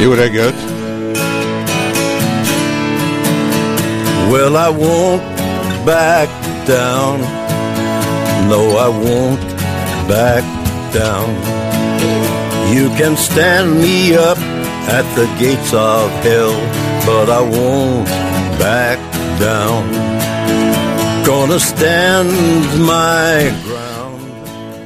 Jó reggelt! Well, I won't back down. No, I won't back down. You can stand me up at the gates of hell, but I won't back down. Gonna stand my ground.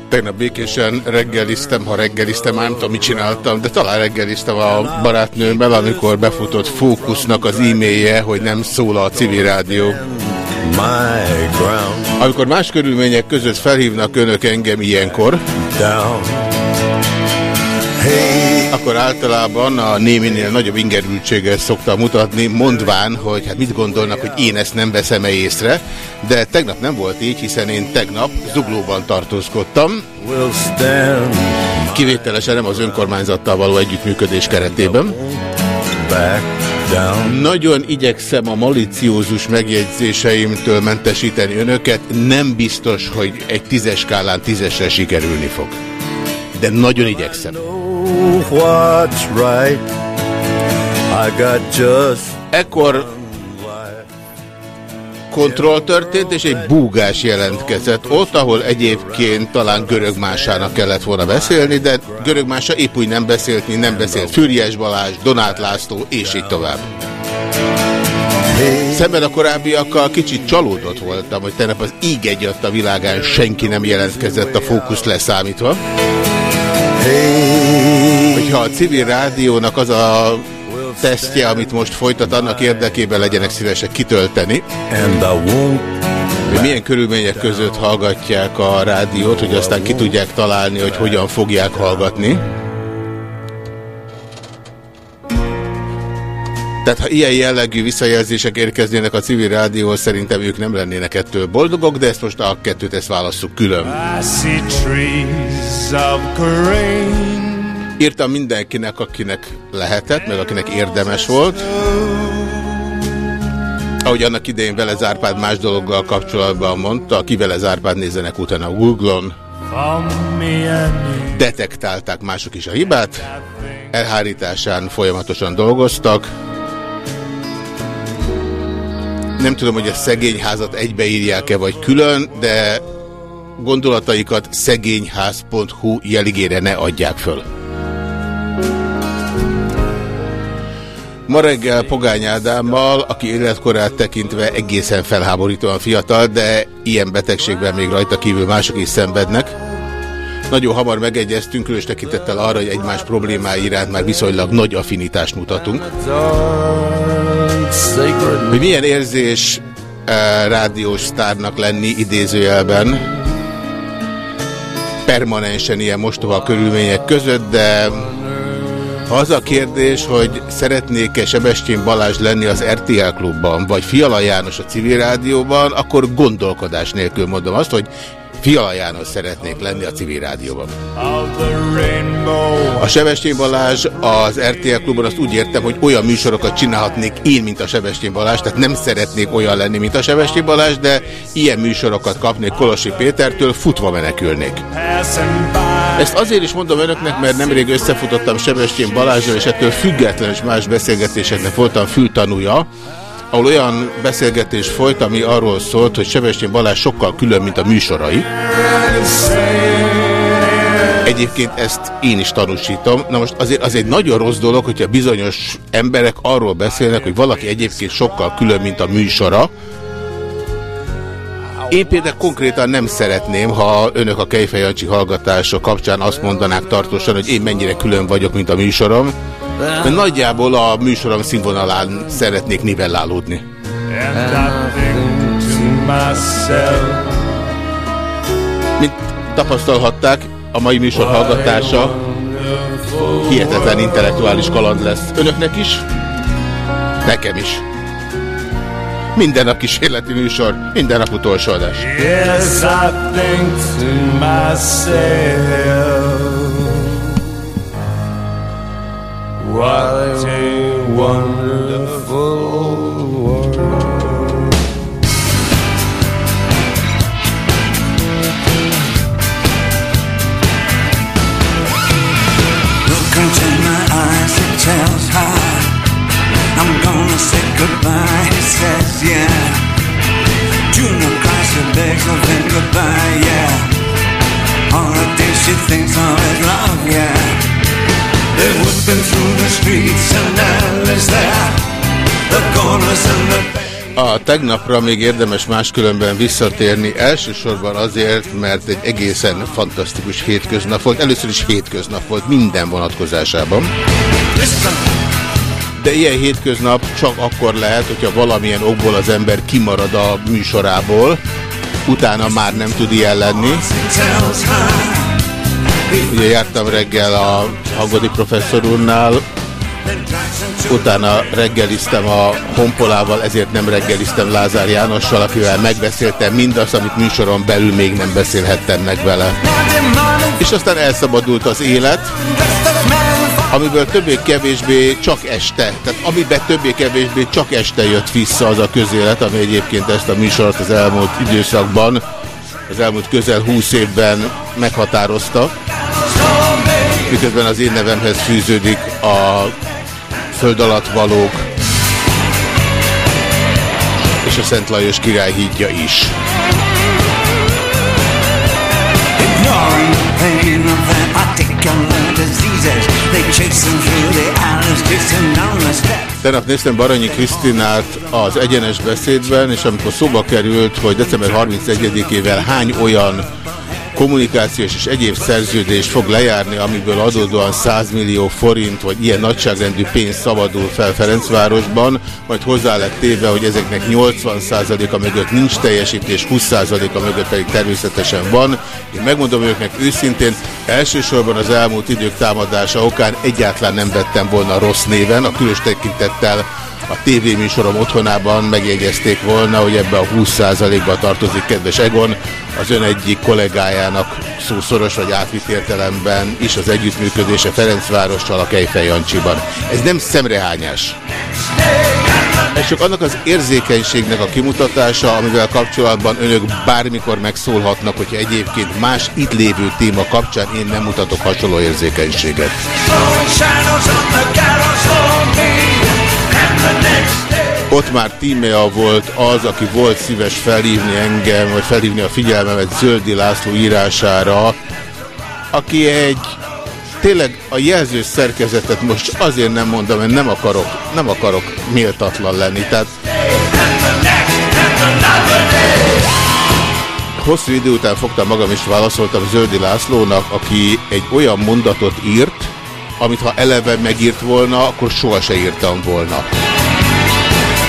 Tegnap békésen reggeliztem, ha reggeliztem, már nem tudom, mit csináltam, de talán reggeliztem a barátnőmmel, amikor befutott Fókusznak az e-mailje, hogy nem szól a civil rádió. Amikor más körülmények között felhívnak önök engem ilyenkor, down. Hey, akkor általában a néminél nagyobb ingerültséget szoktam mutatni, mondván, hogy hát mit gondolnak, hogy én ezt nem veszem -e észre, de tegnap nem volt így, hiszen én tegnap zuglóban tartózkodtam, kivételesen nem az önkormányzattal való együttműködés keretében. Nagyon igyekszem a maliciózus megjegyzéseimtől mentesíteni önöket, nem biztos, hogy egy tízes skálán tízesre sikerülni fog. De nagyon igyekszem. What's right. I got just Ekkor kontroll történt, és egy búgás jelentkezett ott, ahol egyébként talán görög másának kellett volna beszélni, de görög mása épp úgy nem beszélt, mint nem beszélt Füriyes Balázs, Donát László, és így tovább. Szemben a korábbiakkal kicsit csalódott voltam, hogy tegnap az íg egyadt a világán senki nem jelentkezett a fókusz leszámítva. Hey, Hogyha a civil rádiónak az a tesztje, amit most folytat, annak érdekében legyenek szívesek kitölteni, hogy milyen körülmények között hallgatják a rádiót, hogy aztán ki tudják találni, hogy hogyan fogják hallgatni. Tehát ha ilyen jellegű visszajelzések érkeznének a civil rádióhoz, szerintem ők nem lennének ettől boldogok, de ezt most a kettőt ezt válasszuk külön. I see trees of green. Írtam mindenkinek, akinek lehetett, meg akinek érdemes volt. Ahogy annak idején vele Zárpád más dologgal kapcsolatban mondta, aki vele Zárpád nézzenek utána Google-on, detektálták mások is a hibát, elhárításán folyamatosan dolgoztak. Nem tudom, hogy a szegényházat egybeírják-e vagy külön, de gondolataikat szegényház.hu jeligére ne adják föl. Ma reggel Pogány Ádámmal, aki életkorát tekintve egészen felháborítóan fiatal, de ilyen betegségben még rajta kívül mások is szenvednek. Nagyon hamar megegyeztünk, különös tekintettel arra, hogy egymás problémái iránt már viszonylag nagy affinitást mutatunk. Hogy milyen érzés eh, rádiós sztárnak lenni idézőjelben, permanensen ilyen mostoha körülmények között, de ha az a kérdés, hogy szeretnék-e Sebestyén Balázs lenni az RTL klubban, vagy Fiala János a civil rádióban, akkor gondolkodás nélkül mondom azt, hogy Fiala János szeretnék lenni a civil rádióban. A Sebestyén Balázs az RTL klubban azt úgy értem, hogy olyan műsorokat csinálhatnék én, mint a Sebestyén Balázs, tehát nem szeretnék olyan lenni, mint a Sebestyén Balázs, de ilyen műsorokat kapnék Kolosi Pétertől, futva menekülnék. Ezt azért is mondom önöknek, mert nemrég összefutottam Sebestyén Balázsral, és ettől függetlenül is más beszélgetéseknek voltam fültanúja, ahol olyan beszélgetés folyt, ami arról szólt, hogy Sebestyén Balázs sokkal külön, mint a műsorai. Egyébként ezt én is tanúsítom. Na most azért az egy nagyon rossz dolog, hogyha bizonyos emberek arról beszélnek, hogy valaki egyébként sokkal külön, mint a műsora. Én például konkrétan nem szeretném, ha önök a Kejfej Jancsi hallgatása kapcsán azt mondanák tartósan, hogy én mennyire külön vagyok, mint a műsorom. De nagyjából a műsorom színvonalán szeretnék nivellálódni. Mint tapasztalhatták, a mai műsor hallgatása hihetetlen intellektuális kaland lesz. Önöknek is, nekem is. Minden nap kísérleti műsor, minden nap utolsó adás. Yes, I think to myself, what a wonderful world. Tells her I'm gonna say goodbye, yeah. Junior cries, she begs of him goodbye, yeah. All the days she thinks of his love, yeah. They're whipping through the streets and Alice there. The corners and the A tegnapra még érdemes máskülönben visszatérni, elsősorban azért, mert egy egészen fantasztikus hétköznap volt. Először is hétköznap volt minden vonatkozásában. De ilyen hétköznap csak akkor lehet, hogyha valamilyen okból az ember kimarad a műsorából, utána már nem tud ilyen lenni. Ugye jártam reggel a Hagodi professzor úrnál, utána reggeliztem a Honpolával, ezért nem reggeliztem Lázár Jánossal, akivel megbeszéltem mindazt, amit műsoron belül még nem beszélhettem meg vele. És aztán elszabadult az élet, amiből többé-kevésbé csak este, tehát amiben többé-kevésbé csak este jött vissza az a közélet, ami egyébként ezt a műsort az elmúlt időszakban, az elmúlt közel 20 évben meghatározta, miközben az én nevemhez fűződik a föld alatt valók és a Szent Lajos király hídja is. Ignoring pain of their particular Tegnap néztem Baranyi Krisztinát az egyenes beszédben, és amikor szóba került, hogy december 31-ével hány olyan kommunikációs és egyéb szerződés fog lejárni, amiből adódóan 100 millió forint vagy ilyen nagyságrendű pénz szabadul fel Ferencvárosban, majd hozzá lett téve, hogy ezeknek 80%-a mögött nincs teljesítés, 20%-a mögött pedig természetesen van. Én megmondom önöknek őszintén, elsősorban az elmúlt idők támadása okán egyáltalán nem vettem volna rossz néven, a különös tekintettel a tévéműsorom otthonában megjegyezték volna, hogy ebbe a 20%-ba tartozik kedves Egon, az ön egyik kollégájának szószoros vagy átvitt értelemben is az együttműködése Ferencvárossal a Kejfej. Ez nem szemrehányás. Ez csak annak az érzékenységnek a kimutatása, amivel kapcsolatban önök bármikor megszólhatnak, hogyha egyébként más itt lévő téma kapcsán én nem mutatok hasonló érzékenységet. Ott már Tímea volt az, aki volt szíves felhívni engem, vagy felhívni a figyelmemet Zöldi László írására, aki egy tényleg a jelző szerkezetet most azért nem mondom, mert nem akarok, nem akarok méltatlan lenni. Tehát hosszú idő után fogtam magam és válaszoltam Zöldi Lászlónak, aki egy olyan mondatot írt, amit ha eleve megírt volna, akkor soha se írtam volna.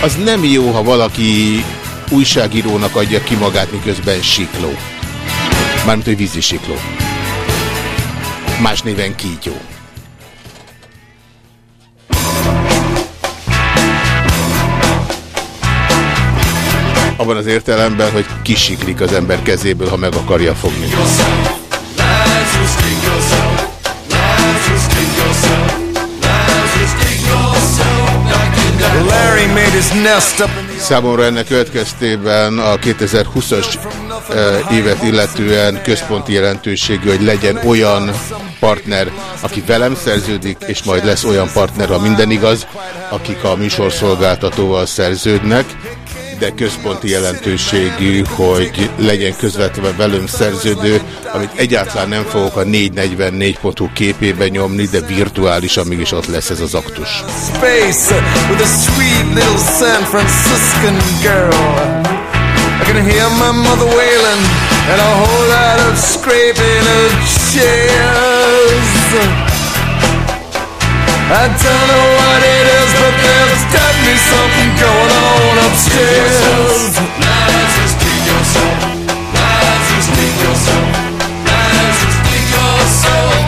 Az nem jó, ha valaki újságírónak adja ki magát, miközben sikló. Mármint, hogy vízisikló. Más néven kígyó. Abban az értelemben, hogy kisiklik az ember kezéből, ha meg akarja fogni. Larry Számomra ennek következtében a 2020-as eh, évet illetően központi jelentőségű, hogy legyen olyan partner, aki velem szerződik, és majd lesz olyan partner, ha minden igaz, akik a műsorszolgáltatóval szerződnek, de központi jelentőségű, hogy legyen közvetve velem szerződő, amit egyáltalán nem fogok a 444.hu képébe nyomni, de virtuálisan mégis ott lesz ez az aktus. I. I don't know what it is, but there's definitely something going on upstairs. He had to get out of there and San Francisco.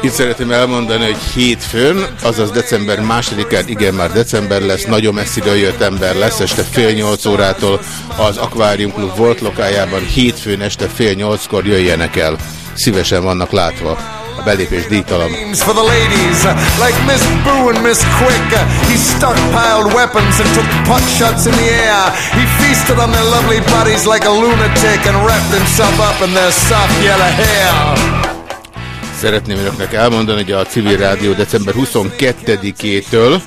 Itt szeretném elmondani, hogy hétfőn, azaz december másodikán, igen már december lesz, nagyon messziről jött ember lesz, este fél nyolc órától az Aquarium Club volt lokájában, hétfőn este fél nyolckor jöjjenek el. Szívesen vannak látva a belépés díjtalan. Szeretném önöknek elmondani, hogy a civil rádió december 22-től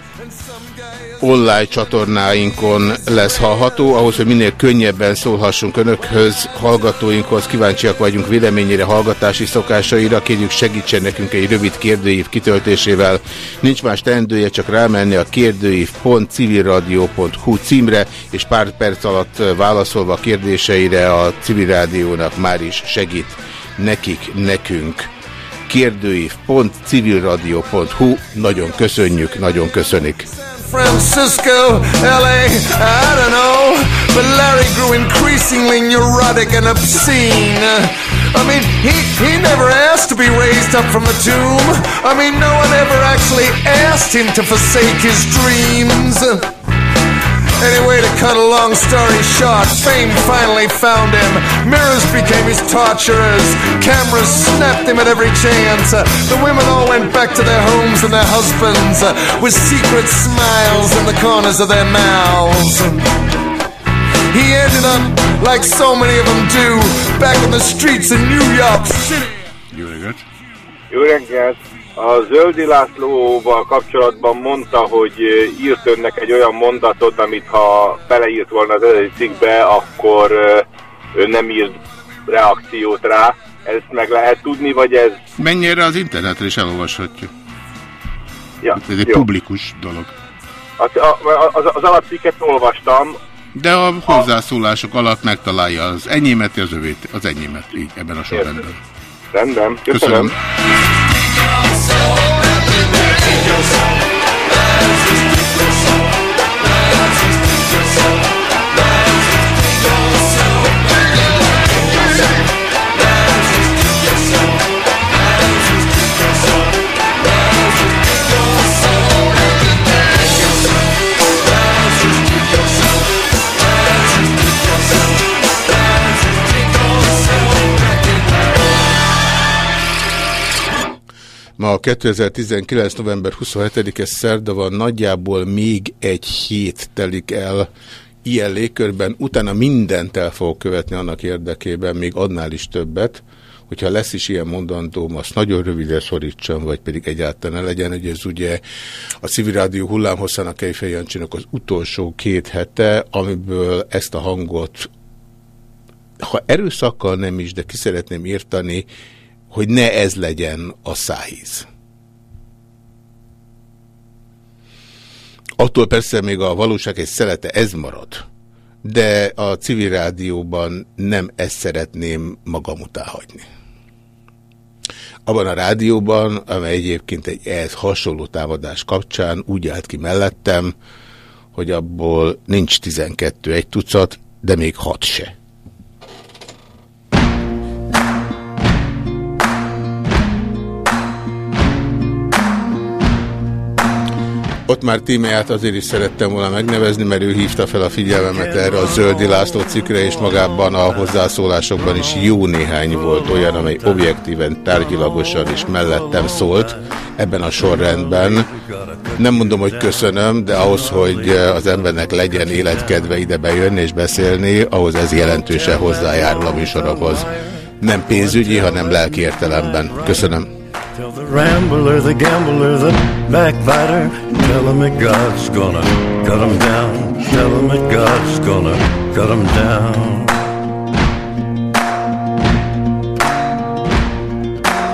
online csatornáinkon lesz hallható, ahhoz, hogy minél könnyebben szólhassunk önökhöz, hallgatóinkhoz, kíváncsiak vagyunk véleményére, hallgatási szokásaira, kérjük segítsen nekünk egy rövid kérdőív kitöltésével. Nincs más teendője, csak rámenni a kérdőív.civilradio.hu címre, és pár perc alatt válaszolva a kérdéseire a civil rádiónak már is segít nekik, nekünk kérdőív.civilradio.hu Nagyon köszönjük, nagyon köszönik. Francisco, LA, I don't know. But Larry grew increasingly neurotic and obscene. I mean, he, he never asked to be raised up from the tomb. I mean, no one ever actually asked him to forsake his dreams. Anyway, to cut a long story short, fame finally found him. Mirrors became his torturers. Cameras snapped him at every chance. The women all went back to their homes and their husbands with secret smiles in the corners of their mouths. He ended up, like so many of them do, back on the streets in New York City. Jó reggelt! Jó reggelt! A Zöldi Lászlóval kapcsolatban mondta, hogy írt önnek egy olyan mondatot, amit ha beleírt volna az eredeti cikkbe, akkor ön nem írt reakciót rá. Ezt meg lehet tudni, vagy ez... Mennyire az internetre is elolvashatja. Ja, Ez egy jó. publikus dolog. Az, a, az, az alapcikket olvastam. De a hozzászólások alatt megtalálja az enyémet, az övét, az enyémet, így ebben a sorrendben. Rendben, köszönöm. Köszönöm. Ma a 2019. november 27-e szerda van, nagyjából még egy hét telik el ilyen légkörben, utána mindent el fogok követni annak érdekében, még annál is többet, hogyha lesz is ilyen mondandóm, azt nagyon rövidre szorítsam, vagy pedig egyáltalán ne legyen, hogy ez ugye a civil rádió hullámhosszának Kejfej Jancsinak az utolsó két hete, amiből ezt a hangot, ha erőszakkal nem is, de ki szeretném írtani, hogy ne ez legyen a szájíz. Attól persze még a valóság egy szelete ez marad, de a civil rádióban nem ezt szeretném magam után hagyni. Abban a rádióban, amely egyébként egy ehhez hasonló támadás kapcsán úgy állt ki mellettem, hogy abból nincs 12 egy tucat, de még 6 se. Ott már tímeát azért is szerettem volna megnevezni, mert ő hívta fel a figyelmemet erre a Zöldi László cikkre, és magában a hozzászólásokban is jó néhány volt olyan, amely objektíven, tárgyilagosan is mellettem szólt ebben a sorrendben. Nem mondom, hogy köszönöm, de ahhoz, hogy az embernek legyen életkedve ide bejönni és beszélni, ahhoz ez jelentősen hozzájárul a műsorokhoz. Nem pénzügyi, hanem lelki értelemben. Köszönöm. Tell the rambler, the gambler, the backbiter, tell him that God's gonna cut him down. Tell him that God's gonna cut him down.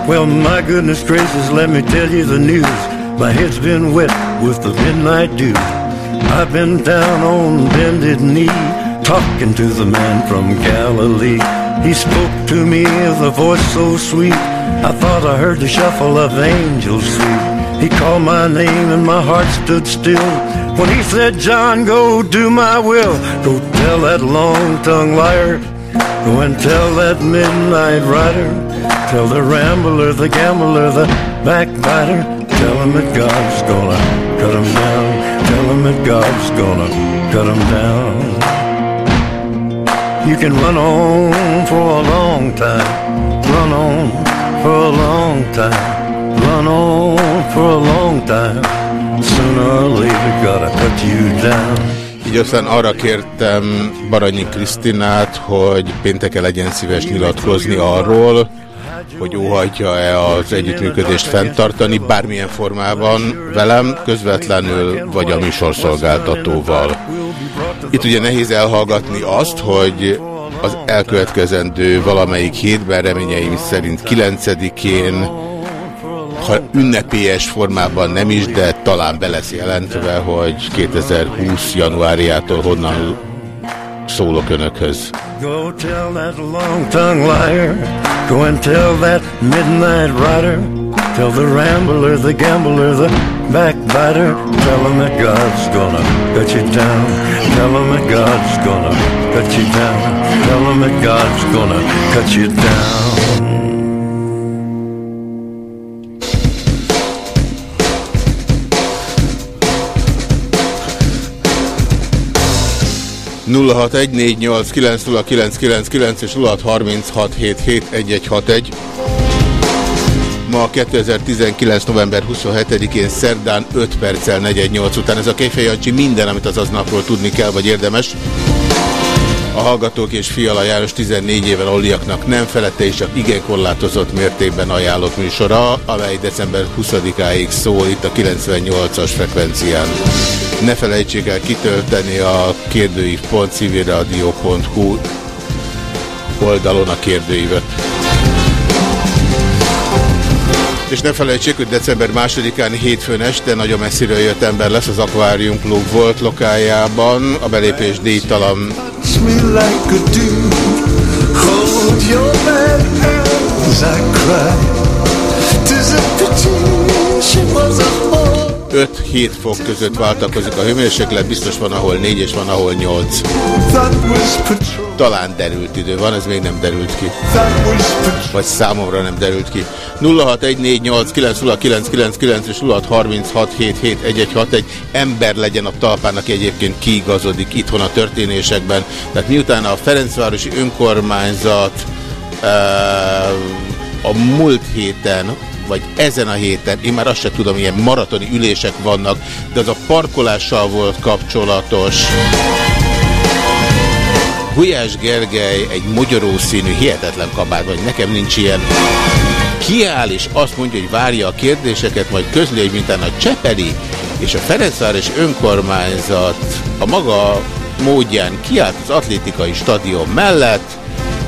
Well, my goodness gracious, let me tell you the news. My head's been wet with the midnight dew. I've been down on bended knee, talking to the man from Galilee. He spoke to me with a voice so sweet. I thought I heard the shuffle of angels. He called my name and my heart stood still. When he said, John, go do my will. Go tell that long-tongued liar Go and tell that midnight rider, tell the rambler, the gambler, the backbiter, tell him that God's gonna cut him down, tell him that God's gonna cut him down. You can run on for a long time, run on for a long time, run on for a long time. Sooner or later, gotta cut you down. Így aztán arra kértem Baranyi Krisztinát, hogy pénteken legyen szíves nyilatkozni arról, hogy óhajtja-e az együttműködést fenntartani bármilyen formában velem, közvetlenül vagy a műsorszolgáltatóval. Itt ugye nehéz elhallgatni azt, hogy az elkövetkezendő valamelyik hétben reményeim szerint 9-én ha ünnepélyes formában nem is, de talán be lesz jelentve, hogy 2020. januárjától honnan szólok önökhöz. Go tell that long tongue liar, go and tell that midnight rider, tell the rambler, the gambler, the backbiter, tell him that God's gonna cut you down, tell him that God's gonna cut you down, tell him that God's gonna cut you down. 0614890999 és 0636771161. Ma 2019. november 27-én szerdán 5 perccel 418 után. Ez a Kejfej minden, amit az aznapról tudni kell, vagy érdemes. A Hallgatók és Fiala János 14 éven oliaknak nem felette és csak igen korlátozott mértékben ajánlott műsora, amely december 20-áig szól itt a 98-as frekvencián. Ne felejtsék el kitölteni a kérdőív.civilradio.hu oldalon a kérdőívet. És ne felejtsék, hogy december másodikán hétfőn este nagyon messziről jött ember lesz az Aquarium Club volt lokájában. A belépés díjtalan. Hold 5-7 fok között váltakozik a hőmérséklet, biztos van, ahol 4 és van, ahol 8. Talán derült idő van, ez még nem derült ki. Vagy számomra nem derült ki. 0614890999 és 0636771161 ember legyen a talpán, aki egyébként kiigazodik itthon a történésekben. Tehát miután a Ferencvárosi önkormányzat uh, a múlt héten vagy ezen a héten, én már azt sem tudom, ilyen maratoni ülések vannak, de az a parkolással volt kapcsolatos. Gulyás Gergely egy mogyoró színű, hihetetlen kabát, vagy nekem nincs ilyen. Kiáll és azt mondja, hogy várja a kérdéseket, majd közli, hogy mintán a Csepeli és a Ferencváros önkormányzat a maga módján kiállt az atlétikai stadion mellett,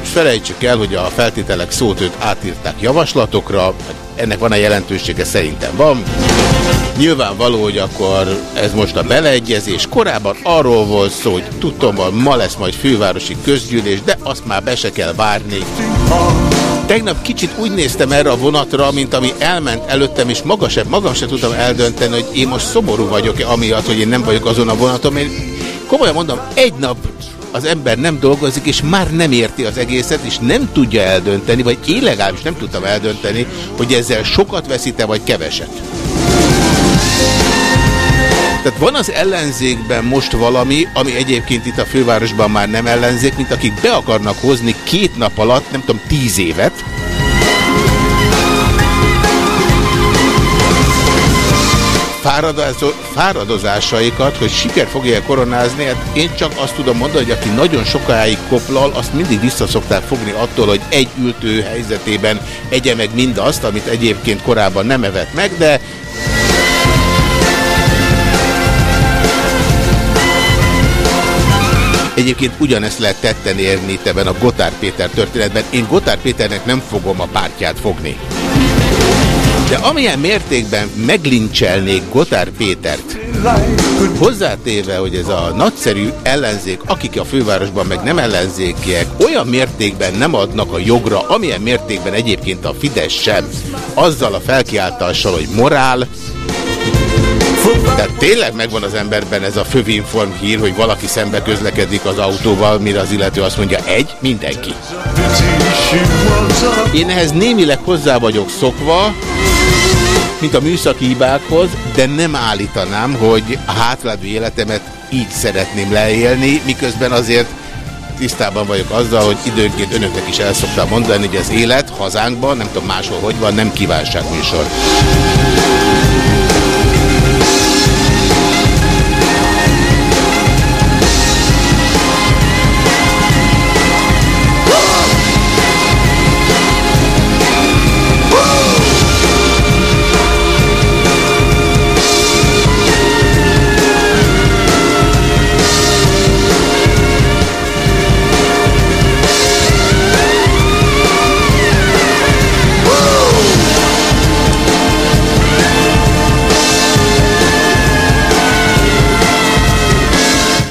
és felejtsük el, hogy a feltételek szót őt átírták javaslatokra, ennek van a jelentősége, szerintem van. Nyilvánvaló, hogy akkor ez most a beleegyezés. Korábban arról volt szó, hogy tudom, ma lesz majd fővárosi közgyűlés, de azt már be se kell várni. Tegnap kicsit úgy néztem erre a vonatra, mint ami elment előttem, és maga sem, magam sem tudtam eldönteni, hogy én most szomorú vagyok-e amiatt, hogy én nem vagyok azon a vonaton. Én komolyan mondom, egy nap az ember nem dolgozik, és már nem érti az egészet, és nem tudja eldönteni, vagy én legalábbis nem tudtam eldönteni, hogy ezzel sokat veszíte, vagy keveset. Tehát van az ellenzékben most valami, ami egyébként itt a fővárosban már nem ellenzék, mint akik be akarnak hozni két nap alatt, nem tudom, tíz évet, fáradozásaikat, hogy siker fogja koronázni, hát én csak azt tudom mondani, hogy aki nagyon sokáig koplal, azt mindig vissza szokták fogni attól, hogy egy ültő helyzetében egye meg mindazt, amit egyébként korábban nem evett meg, de Egyébként ugyanezt lehet tetten érni ebben a Gotár Péter történetben. Én Gotár Péternek nem fogom a pártját fogni. De amilyen mértékben meglincselnék Gotár Pétert, hozzátéve, hogy ez a nagyszerű ellenzék, akik a fővárosban meg nem ellenzékiek, olyan mértékben nem adnak a jogra, amilyen mértékben egyébként a Fidesz sem, azzal a felkiáltással, hogy morál, Tehát tényleg megvan az emberben ez a fövinform hír, hogy valaki szembe közlekedik az autóval, mire az illető azt mondja, egy, mindenki. Én ehhez némileg hozzá vagyok szokva, mint a műszaki hibákhoz, de nem állítanám, hogy a hátralévő életemet így szeretném leélni, miközben azért tisztában vagyok azzal, hogy időnként önöknek is el szoktam mondani, hogy az élet hazánkban, nem tudom máshol hogy van, nem kívánságműsor.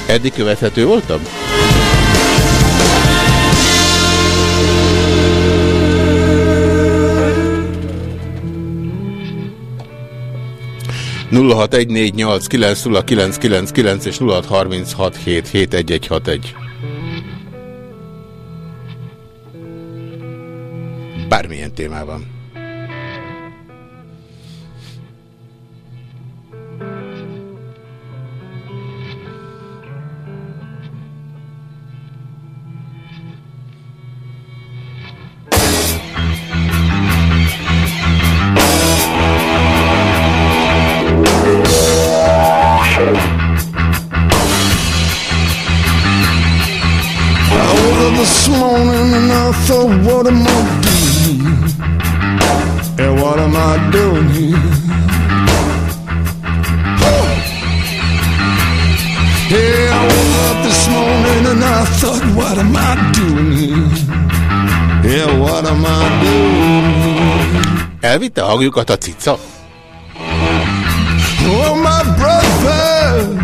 Eddig követhető voltam? nulla és nulla egy. Bármilyen témában. Elvitte hangjukat a cica? Oh, my brother,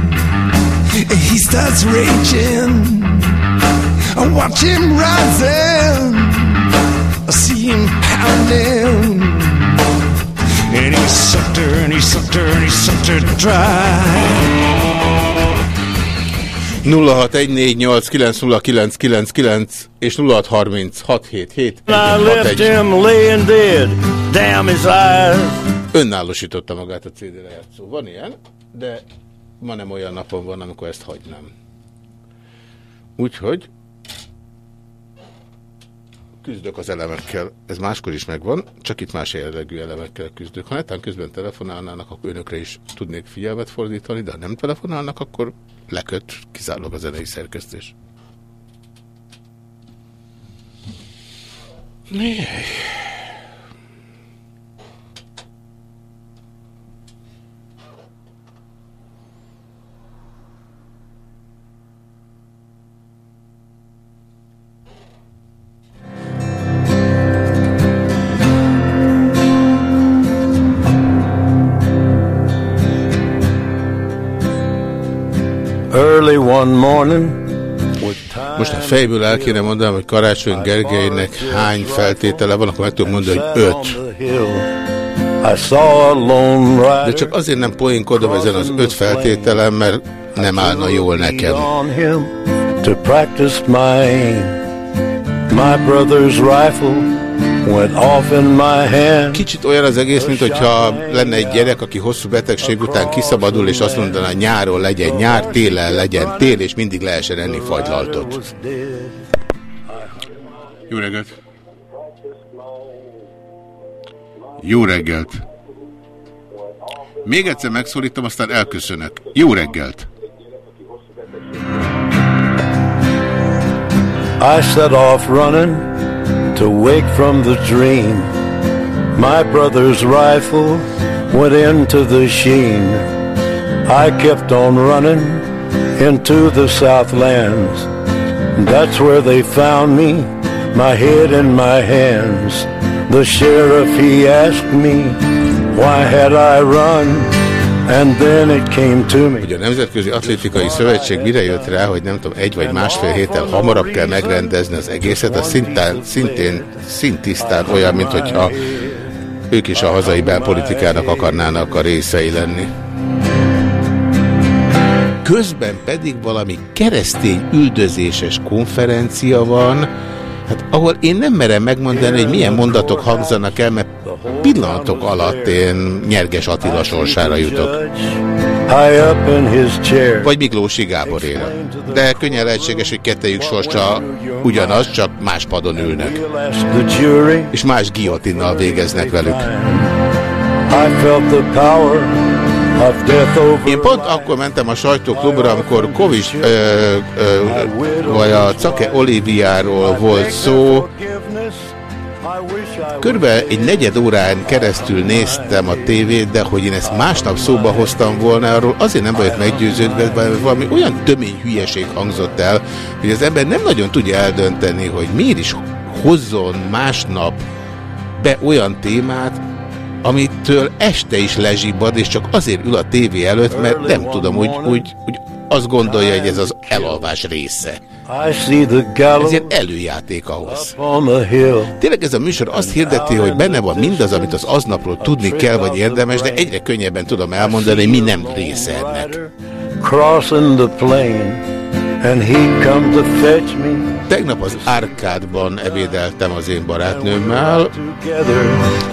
he starts raging. I watch him rising, I see him pounding. And he sucked her, and he sucked her, and he sucked her dry. 0614890999 és 063677 Önállósította magát a CD lejátszó. Van ilyen, de ma nem olyan napon van, amikor ezt hagynám. Úgyhogy küzdök az elemekkel. Ez máskor is megvan, csak itt más jellegű elemekkel küzdök. Ha netán közben telefonálnának, akkor önökre is tudnék figyelmet fordítani, de ha nem telefonálnak, akkor leköt, kizárólag a zenei szerkesztés. Jaj. Early one morning. Most a fejből el kéne mondanom, hogy Karácsony Gergelynek hány feltétele van, akkor meg tudom mondani, hogy öt. De csak azért nem poénkodom ezen az öt feltételem, mert nem állna jól nekem. To practice my my brother's rifle Kicsit olyan az egész, mint hogyha lenne egy gyerek, aki hosszú betegség után kiszabadul, és azt mondaná, nyáron legyen nyár, télen legyen tél, és mindig lehessen enni fagylaltot. Jó reggelt! Jó reggelt! Még egyszer megszólítom, aztán elköszönök. Jó reggelt! I set off running to wake from the dream. My brother's rifle went into the sheen. I kept on running into the Southlands. That's where they found me, my head in my hands. The sheriff, he asked me, why had I run? And. Ugye a Nemzetközi Atlétikai Szövetség mire jött rá, hogy nem tudom, egy vagy másfél héttel hamarabb kell megrendezni az egészet, az szintén, szintén szintisztán olyan, mint hogyha ők is a hazai belpolitikának akarnának a részei lenni. közben pedig valami keresztény üldözéses konferencia van, hát ahol én nem merem megmondani, hogy milyen mondatok hangzanak el, mert pillanatok alatt én nyerges Attila sorsára jutok. Vagy Miklósi Gáborére. De könnyen lehetséges, hogy kettejük sorsa ugyanaz, csak más padon ülnek. És más guillotinnal végeznek velük. Én pont akkor mentem a sajtóklubra, amikor Kovics, vagy a Cake Oliviáról volt szó. Körülbelül egy negyed órán keresztül néztem a tévét, de hogy én ezt másnap szóba hoztam volna, arról azért nem vagyok meggyőződve, mert valami olyan tömény hülyeség hangzott el, hogy az ember nem nagyon tudja eldönteni, hogy miért is hozzon másnap be olyan témát, amitől este is lezsibbad, és csak azért ül a tévé előtt, mert nem tudom, hogy, hogy, hogy azt gondolja, hogy ez az elalvás része. Ez ilyen előjáték ahhoz. Tényleg ez a műsor azt hirdeti, hogy benne van mindaz, amit az aznapról tudni kell, vagy érdemes, de egyre könnyebben tudom elmondani, hogy mi nem része ennek. Tegnap az Árkádban ebédeltem az én barátnőmmel.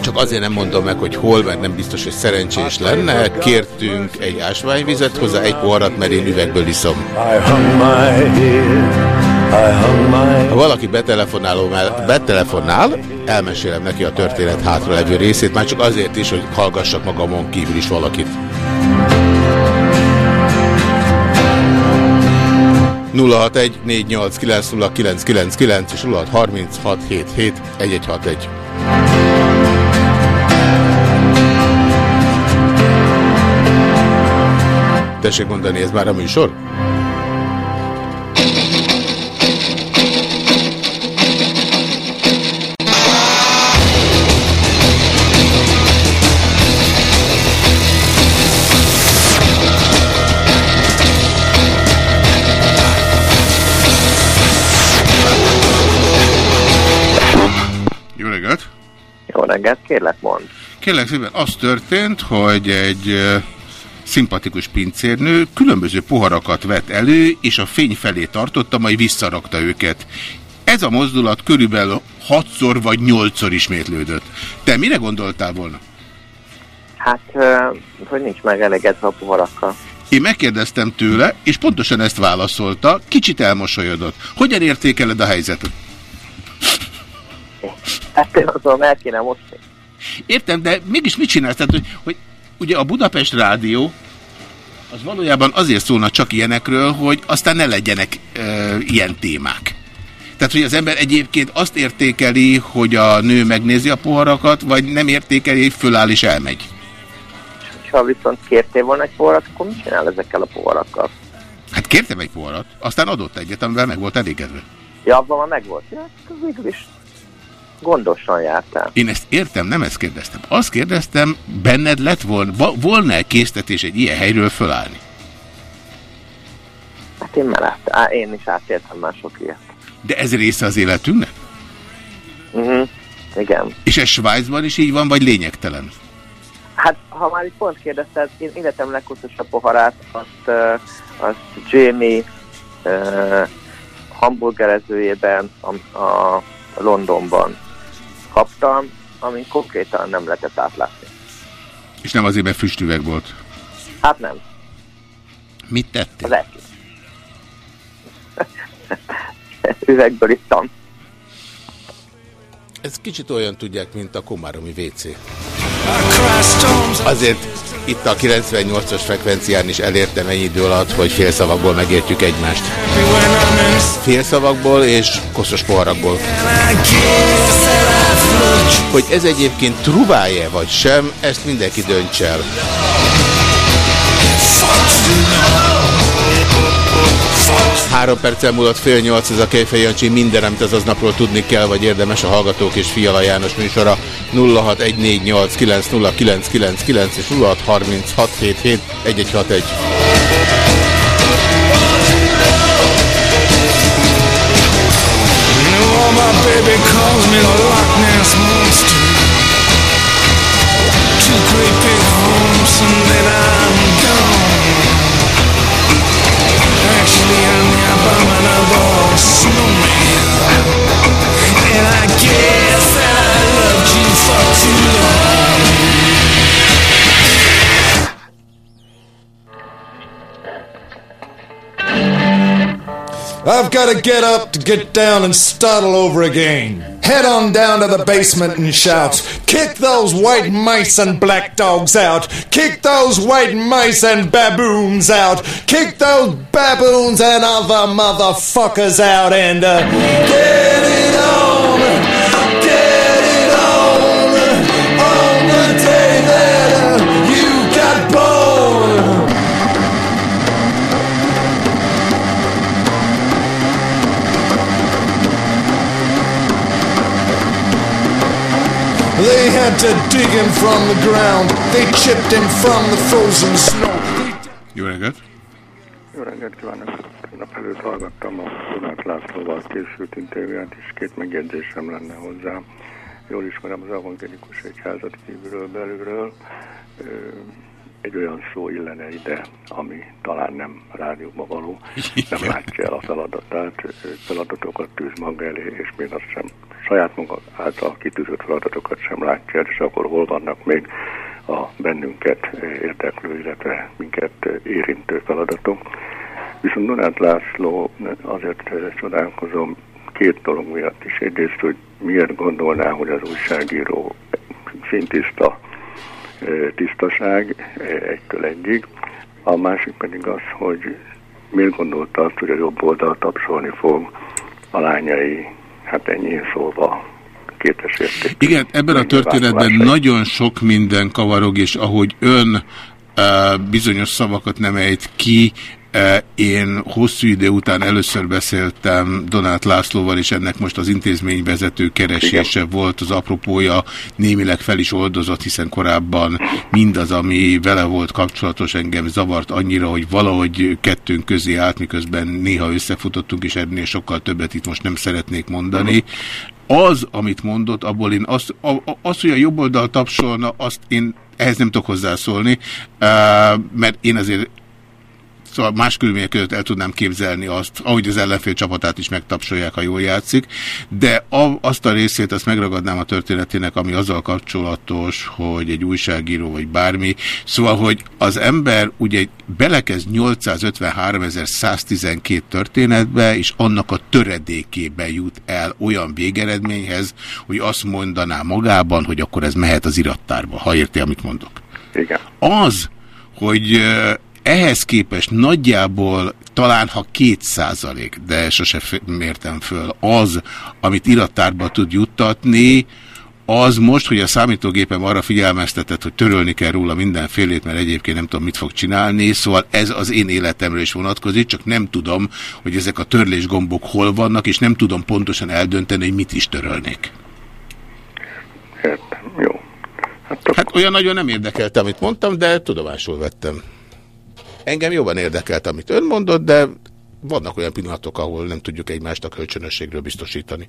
Csak azért nem mondom meg, hogy hol, mert nem biztos, hogy szerencsés lenne. Kértünk egy ásványvizet hozzá, egy poharat, mert én üvegből iszom. Ha valaki betelefonáló, betelefonál, elmesélem neki a történet hátra levő részét, már csak azért is, hogy hallgassak magamon kívül is valakit. 061 489 és 0636771161. Tessék mondani, ez már a műsor? Reggelt, kérlek mond. Kérlek szépen, az történt, hogy egy szimpatikus pincérnő különböző poharakat vett elő, és a fény felé tartotta, majd visszarakta őket. Ez a mozdulat körülbelül hatszor vagy nyolcszor ismétlődött. Te mire gondoltál volna? Hát, hogy nincs megelégedve a poharakkal. Én megkérdeztem tőle, és pontosan ezt válaszolta, kicsit elmosolyodott. Hogyan értékeled a helyzetet? Hát én azon el kéne mosni. Értem, de mégis mit csinálsz? Tehát, hogy, hogy ugye a Budapest Rádió az valójában azért szólna csak ilyenekről, hogy aztán ne legyenek e, ilyen témák. Tehát, hogy az ember egyébként azt értékeli, hogy a nő megnézi a poharakat, vagy nem értékeli, föláll és elmegy. És ha viszont kértél volna egy poharat, akkor mit csinál ezekkel a poharakkal? Hát kértem egy poharat, aztán adott egyet, amivel meg volt elégedve. Ja, abban már meg volt. Ja, végül is gondosan jártál. Én ezt értem, nem ezt kérdeztem. Azt kérdeztem, benned lett volna, volna-e késztetés egy ilyen helyről fölállni? Hát én mellett, én is átéltem mások ilyet. De ez része az életünknek? Uh -huh. Igen. És ez Svájcban is így van, vagy lényegtelen? Hát, ha már itt pont kérdezted, én életem leghosszasabb poharát, azt, azt Jamie uh, hamburgerezőjében a, a Londonban kaptam, amin konkrétan nem lehetett átlátni. És nem azért, mert füstüveg volt? Hát nem. Mit tettél? Az. Üvegből ittam. Ez kicsit olyan tudják, mint a komáromi WC. Azért itt a 98-as frekvencián is elértem ennyi idő alatt, hogy félszavakból megértjük egymást. Félszavakból és koszos poharakból. Hogy ez egyébként truválje vagy sem, ezt mindenki dönts el. Három perccel múlott fél nyolc, ez a Kejfej Jancsi, minden, amit az aznapról tudni kell, vagy érdemes a Hallgatók és Fiala János műsora 0614890999 és 0636771161. my baby calls me Loch Ness I've got to get up to get down and start all over again. Head on down to the basement and shout, Kick those white mice and black dogs out! Kick those white mice and baboons out! Kick those baboons and other motherfuckers out and uh, get it on! Had to dig him from the ground. They chipped him from the frozen snow. Jó reggelt! Jó reggelt kívánok! Tegnap előtt hallgattam a Donát Lászlóval készült interjúját, és két megjegyzésem lenne hozzá. Jól ismerem az evangélikus egyházat kívülről, belülről. Egy olyan szó illene ide, ami talán nem rádióba való, nem látja el a feladatát, feladatokat tűz maga elé, és még azt sem saját maga által kitűzött feladatokat sem látja el, és akkor hol vannak még a bennünket érdeklő, illetve minket érintő feladatok. Viszont Donát László azért csodálkozom két dolog miatt is. Egyrészt, hogy miért gondolná, hogy az újságíró szintiszta tisztaság egytől egyig. A másik pedig az, hogy miért gondolta azt, hogy a jobb oldal tapsolni fog a lányai, hát ennyi szólva kétes érték. Igen, ebben a történetben nagyon sok minden kavarog, és ahogy ön bizonyos szavakat nem ejt ki, én hosszú idő után először beszéltem Donát Lászlóval, és ennek most az intézményvezető keresése Igen. volt az apropója, némileg fel is oldozott, hiszen korábban mindaz, ami vele volt kapcsolatos, engem zavart annyira, hogy valahogy kettőnk közé állt, miközben néha összefutottunk, és ennél sokkal többet itt most nem szeretnék mondani az, amit mondott, abból én azt, a, a, az, hogy a jobb oldal tapsolna, azt én ehhez nem tudok hozzászólni, uh, mert én azért Szóval más körülmények között el tudnám képzelni azt, ahogy az ellenfél csapatát is megtapsolják, ha jól játszik, de a, azt a részét azt megragadnám a történetének, ami azzal kapcsolatos, hogy egy újságíró vagy bármi. Szóval, hogy az ember ugye belekezd 853.112 történetbe, és annak a töredékébe jut el olyan végeredményhez, hogy azt mondaná magában, hogy akkor ez mehet az irattárba, ha érti, amit mondok. Igen. Az, hogy ehhez képest nagyjából talán ha két százalék, de sose mértem föl, az, amit irattárba tud juttatni, az most, hogy a számítógépem arra figyelmeztetett, hogy törölni kell róla mindenfélét, mert egyébként nem tudom, mit fog csinálni, szóval ez az én életemre is vonatkozik, csak nem tudom, hogy ezek a törlésgombok hol vannak, és nem tudom pontosan eldönteni, hogy mit is törölnék. Értem, jó. Hát, hát olyan nagyon nem érdekelte, amit mondtam, de tudomásul vettem. Engem jobban érdekelt, amit ön mondott, de vannak olyan pillanatok, ahol nem tudjuk egymást a kölcsönösségről biztosítani.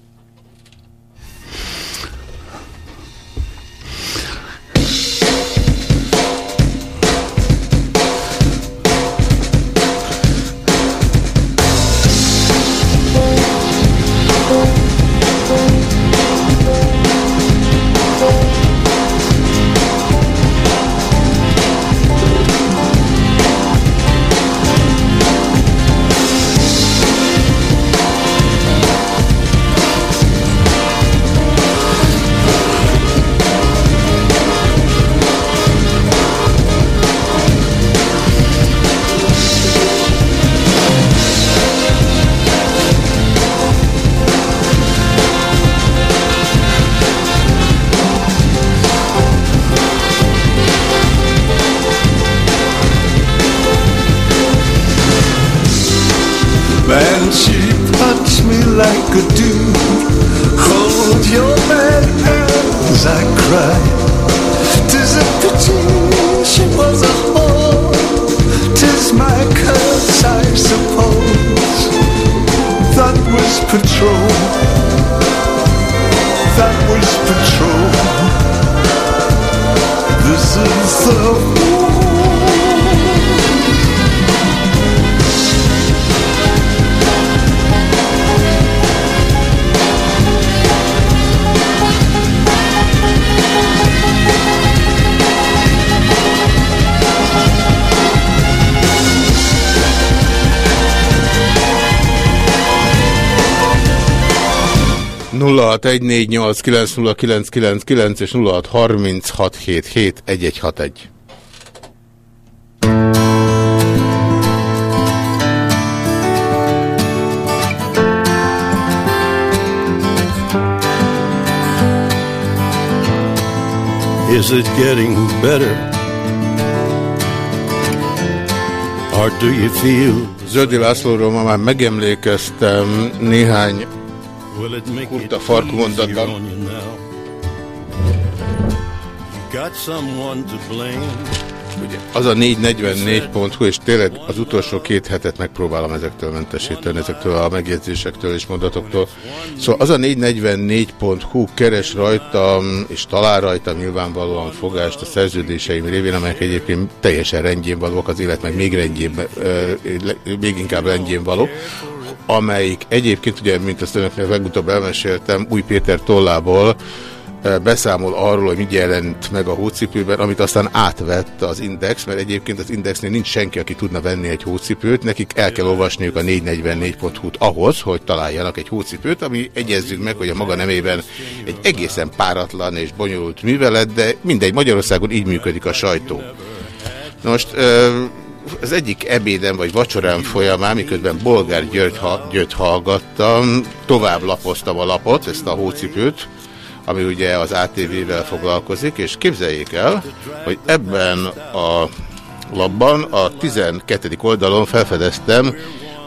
0614890999 és 0636771161. Is it getting better? Or do you feel Zöldi Lászlóról ma már megemlékeztem néhány kurta farkú mondatban. Ugye, az a 444.hu, és tényleg az utolsó két hetet megpróbálom ezektől mentesíteni, ezektől a megjegyzésektől és mondatoktól. Szóval az a 444.hu keres rajtam, és talál rajtam nyilvánvalóan fogást a szerződéseim révén, amelyek egyébként teljesen rendjén valók, az élet meg még, rendjén, ö, még inkább rendjén való amelyik egyébként, ugye, mint azt önöknek legutóbb elmeséltem, Új Péter tollából eh, beszámol arról, hogy mit jelent meg a hócipőben, amit aztán átvett az Index, mert egyébként az Indexnél nincs senki, aki tudna venni egy hócipőt, nekik el kell olvasniuk a 444.hu-t ahhoz, hogy találjanak egy hócipőt, ami egyezzük meg, hogy a maga nemében egy egészen páratlan és bonyolult művelet, de mindegy, Magyarországon így működik a sajtó. Most ö, az egyik ebéden vagy vacsorán folyamán, miközben Bolgár György, ha, György hallgattam, tovább lapoztam a lapot, ezt a hócipőt, ami ugye az ATV-vel foglalkozik, és képzeljék el, hogy ebben a labban a 12. oldalon felfedeztem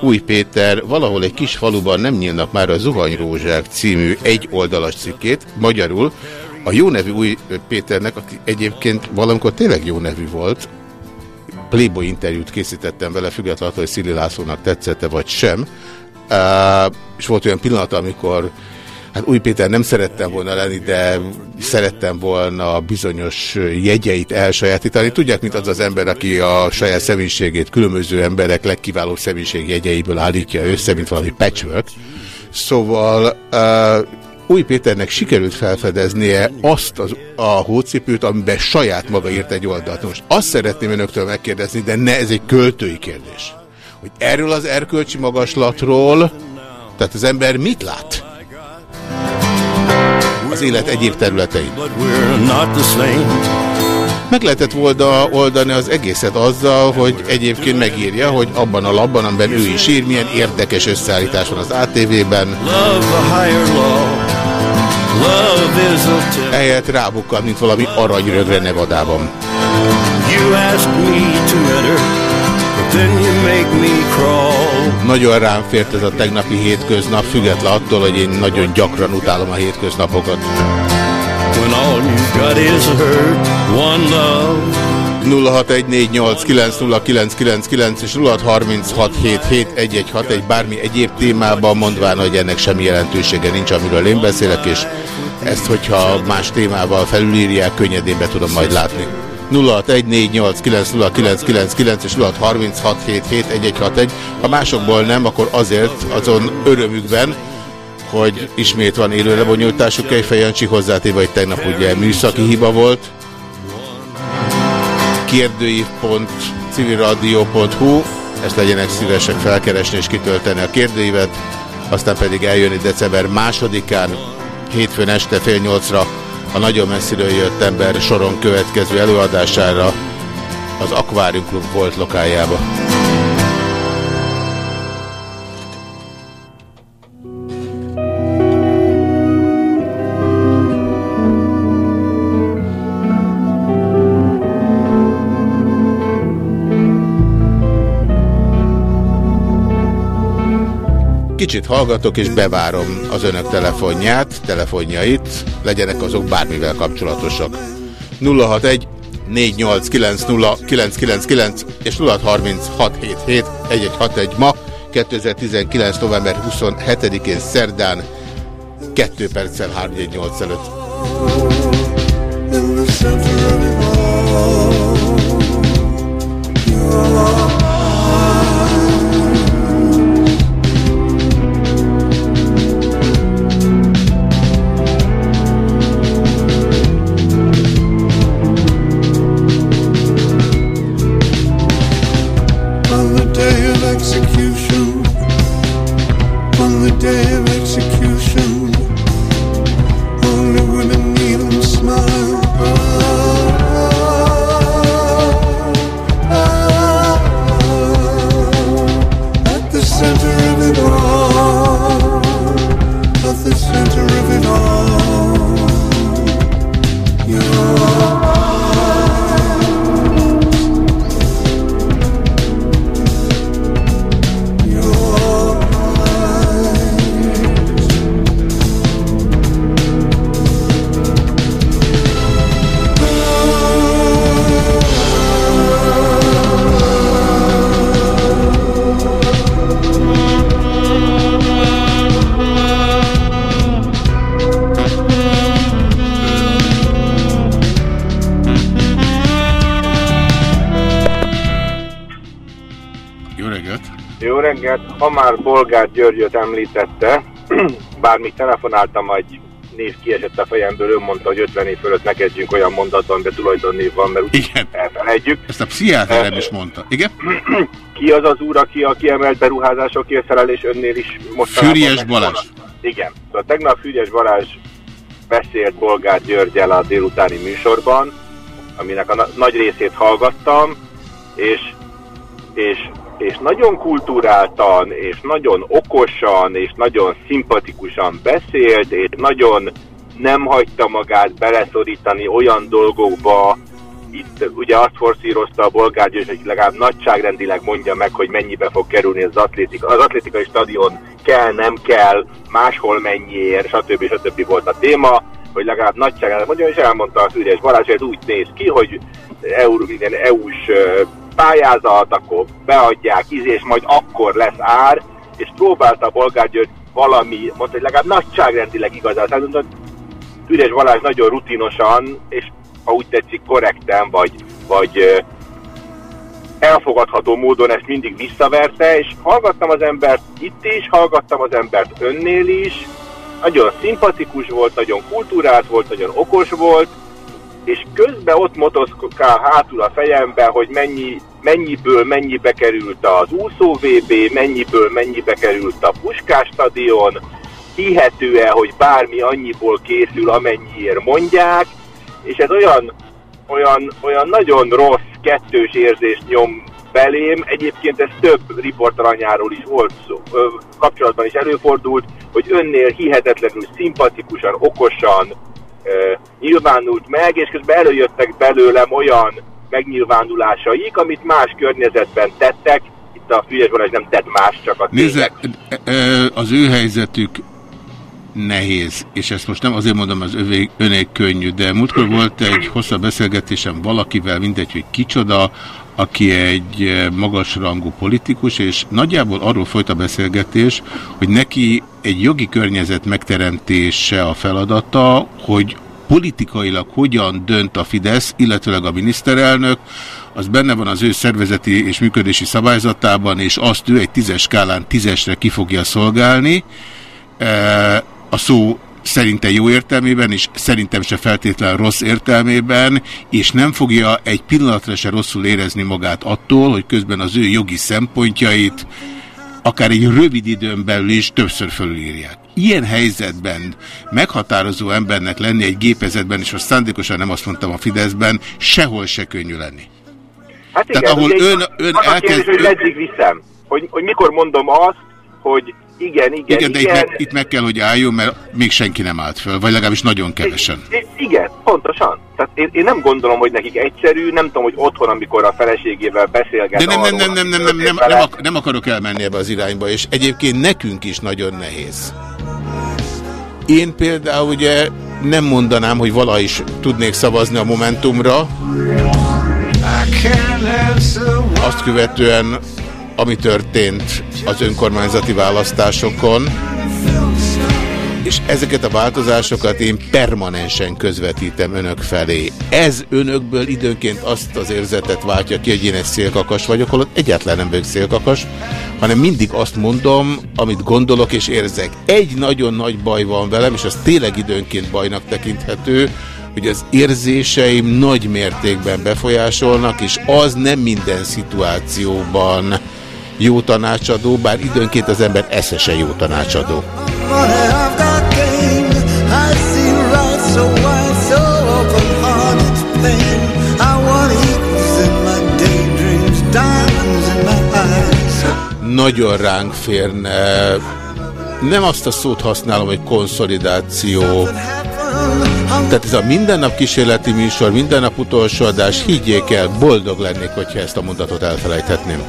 Új Péter valahol egy kis faluban nem nyílnak már a Zuhanyrózsák című egy oldalas cikkét, magyarul a jó nevű Új Péternek, aki egyébként valamikor tényleg jó nevű volt, Playboy interjút készítettem vele, függetlenül, hogy Szili Lászlónak tetszette vagy sem. Uh, és volt olyan pillanat, amikor hát Új Péter nem szerettem volna lenni, de szerettem volna bizonyos jegyeit elsajátítani. Tudják, mint az az ember, aki a saját személyiségét különböző emberek legkiválóbb személyiség jegyeiből állítja össze, mint valami patchwork. Szóval új Péternek sikerült felfedeznie azt az, a hócipőt, amiben saját maga írt egy oldalt. Most azt szeretném önöktől megkérdezni, de ne, ez egy költői kérdés. Hogy erről az erkölcsi magaslatról, tehát az ember mit lát? Az élet egyéb területein. Meg lehetett volna oldani az egészet azzal, hogy egyébként megírja, hogy abban a labban, amiben ő is ír, milyen érdekes összeállítás van az ATV-ben. Ehelyett rábukkal, mint valami aranyrögre Nevadában. Nagyon rám fért ez a tegnapi hétköznap, független attól, hogy én nagyon gyakran utálom a hétköznapokat. When all you've got is hurt, one love. 0614890999 és 0636771161 bármi egyéb témában mondván, hogy ennek semmi jelentősége nincs, amiről én beszélek, és ezt, hogyha más témával felülírják, könnyedén be tudom majd látni. 0614890999 és 0636771161. Ha másokból nem, akkor azért azon örömükben, hogy ismét van élő lebonyolításuk, Kejfej Jancsi hozzátéve, hogy tegnap ugye műszaki hiba volt. kérdőív.civilradio.hu ezt legyenek szívesek felkeresni és kitölteni a kérdőívet, aztán pedig eljönni december másodikán, hétfőn este fél nyolcra a nagyon messziről jött ember soron következő előadására az Aquarium Club volt lokájába. Kicsit hallgatok és bevárom az önök telefonját, telefonjait, legyenek azok bármivel kapcsolatosak. 061 489 és 0636771161 ma 2019. november 27-én szerdán 2 perccel 318 előtt. In the center of it all, Ha már Bolgár Györgyöt említette, bár még telefonáltam, egy név kiesett a fejemből, ő mondta, hogy 50 év fölött ne kezdjünk olyan mondatban, de tulajdonnév van, mert úgy Igen. elfelejtjük. Ezt a pszichiáterem is mondta. Igen? Ki az az úr, aki a kiemelt beruházásokért felel, és önnél is most... Füriyes Balázs. Igen. Szóval tegnap Füriyes Balázs beszélt Bolgár Györgyel a délutáni műsorban, aminek a na nagy részét hallgattam, és, és, és nagyon kulturáltan, és nagyon okosan, és nagyon szimpatikusan beszélt, és nagyon nem hagyta magát beleszorítani olyan dolgokba, itt ugye azt forszírozta a bolgár György, hogy legalább nagyságrendileg mondja meg, hogy mennyibe fog kerülni az atlétika. Az atlétikai stadion kell, nem kell, máshol mennyiért, stb. stb. volt a téma, hogy legalább nagyságrendileg mondja, és elmondta az ügyes Balázs, hogy ez úgy néz ki, hogy EU, EU-s pályázat, akkor beadják, íz, és majd akkor lesz ár, és próbálta a bolgár György valami, mondta, hogy legalább nagyságrendileg igazán. Tehát mondta, Üres Balázs nagyon rutinosan, és ha úgy tetszik korrekten, vagy, vagy elfogadható módon ezt mindig visszaverte, és hallgattam az embert itt is, hallgattam az embert önnél is, nagyon szimpatikus volt, nagyon kultúrált volt, nagyon okos volt, és közben ott motoszkál hátul a fejemben, hogy mennyi, mennyiből mennyibe került az úszó VB, mennyiből mennyibe került a Puskás stadion, hihető-e, hogy bármi annyiból készül, amennyiért mondják, és ez olyan, olyan, olyan nagyon rossz, kettős érzést nyom belém. Egyébként ez több riportalanyáról is volt szó, ö, kapcsolatban is előfordult, hogy önnél hihetetlenül szimpatikusan, okosan nyilvánult meg, és közben előjöttek belőlem olyan megnyilvánulásaik, amit más környezetben tettek. Itt a Fülyes Balázs nem tett más, csak a Nézze, az ő helyzetük nehéz, és ezt most nem azért mondom, az övé, önék könnyű, de múltkor volt egy hosszabb beszélgetésem valakivel, mindegy, hogy kicsoda, aki egy eh, magasrangú politikus, és nagyjából arról folyt a beszélgetés, hogy neki egy jogi környezet megteremtése a feladata, hogy politikailag hogyan dönt a Fidesz, illetőleg a miniszterelnök, az benne van az ő szervezeti és működési szabályzatában, és azt ő egy tízes skálán tízesre ki fogja szolgálni. Eh, A szó szerintem jó értelmében, és szerintem se feltétlen rossz értelmében, és nem fogja egy pillanatra se rosszul érezni magát attól, hogy közben az ő jogi szempontjait akár egy rövid időn belül is többször fölülírják. Ilyen helyzetben meghatározó embernek lenni egy gépezetben, és azt szándékosan nem azt mondtam a Fideszben, sehol se könnyű lenni. Hát igen, Tehát ahol ön, ön az a kérdés, elkezd... hogy ön- viszem. Hogy, hogy mikor mondom azt, hogy igen, igen, Igen, de itt igen. meg, itt meg kell, hogy álljon, mert még senki nem állt föl, vagy legalábbis nagyon kevesen. I- Igen, pontosan. Tehát én, én nem gondolom, hogy nekik egyszerű, nem tudom, hogy otthon, amikor a feleségével beszélget De nem, nem, arról, nem, nem, nem, nem, nem, nem, ak nem akarok elmenni ebbe az irányba, és egyébként nekünk is nagyon nehéz. Én például ugye nem mondanám, hogy vala is tudnék szavazni a Momentumra, azt követően, ami történt az önkormányzati választásokon, és ezeket a változásokat én permanensen közvetítem önök felé. Ez önökből időnként azt az érzetet váltja ki, hogy én egy szélkakas vagyok, holott egyáltalán nem vagyok szélkakas, hanem mindig azt mondom, amit gondolok és érzek. Egy nagyon nagy baj van velem, és az tényleg időnként bajnak tekinthető, hogy az érzéseim nagy mértékben befolyásolnak, és az nem minden szituációban jó tanácsadó, bár időnként az ember eszesen jó tanácsadó. Nagyon ránk férne. Nem azt a szót használom, hogy konszolidáció. Tehát ez a mindennap kísérleti műsor, minden utolsó adás, higgyék el, boldog lennék, hogyha ezt a mondatot elfelejthetném.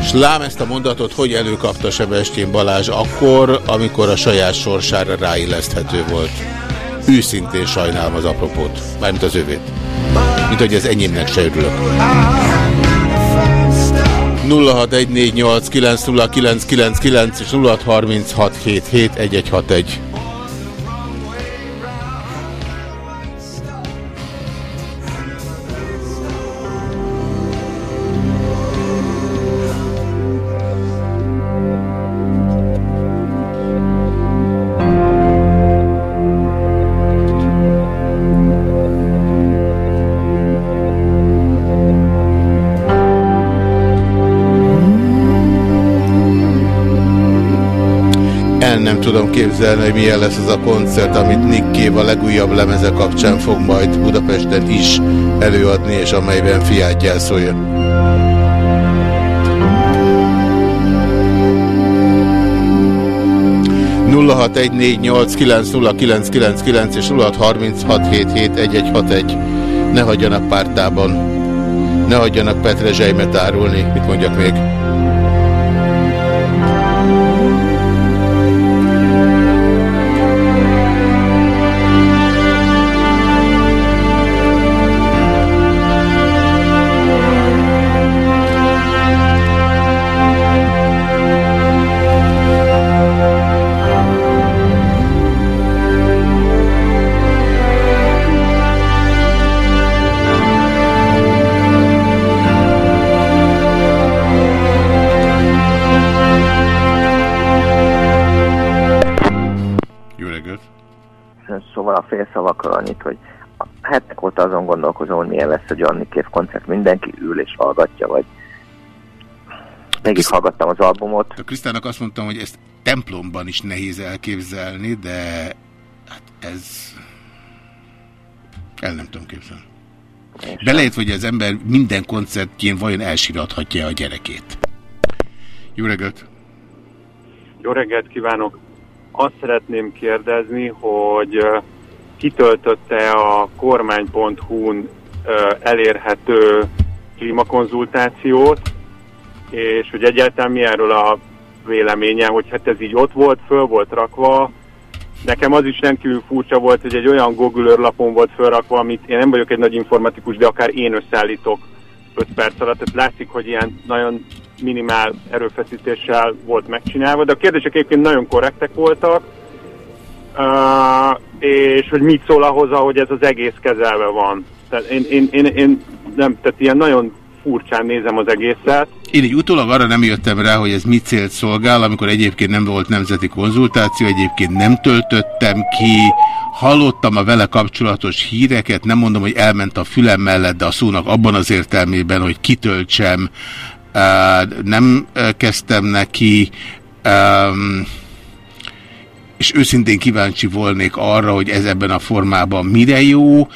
És lám ezt a mondatot, hogy előkapta Sebestyén Balázs akkor, amikor a saját sorsára ráilleszthető volt. Őszintén sajnálom az apropót, mármint az övét. Mint hogy az enyémnek se örülök. 0614890999 és 0636771161. nem tudom képzelni, hogy milyen lesz az a koncert, amit Nick Cave a legújabb lemeze kapcsán fog majd Budapesten is előadni, és amelyben fiát gyászolja. ...0614890999 és 0636771161. Ne hagyjanak pártában. Ne hagyjanak Petre Zsejmet árulni. Mit mondjak még? Hogy milyen lesz a Johnny Cave koncert. Mindenki ül és hallgatja, vagy hallgattam az albumot. A Krisztának azt mondtam, hogy ezt templomban is nehéz elképzelni, de hát ez... El nem tudom képzelni. Belejött, hogy az ember minden koncertjén vajon elsirathatja a gyerekét. Jó reggelt! Jó reggelt kívánok! Azt szeretném kérdezni, hogy kitöltötte a kormány.hu-n elérhető klímakonzultációt, és hogy egyáltalán mi erről a véleménye, hogy hát ez így ott volt, föl volt rakva. Nekem az is rendkívül furcsa volt, hogy egy olyan Google lapon volt fölrakva, amit én nem vagyok egy nagy informatikus, de akár én összeállítok 5 perc alatt. Tehát látszik, hogy ilyen nagyon minimál erőfeszítéssel volt megcsinálva, de a kérdések egyébként nagyon korrektek voltak, és hogy mit szól ahhoz, ahogy ez az egész kezelve van. Tehát én, én, én, én nem, tehát ilyen nagyon furcsán nézem az egészet. Én egy utólag arra nem jöttem rá, hogy ez mit célt szolgál, amikor egyébként nem volt nemzeti konzultáció, egyébként nem töltöttem ki, hallottam a vele kapcsolatos híreket, nem mondom, hogy elment a fülem mellett, de a szónak abban az értelmében, hogy kitöltsem, nem kezdtem neki, és őszintén kíváncsi volnék arra, hogy ez ebben a formában mire jó,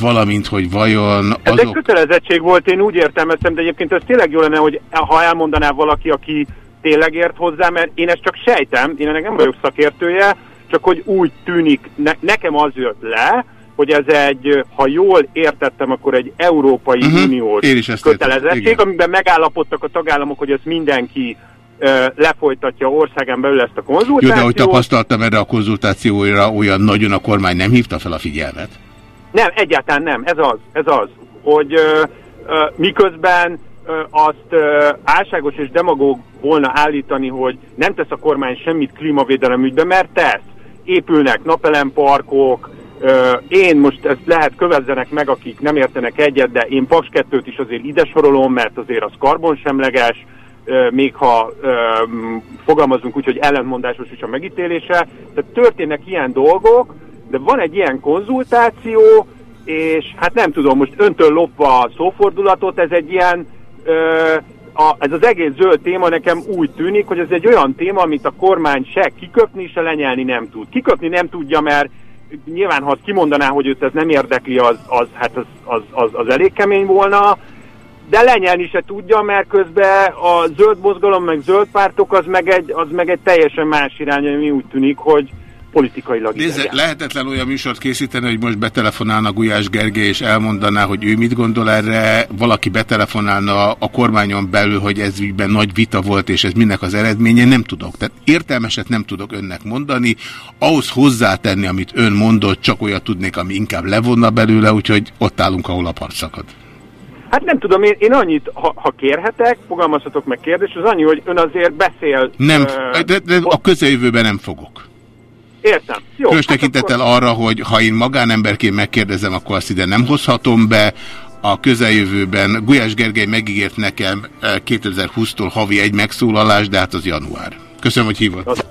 valamint, hogy vajon Ez egy azok... kötelezettség volt, én úgy értelmeztem, de egyébként ez tényleg jó lenne, hogy ha elmondaná valaki, aki tényleg ért hozzá, mert én ezt csak sejtem, én ennek nem vagyok szakértője, csak hogy úgy tűnik, ne, nekem az jött le, hogy ez egy, ha jól értettem, akkor egy Európai Mhm, uh-huh. Uniós kötelezettség, amiben megállapodtak a tagállamok, hogy ezt mindenki lefolytatja országán belül ezt a Jó, konzultációt. de hogy tapasztaltam erre a konzultációra, olyan nagyon a kormány nem hívta fel a figyelmet. Nem, egyáltalán nem. Ez az, ez az. Hogy ö, ö, miközben ö, azt ö, álságos és demagóg volna állítani, hogy nem tesz a kormány semmit klímavédelem ügyben, mert tesz. Épülnek napelemparkok, ö, én most ezt lehet kövezzenek meg, akik nem értenek egyet, de én Paks 2-t is azért ide sorolom, mert azért az karbonsemleges, még ha ö, fogalmazunk úgy, hogy ellentmondásos is a megítélése. Tehát történnek ilyen dolgok, de van egy ilyen konzultáció, és hát nem tudom, most öntől lopva a szófordulatot, ez egy ilyen, ö, a, ez az egész zöld téma nekem úgy tűnik, hogy ez egy olyan téma, amit a kormány se kiköpni, se lenyelni nem tud. Kiköpni nem tudja, mert nyilván, ha azt kimondaná, hogy őt ez nem érdekli, az, az, hát az, az, az, az elég kemény volna, de lenyelni se tudja, mert közben a zöld mozgalom, meg zöld pártok, az meg egy, az meg egy teljesen más irány, ami úgy tűnik, hogy politikailag Nézze, lehetetlen olyan műsort készíteni, hogy most betelefonálna Gulyás Gergely, és elmondaná, hogy ő mit gondol erre, valaki betelefonálna a kormányon belül, hogy ez ügyben nagy vita volt, és ez mindnek az eredménye, nem tudok. Tehát értelmeset nem tudok önnek mondani, ahhoz hozzátenni, amit ön mondott, csak olyat tudnék, ami inkább levonna belőle, úgyhogy ott állunk, ahol a part szakad. Hát nem tudom, én, én annyit, ha, ha kérhetek, fogalmazhatok meg kérdés, az annyi, hogy ön azért beszél... Nem, ö, de, de a közeljövőben nem fogok. Értem. Jó. Különös tekintettel arra, hogy ha én magánemberként megkérdezem, akkor azt ide nem hozhatom be. A közeljövőben Gulyás Gergely megígért nekem eh, 2020-tól havi egy megszólalás, de hát az január. Köszönöm, hogy hívott.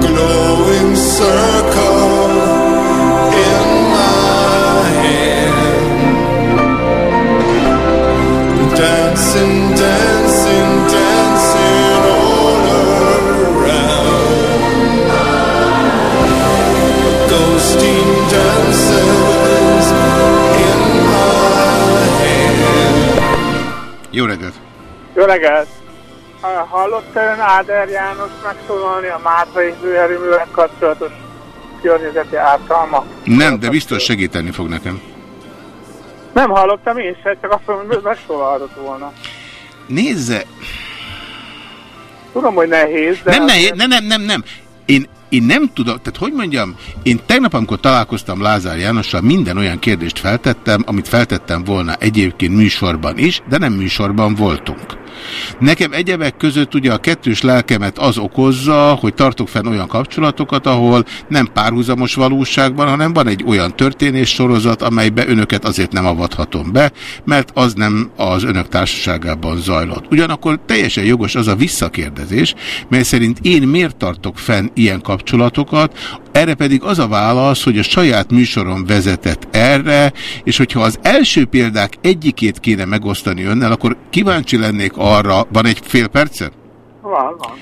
glowing circle Jó reggelt! Jó reggelt! Ha- Hallotta ön Áder János megszólalni a Mátrai hőerőművel kapcsolatos környezeti ártalma? Nem, de biztos segíteni fog nekem. Nem hallottam én se, csak azt mondom, hogy megszólalhatott volna. Nézze, Tudom, hogy nehéz, de... nem, nehéz, nem, nem, nem, nem. Én, én nem tudom, tehát hogy mondjam, én tegnap, amikor találkoztam Lázár Jánossal, minden olyan kérdést feltettem, amit feltettem volna egyébként műsorban is, de nem műsorban voltunk. Nekem egyebek között ugye a kettős lelkemet az okozza, hogy tartok fenn olyan kapcsolatokat, ahol nem párhuzamos valóságban, hanem van egy olyan történés sorozat, amelybe önöket azért nem avathatom be, mert az nem az önök társaságában zajlott. Ugyanakkor teljesen jogos az a visszakérdezés, mely szerint én miért tartok fenn ilyen kapcsolatokat, erre pedig az a válasz, hogy a saját műsorom vezetett erre, és hogyha az első példák egyikét kéne megosztani önnel, akkor kíváncsi lennék arra, van egy fél percet? Van, van.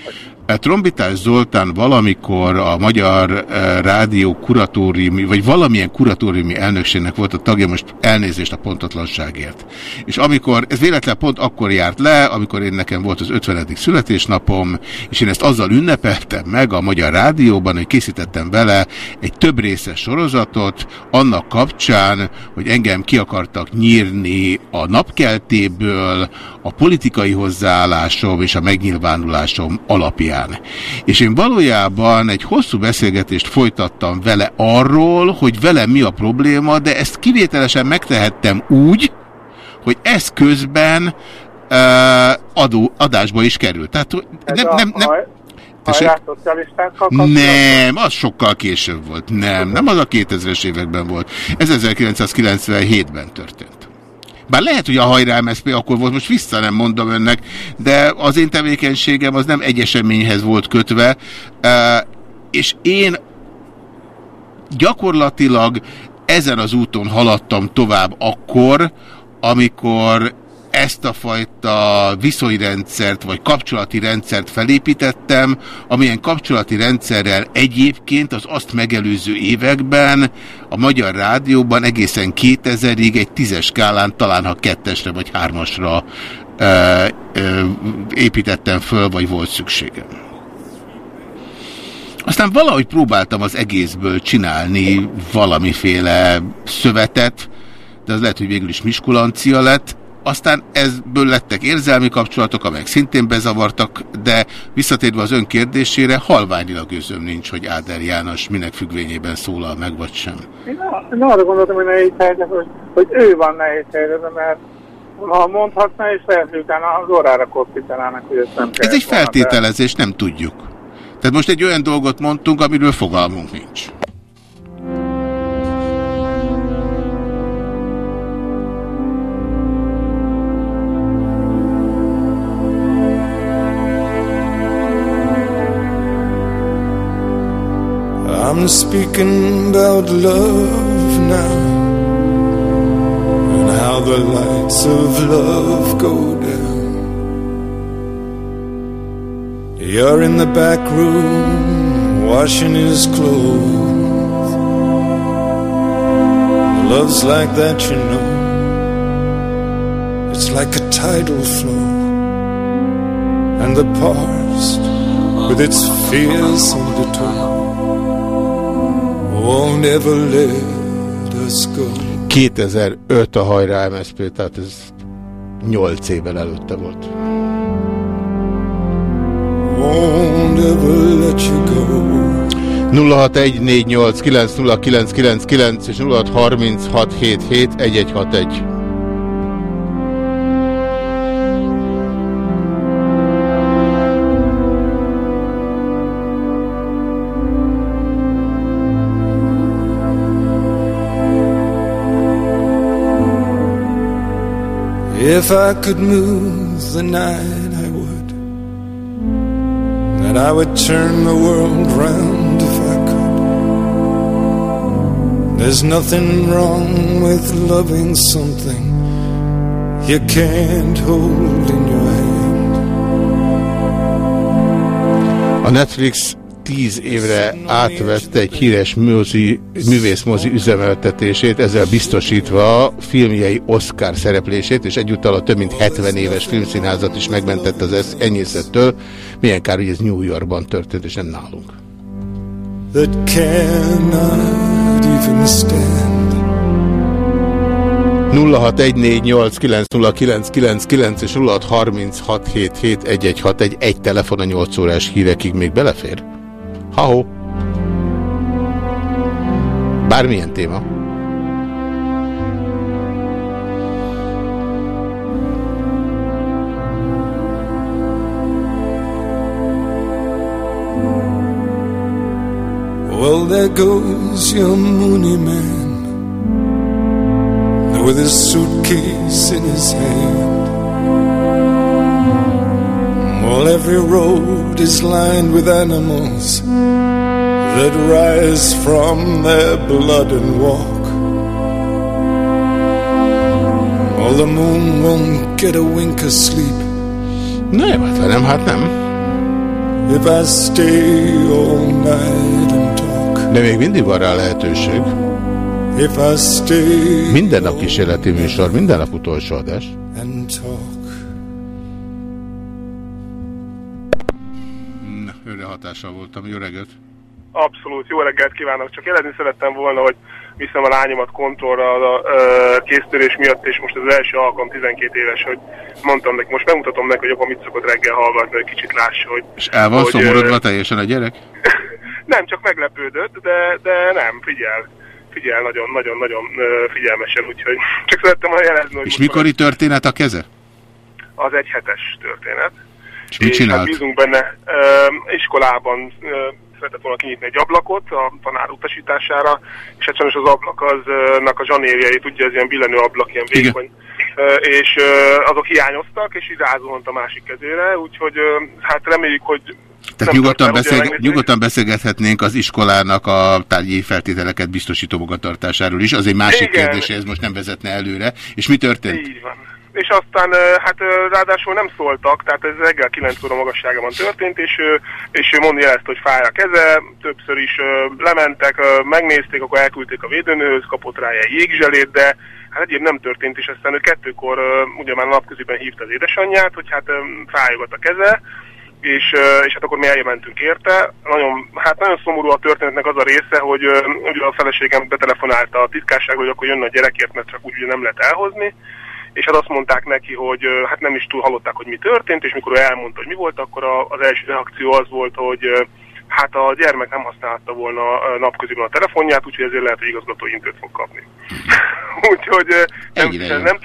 E, Trombitás Zoltán valamikor a Magyar e, Rádió kuratóriumi, vagy valamilyen kuratóriumi elnökségnek volt a tagja, most elnézést a pontatlanságért. És amikor, ez véletlen pont akkor járt le, amikor én nekem volt az 50. születésnapom, és én ezt azzal ünnepeltem meg a Magyar Rádióban, hogy készítettem vele egy több részes sorozatot, annak kapcsán, hogy engem ki akartak nyírni a napkeltéből, a politikai hozzáállásom és a megnyilvánulásom alapján. És én valójában egy hosszú beszélgetést folytattam vele arról, hogy vele mi a probléma, de ezt kivételesen megtehettem úgy, hogy ez közben uh, adó, adásba is került. Tehát nem, nem, nem, Tessék? nem, az sokkal később volt. Nem, nem az a 2000-es években volt. Ez 1997-ben történt. Bár lehet, hogy a hajrá MSZP akkor volt, most vissza nem mondom önnek, de az én tevékenységem az nem egy eseményhez volt kötve, és én gyakorlatilag ezen az úton haladtam tovább akkor, amikor ezt a fajta viszonyrendszert, vagy kapcsolati rendszert felépítettem, amilyen kapcsolati rendszerrel egyébként az azt megelőző években a Magyar Rádióban egészen 2000-ig egy tízes skálán talán ha kettesre vagy hármasra ö, ö, építettem föl, vagy volt szükségem. Aztán valahogy próbáltam az egészből csinálni valamiféle szövetet, de az lehet, hogy végül is miskulancia lett. Aztán ezből lettek érzelmi kapcsolatok, amelyek szintén bezavartak, de visszatérve az ön kérdésére, halványilag őzöm nincs, hogy Áder János minek függvényében szólal meg, vagy sem. Én, én arra gondoltam, hogy nehéz helyzet, hogy, hogy ő van nehéz helyzetben, mert ha mondhatná, és lehet, hogy utána az órára koppítanának, hogy ezt nem Ez kellett egy volna, de- feltételezés, nem tudjuk. Tehát most egy olyan dolgot mondtunk, amiről fogalmunk nincs. I'm speaking about love now and how the lights of love go down. You're in the back room washing his clothes. Love's like that, you know. It's like a tidal flow. And the past, with its fears and undertow, won't ever let us go. 2005 a hajrá MSZP, tehát ez 8 évvel előtte volt. Won't ever let you go. 0614890999 és 0636771161. If I could move the night, I would. And I would turn the world round if I could. There's nothing wrong with loving something you can't hold in your hand. A Netflix 10 évre átvette egy híres mozi, művészmozi üzemeltetését, ezzel biztosítva filmjei Oscar szereplését, és egyúttal a több mint 70 éves filmszínházat is megmentett az enyészettől. Milyen kár, hogy ez New Yorkban történt, és nem nálunk. That cannot even stand. 0614890999 és 0636771161 egy telefon a 8 órás hírekig még belefér? Ha-ho! Bármilyen téma. Well, there goes your moony man with his suitcase in his hand. Well, every road is lined with animals that rise from their blood and walk. Well, the moon won't get a wink of sleep. Nem, hát nem, hát nem. If I stay all night and talk. De még mindig van rá lehetőség. If I stay Minden nap kísérleti műsor, minden nap utolsó adás. and talk. Hatással voltam. Jó reggelt! Abszolút, jó reggelt kívánok. Csak jelezni szerettem volna, hogy viszem a lányomat kontrollra a, a késztörés miatt, és most az első alkalom 12 éves, hogy mondtam neki, most megmutatom neki, hogy apa mit szokott reggel hallgatni, hogy kicsit lássa, hogy... És el van hogy, szomorodva teljesen a gyerek? Nem, csak meglepődött, de, de nem, figyel. Figyel nagyon-nagyon-nagyon figyelmesen, úgyhogy csak szerettem volna jelezni, hogy És mikori történet a keze? az egy hetes történet. És mit és csinált? hát bízunk benne. Iskolában szeretett volna kinyitni egy ablakot a tanár utasítására, és hát sajnos az ablaknak a zsanérjei, tudja, ez ilyen billenő ablak, ilyen Igen. vékony, Ö, és azok hiányoztak, és így rázuhant a másik kezére, úgyhogy hát reméljük, hogy Tehát nyugodtan, megnézni. nyugodtan beszélgethetnénk az iskolának a tárgyi feltételeket biztosító magatartásáról is. Az egy másik Igen. kérdés, ez most nem vezetne előre. És mi történt? Így van. És aztán hát ráadásul nem szóltak, tehát ez reggel 9 óra magasságában történt, és, és ő jelezte, hogy fáj a keze, többször is lementek, megnézték, akkor elküldték a védőnőhöz, kapott rá egy jégzselét, de hát egyéb nem történt, és aztán ő kettőkor ugye már napközben hívta az édesanyját, hogy hát fájogat a keze, és, és hát akkor mi elmentünk érte. Nagyon, hát nagyon szomorú a történetnek az a része, hogy ugye a feleségem betelefonálta a titkárság, hogy akkor jönne a gyerekért, mert csak úgy ugye nem lehet elhozni és hát azt mondták neki, hogy hát nem is túl hallották, hogy mi történt, és mikor ő elmondta, hogy mi volt, akkor az első reakció az volt, hogy hát a gyermek nem használta volna napközben a telefonját, úgyhogy ezért lehet, hogy igazgatói intőt fog kapni. úgyhogy nem, jó. nem.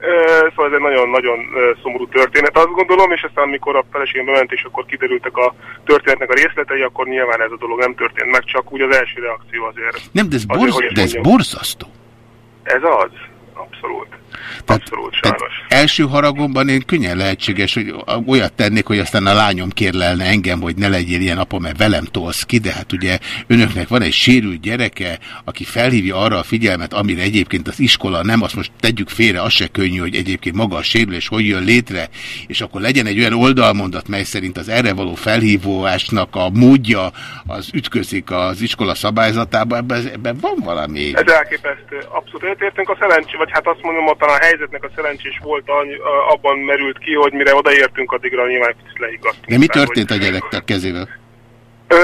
Ö, Szóval ez egy nagyon-nagyon szomorú történet, azt gondolom, és aztán amikor a feleségem bement, és akkor kiderültek a történetnek a részletei, akkor nyilván ez a dolog nem történt meg, csak úgy az első reakció azért. Nem, de ez, borz, de ez mondjam. borzasztó. Ez az, abszolút. Tehát, tehát első haragomban én könnyen lehetséges, hogy olyat tennék, hogy aztán a lányom kérlelne engem, hogy ne legyél ilyen apa, mert velem tolsz ki, de hát ugye önöknek van egy sérült gyereke, aki felhívja arra a figyelmet, amire egyébként az iskola nem, azt most tegyük félre, az se könnyű, hogy egyébként maga a sérülés hogy jön létre, és akkor legyen egy olyan oldalmondat, mely szerint az erre való felhívóásnak a módja az ütközik az iskola szabályzatába, ebben, ebben van valami. Ez elképesztő. Abszolút értünk a szerencsé, vagy hát azt mondom, hogy talán a helyzetnek a szerencsés volt, abban merült ki, hogy mire odaértünk, addigra nyilván kicsit leigaztunk. De mi történt hogy... a gyereknek kezével? Ö,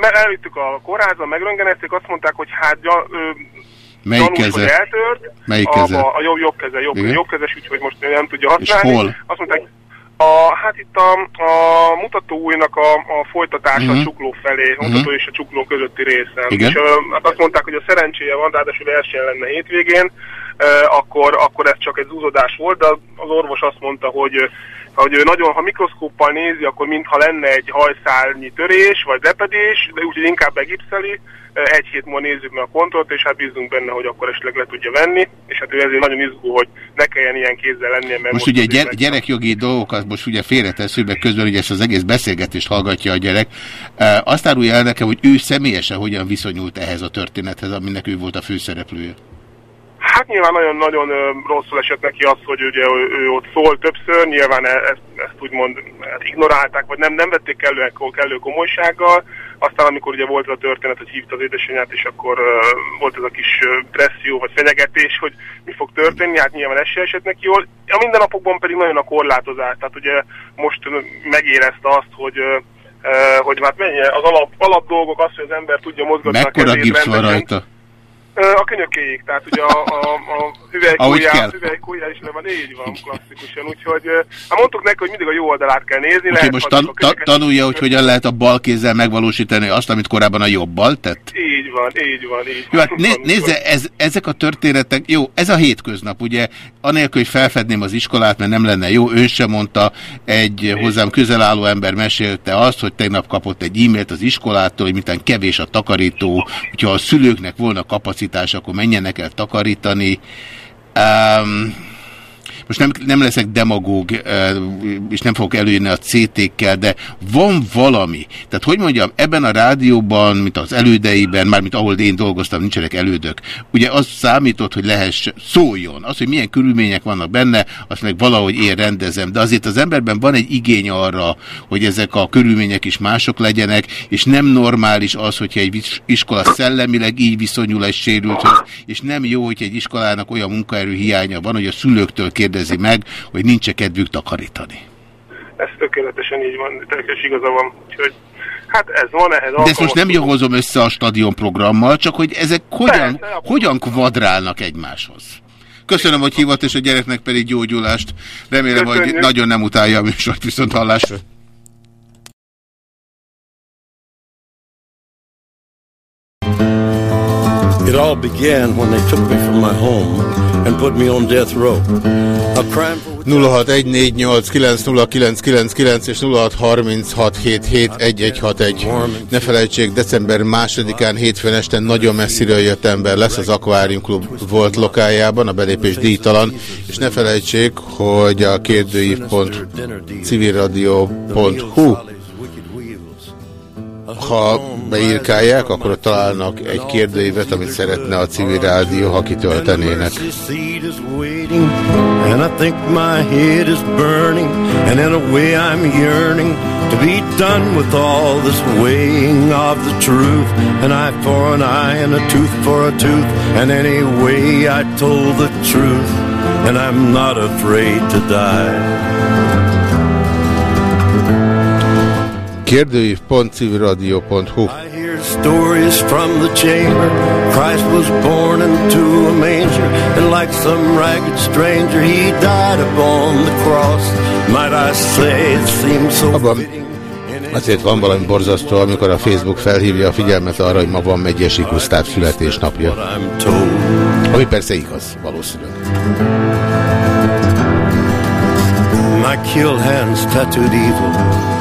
mert elvittük a kórházba, megröngenezték, azt mondták, hogy hát ö, Melyik gyanús, keze? eltört. Melyik keze? A, a jobb, jobb keze, jobb, jobb kezes, úgyhogy most nem tudja használni. És hol? Azt mondták, a, hát itt a, a mutatóújnak a, a folytatása uh -huh. a mhm. csukló felé, a uh -huh. mutató és a csukló közötti részen. Igen? És uh, hát azt mondták, hogy a szerencséje van, ráadásul verseny lenne hétvégén, akkor, akkor ez csak egy zúzódás volt, de az orvos azt mondta, hogy hogy ő nagyon, ha mikroszkóppal nézi, akkor mintha lenne egy hajszálnyi törés, vagy repedés, de úgyhogy inkább begipszeli, egy hét múlva nézzük meg a kontrollt, és hát bízunk benne, hogy akkor esetleg le tudja venni, és hát ő ezért nagyon izgul, hogy ne kelljen ilyen kézzel lennie. Mert most, most ugye gyere, gyerekjogi dolgokat most ugye félreteszünk, meg közben ugye ezt az egész beszélgetést hallgatja a gyerek. E, azt árulja el nekem, hogy ő személyesen hogyan viszonyult ehhez a történethez, aminek ő volt a főszereplője. Hát nyilván nagyon-nagyon rosszul esett neki az, hogy ugye ő, ő ott szól többször, nyilván e- ezt, ezt úgymond hát ignorálták, vagy nem, nem vették kellő, kellő komolysággal. Aztán amikor ugye volt a történet, hogy hívta az édesanyját, és akkor uh, volt ez a kis presszió vagy fenyegetés, hogy mi fog történni, hát nyilván ez se esett neki jól. A mindennapokban pedig nagyon a korlátozás, tehát ugye most megérezte azt, hogy uh, hogy hát mennyi az alap, alap dolgok, az, hogy az ember tudja mozgatni Mekkora a kezét gipsz van rajta? A könyökéig, tehát ugye a, a, a üvelykújjá is le van, így van klasszikusan, úgyhogy hát mondtuk neki, hogy mindig a jó oldalát kell nézni. Úgyhogy most tan ta tanulja, hogy hogyan lehet a bal kézzel megvalósítani azt, amit korábban a jobbal tett? Így van, így van, így jó, hát né nézze, ez, ezek a történetek, jó, ez a hétköznap, ugye, anélkül, hogy felfedném az iskolát, mert nem lenne jó, ön sem mondta, egy hozzám közel álló ember mesélte azt, hogy tegnap kapott egy e-mailt az iskolától, hogy mintán kevés a takarító, hogyha a szülőknek volna kapacitás, kapacitás, akkor menjenek el takarítani. Um, most nem, nem leszek demagóg, és nem fogok előírni a CT-kkel, de van valami. Tehát hogy mondjam, ebben a rádióban, mint az elődeiben, mármint ahol én dolgoztam, nincsenek elődök, ugye az számított, hogy lehess, szóljon. Az, hogy milyen körülmények vannak benne, azt meg valahogy én rendezem. De azért az emberben van egy igény arra, hogy ezek a körülmények is mások legyenek, és nem normális az, hogyha egy iskola szellemileg így viszonyul egy sérülthöz, és nem jó, hogy egy iskolának olyan munkaerő hiánya van, hogy a szülőktől kérdezik, kérdezi meg, hogy nincs -e kedvük takarítani. Ez tökéletesen így van, teljes igaza van. Úgyhogy hát ez van ehhez De ezt most nem jogozom össze a stadion programmal, csak hogy ezek hogyan, Persze, hogyan kvadrálnak egymáshoz. Köszönöm, hogy hívott, és a gyereknek pedig gyógyulást. Remélem, Köszönjük. hogy nagyon nem utálja a műsort, viszont hallásra. It all began when they took me from my home and put me on death row. A crime for 0614890999 és 0636771161. Ne felejtsék, december másodikán hétfőn este nagyon messziről jött ember lesz az Aquarium Club volt lokájában, a belépés díjtalan, és ne felejtsék, hogy a kérdőív.civilradio.hu ha beírkálják, akkor találnak egy kérdőívet, amit szeretne a civil rádió, ha kitöltenének. And I think my head is burning And in a way I'm yearning To be done with all this weighing of the truth. An eye for an eye and a tooth for a tooth And anyway I told the truth And I'm not afraid to die Kérdőív.civilradio.hu stories from the chamber. Christ was born into a manger And like some ragged stranger He died upon the cross. Might I say it seems so Abban Azért van valami borzasztó, amikor a Facebook felhívja a figyelmet arra, hogy ma van Megyesi Gusztáv születésnapja. Ami persze igaz, valószínűleg. My kill hands tattooed evil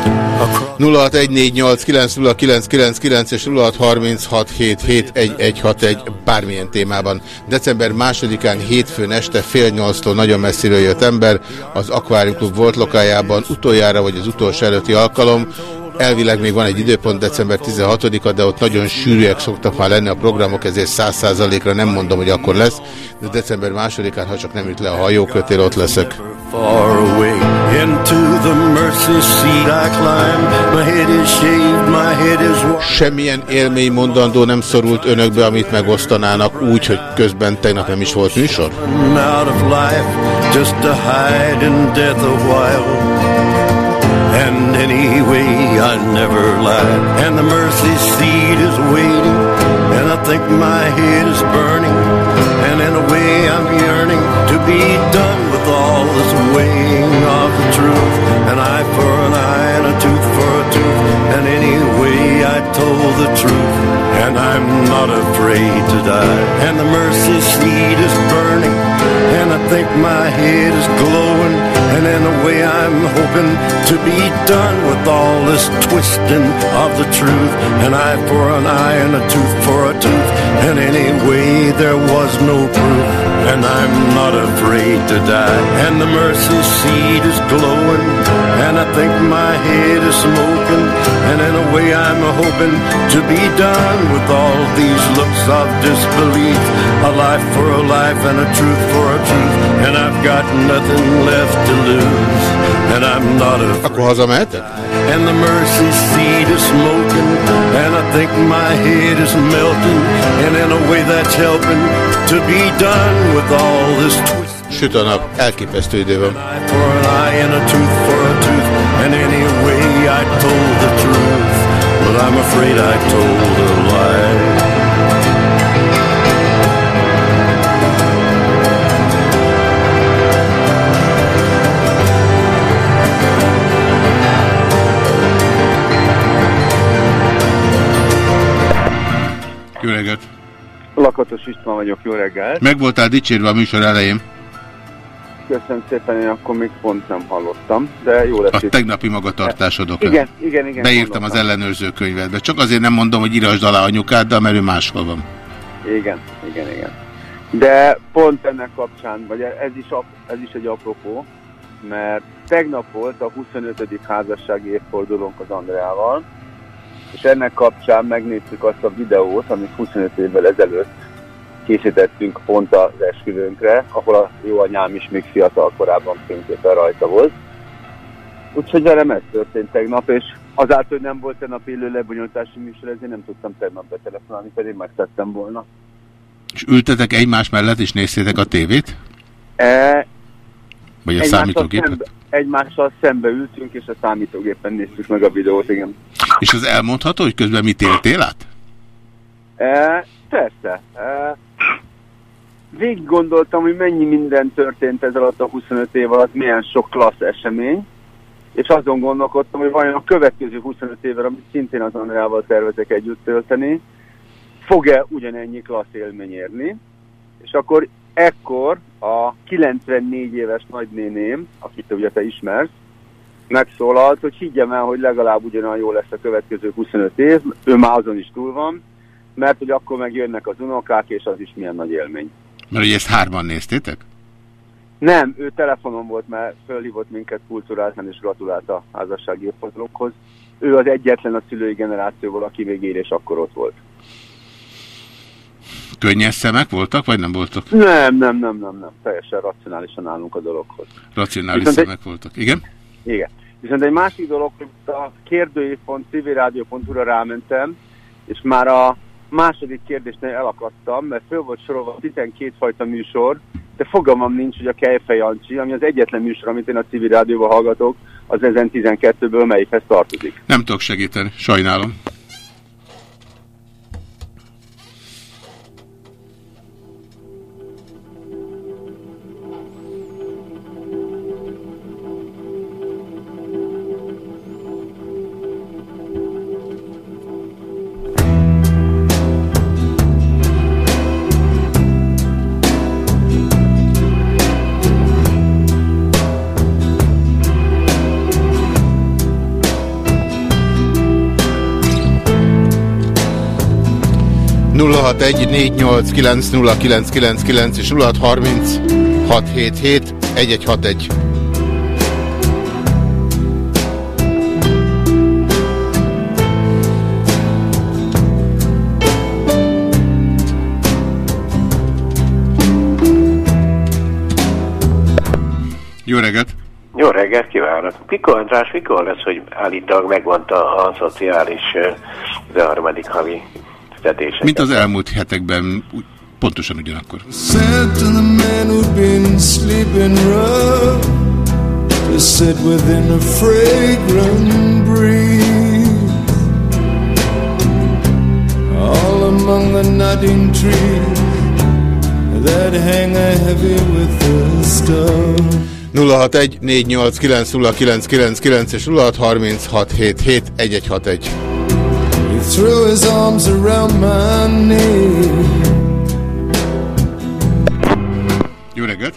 0614890999 és 0636771161 bármilyen témában. December másodikán hétfőn este fél nyolctól nagyon messziről jött ember az Aquarium Club volt lokájában utoljára vagy az utolsó előtti alkalom. Elvileg még van egy időpont, december 16-a, de ott nagyon sűrűek szoktak már lenni a programok, ezért 100%-ra nem mondom, hogy akkor lesz, de december 2-án, ha csak nem üt le a hajókötél, ott leszek. Far away the mercy seat I climb. My head is shaved, my head is Semmilyen élmény mondandó nem szorult önökbe, amit megosztanának úgy, hogy közben tegnap nem is volt műsor? Out of life, just to hide in death a while. And anyway, I never lied. And the mercy seat is waiting. And I think my head is burning. And in a way, I'm yearning to be done this weighing of the truth. An eye for an eye and a tooth for a tooth. And anyway, told the truth. And I'm not afraid to die. And the mercy seat is burning. And I think my head is glowing. And in a way, I'm hoping to be done with all this twisting of the truth. An eye for an eye and a tooth for a tooth. And anyway, there was no proof. And I'm not afraid to die. And the mercy seat is glowing. And I think my head is smoking. And in a way, I'm hoping to be done with all these looks of disbelief. A life for a life and a truth for a truth. And I've got nothing left to lose. And I'm not afraid. And the mercy seat is smoking. And I think my head is melting. And in a way that's helping to be done with all this twist. Süt a nap, elképesztő idő van. And anyway I told the truth. But I'm afraid I told a lie. Jó reggelt! Lakatos István vagyok, jó reggelt! Meg voltál dicsérve a műsor elején? Köszönöm szépen, én akkor még pont nem hallottam, de jó lesz. A tegnapi magatartásodok. Igen, igen, igen. Beírtam az ellenőrző könyvedbe. Csak azért nem mondom, hogy írasd alá anyukáddal, mert ő máshol van. Igen, igen, igen. De pont ennek kapcsán, vagy ez is, ez is egy apropó, mert tegnap volt a 25. házassági évfordulónk az Andreával, és ennek kapcsán megnéztük azt a videót, amit 25 évvel ezelőtt készítettünk pont az esküvőnkre, ahol a jó anyám is még fiatal korában fényképpen rajta volt. Úgyhogy velem ez történt tegnap, és azáltal, hogy nem volt tegnap élő lebonyolítási műsor, ezért nem tudtam tegnap betelefonálni, pedig megtettem volna. És ültetek egymás mellett, és néztétek a tévét? E, Vagy a számítógépet? Szembe, egymással szembe ültünk, és a számítógépen néztük meg a videót, igen. És az elmondható, hogy közben mit éltél át? E, persze. Végig gondoltam, hogy mennyi minden történt ez alatt a 25 év alatt, milyen sok klassz esemény, és azon gondolkodtam, hogy vajon a következő 25 évvel, amit szintén az Andrával tervezek együtt tölteni, fog-e ugyanennyi klassz élmény érni, és akkor ekkor a 94 éves nagynéném, akit ugye te ismersz, megszólalt, hogy higgyem el, hogy legalább ugyanolyan jó lesz a következő 25 év, ő már azon is túl van, mert hogy akkor megjönnek az unokák, és az is milyen nagy élmény. Mert hogy ezt hárman néztétek? Nem, ő telefonon volt, mert fölhívott minket kulturáltan és gratulált a házassági évfordulókhoz. Ő az egyetlen a szülői generációból, aki még él és akkor ott volt. Könnyes szemek voltak, vagy nem voltak? Nem, nem, nem, nem, nem. Teljesen racionálisan állunk a dologhoz. Racionális Viszont szemek egy... voltak, igen? Igen. Viszont egy másik dolog, hogy a kérdőív.civilradio.hu-ra rámentem, és már a második kérdésnél elakadtam, mert föl volt sorolva 12 fajta műsor, de fogalmam nincs, hogy a Kejfej Jancsi, ami az egyetlen műsor, amit én a civil rádióban hallgatok, az ezen 12-ből melyikhez tartozik. Nem tudok segíteni, sajnálom. 0614890999 és 0636771161. Jó reggelt! Jó reggelt kívánok! Piko András, mikor lesz, hogy állítólag megvonta a szociális uh, harmadik havi fizetéseket? Mint az elmúlt hetekben, úgy, pontosan ugyanakkor. Sit within a fragrant breeze All among the nodding trees That hang a heavy with the stars 061 és 0636771161. Threw his arms around my knee Jó reggelt!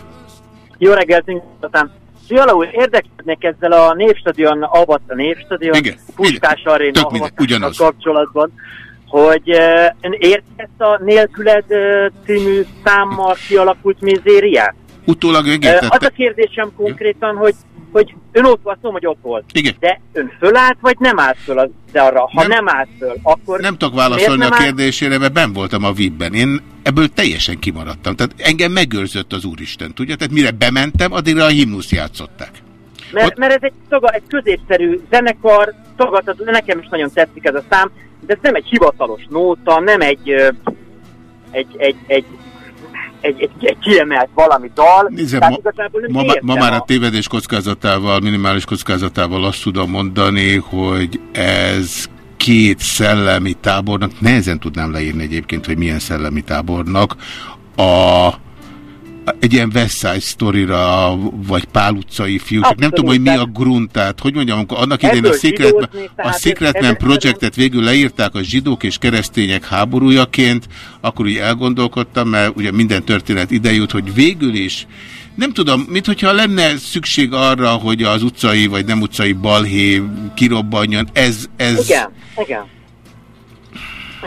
Jó reggelt, nyugodtan. Fiala úr, érdekelnék ezzel a Névstadion, Avat a Névstadion, Igen, Puskás Aréna Tök minden, ugyanaz. kapcsolatban, hogy ön érti ezt a Nélküled uh, című számmal kialakult mizériát? Utólag megértette. az a kérdésem konkrétan, hogy hogy ön ott volt, tudom, hogy ott volt. Igen. De ön fölállt, vagy nem állt föl az, de arra? Ha nem, nem állt föl, akkor... Nem tudok válaszolni a nem állt- kérdésére, mert ben voltam a VIP-ben. Én ebből teljesen kimaradtam. Tehát engem megőrzött az Úristen, tudja? Tehát mire bementem, addigra a himnusz játszották. Mert, mert ez egy, taga, egy középszerű zenekar, tagadható, nekem is nagyon tetszik ez a szám, de ez nem egy hivatalos nóta, nem egy, egy, egy, egy, egy, egy, egy kiemelt valami dal. Nézze, ma, ma, ma már a- a tévedés kockázatával, minimális kockázatával azt tudom mondani, hogy ez két szellemi tábornak, nehezen tudnám leírni egyébként, hogy milyen szellemi tábornak, a egy ilyen West Side Story-ra, vagy Pál utcai fiú, nem tudom, hogy mi a grunt, tehát hogy mondjam, annak idején a Secret, a Secret Man Projectet végül leírták a zsidók és keresztények háborújaként, akkor úgy elgondolkodtam, mert ugye minden történet ide jut, hogy végül is nem tudom, mint hogyha lenne szükség arra, hogy az utcai vagy nem utcai balhé kirobbanjon, ez, ez, Igen, igen.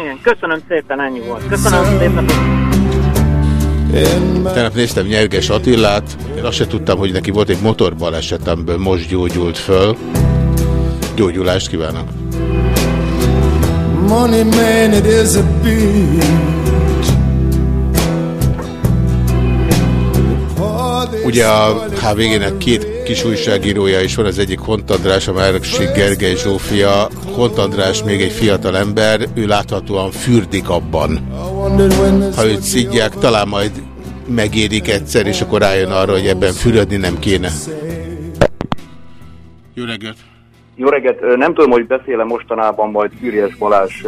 Igen, köszönöm szépen, ennyi volt. Köszönöm szépen. Tegnap néztem Nyerges Attilát, én azt se tudtam, hogy neki volt egy motorbaleset, amiből most gyógyult föl. Gyógyulást kívánok! Money man, it is a bitch. Ugye a HVG-nek két kis újságírója is van, az egyik Hont András, a másik Gergely Zsófia. Hont András még egy fiatal ember, ő láthatóan fürdik abban. Ha őt szidják, talán majd megérik egyszer, és akkor rájön arra, hogy ebben fürödni nem kéne. Jó reggelt! Jó reggelt, nem tudom, hogy beszélem mostanában majd Fűrjes Balázs.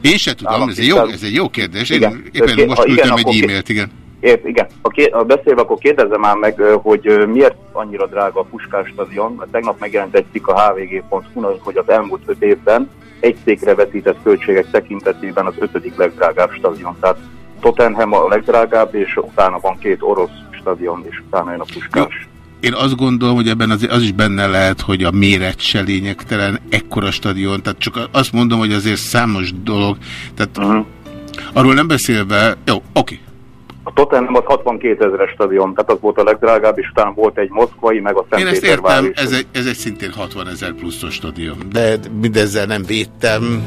Én se tudom, ez egy jó, ez egy jó kérdés. Én Igen. éppen Ké- most küldtem egy e-mailt, igen. Épp, igen. Ha, ké, ha beszélve, akkor kérdezzem már meg, hogy miért annyira drága a Puskás stadion. Tegnap megjelent egy cikk a hvg.hu, hogy az elmúlt öt évben egy székre vetített költségek tekintetében az ötödik legdrágább stadion. Tehát Tottenham a legdrágább, és utána van két orosz stadion, és utána jön a Puskás. Én azt gondolom, hogy ebben az, az is benne lehet, hogy a méret se lényegtelen, ekkora stadion, tehát csak azt mondom, hogy azért számos dolog, tehát uh -huh. arról nem beszélve, jó, oké. A Tottenham az 62 ezeres stadion, tehát az volt a legdrágább, és utána volt egy moszkvai, meg a Én ezt értem, ez egy, ez egy szintén 60 ezer pluszos stadion, de mindezzel nem védtem.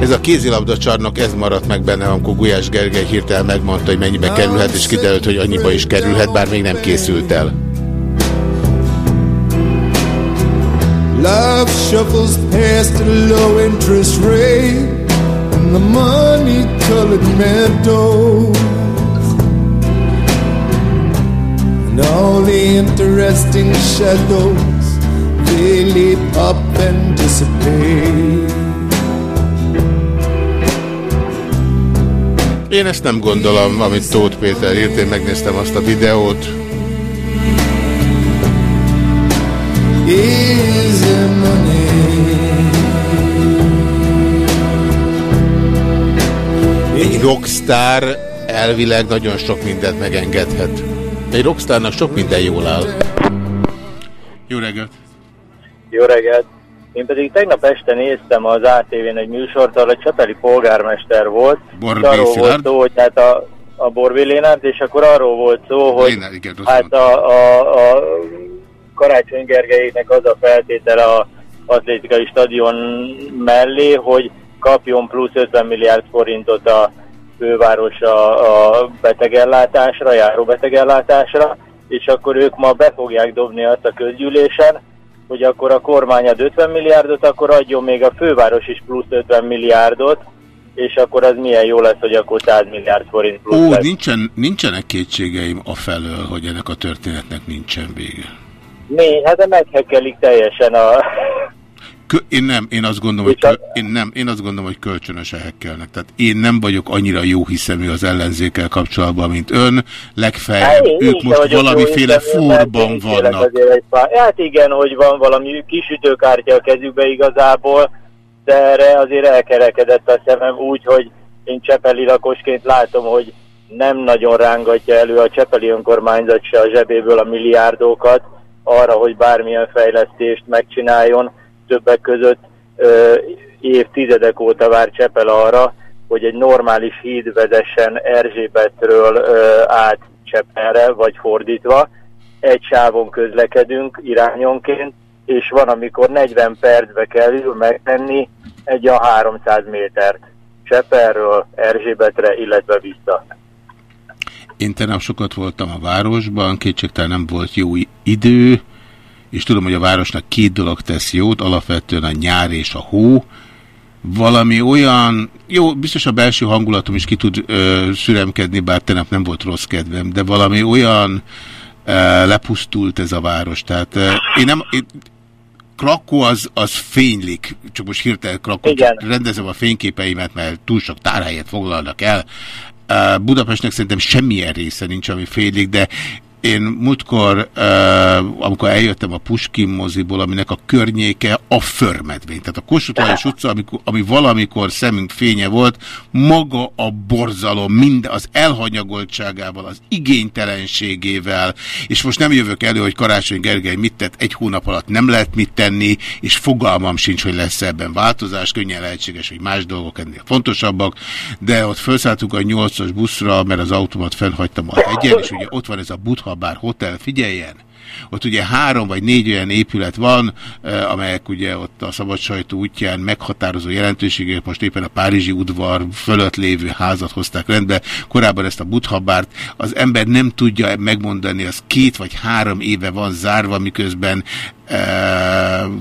Ez a kézilabda csarnok, ez maradt meg benne, amikor Gulyás Gergely hirtelen megmondta, hogy mennyibe kerülhet, és kiderült, hogy annyiba is kerülhet, bár még nem készült el. Love shuffles past at a low interest rate and the money colored meadows. And all the interesting shadows they leap up and dissipate. Én ezt nem gondolom, amit Tóth Péter írt, én megnéztem azt a videót. Easy Egy rockstar elvileg nagyon sok mindent megengedhet. Egy rockstarnak sok minden jól áll. Jó reggelt! Jó reggelt! Én pedig tegnap este néztem az ATV-n egy műsort, ahol a Csepeli polgármester volt. Borbély és arról volt Szilárd? szó, hogy hát a, a Borbé Lénárt, és akkor arról volt szó, hogy Lénár, igen, hát a, a, a Karácsony Gergelyének az a feltétele a atlétikai stadion mellé, hogy kapjon plusz 50 milliárd forintot a főváros a, a betegellátásra, járó betegellátásra, és akkor ők ma be fogják dobni azt a közgyűlésen, hogy akkor a kormány ad 50 milliárdot, akkor adjon még a főváros is plusz 50 milliárdot, és akkor az milyen jó lesz, hogy akkor 100 milliárd forint plusz Ó, lesz. nincsen, nincsenek kétségeim a felől, hogy ennek a történetnek nincsen vége. Mi? Hát de meghekkelik teljesen a... Én nem, én azt gondolom, hogy én nem, én azt gondolom, hogy kölcsönösen hekkelnek. Tehát én nem vagyok annyira jó hiszemű az ellenzékkel kapcsolatban, mint ön. Legfeljebb Hát ők most valamiféle furban vannak. Hát igen, hogy van valami kisütőkártya a kezükbe igazából, de erre azért elkerekedett a szemem úgy, hogy én csepeli lakosként látom, hogy nem nagyon rángatja elő a csepeli önkormányzat se a zsebéből a milliárdokat arra, hogy bármilyen fejlesztést megcsináljon. Többek között évtizedek óta vár Csepel arra, hogy egy normális híd vezessen Erzsébetről át Csepelre, vagy fordítva. Egy sávon közlekedünk irányonként, és van, amikor 40 percbe kerül megtenni egy a 300 métert Csepelről Erzsébetre, illetve vissza. Én tegnap sokat voltam a városban, kétségtelen nem volt jó idő, és tudom, hogy a városnak két dolog tesz jót, alapvetően a nyár és a hó. Valami olyan, jó, biztos a belső hangulatom is ki tud ö, szüremkedni, bár tegnap nem volt rossz kedvem, de valami olyan ö, lepusztult ez a város. Tehát ö, én nem... Én, Krakó az, az fénylik, csak most hirtelen Krakó, rendezem a fényképeimet, mert túl sok tárhelyet foglalnak el. Budapestnek szerintem semmilyen része nincs, ami félig, de én múltkor, uh, amikor eljöttem a Puskin moziból, aminek a környéke a förmedvény. Tehát a Kossuth Lajos utca, amikor, ami valamikor szemünk fénye volt, maga a borzalom, minden az elhanyagoltságával, az igénytelenségével, és most nem jövök elő, hogy Karácsony Gergely mit tett, egy hónap alatt. Nem lehet mit tenni, és fogalmam sincs, hogy lesz ebben változás, könnyen lehetséges, hogy más dolgok ennél fontosabbak, de ott felszálltunk a 8-as buszra, mert az automat fennhagytam a hegyen, és ugye ott van ez a Butha Bár Hotel, figyeljen! Ott ugye három vagy négy olyan épület van, amelyek ugye ott a szabadsajtó útján meghatározó jelentőségek, most éppen a Párizsi udvar fölött lévő házat hozták rendbe, korábban ezt a Buthabárt, az ember nem tudja megmondani, az két vagy három éve van zárva, miközben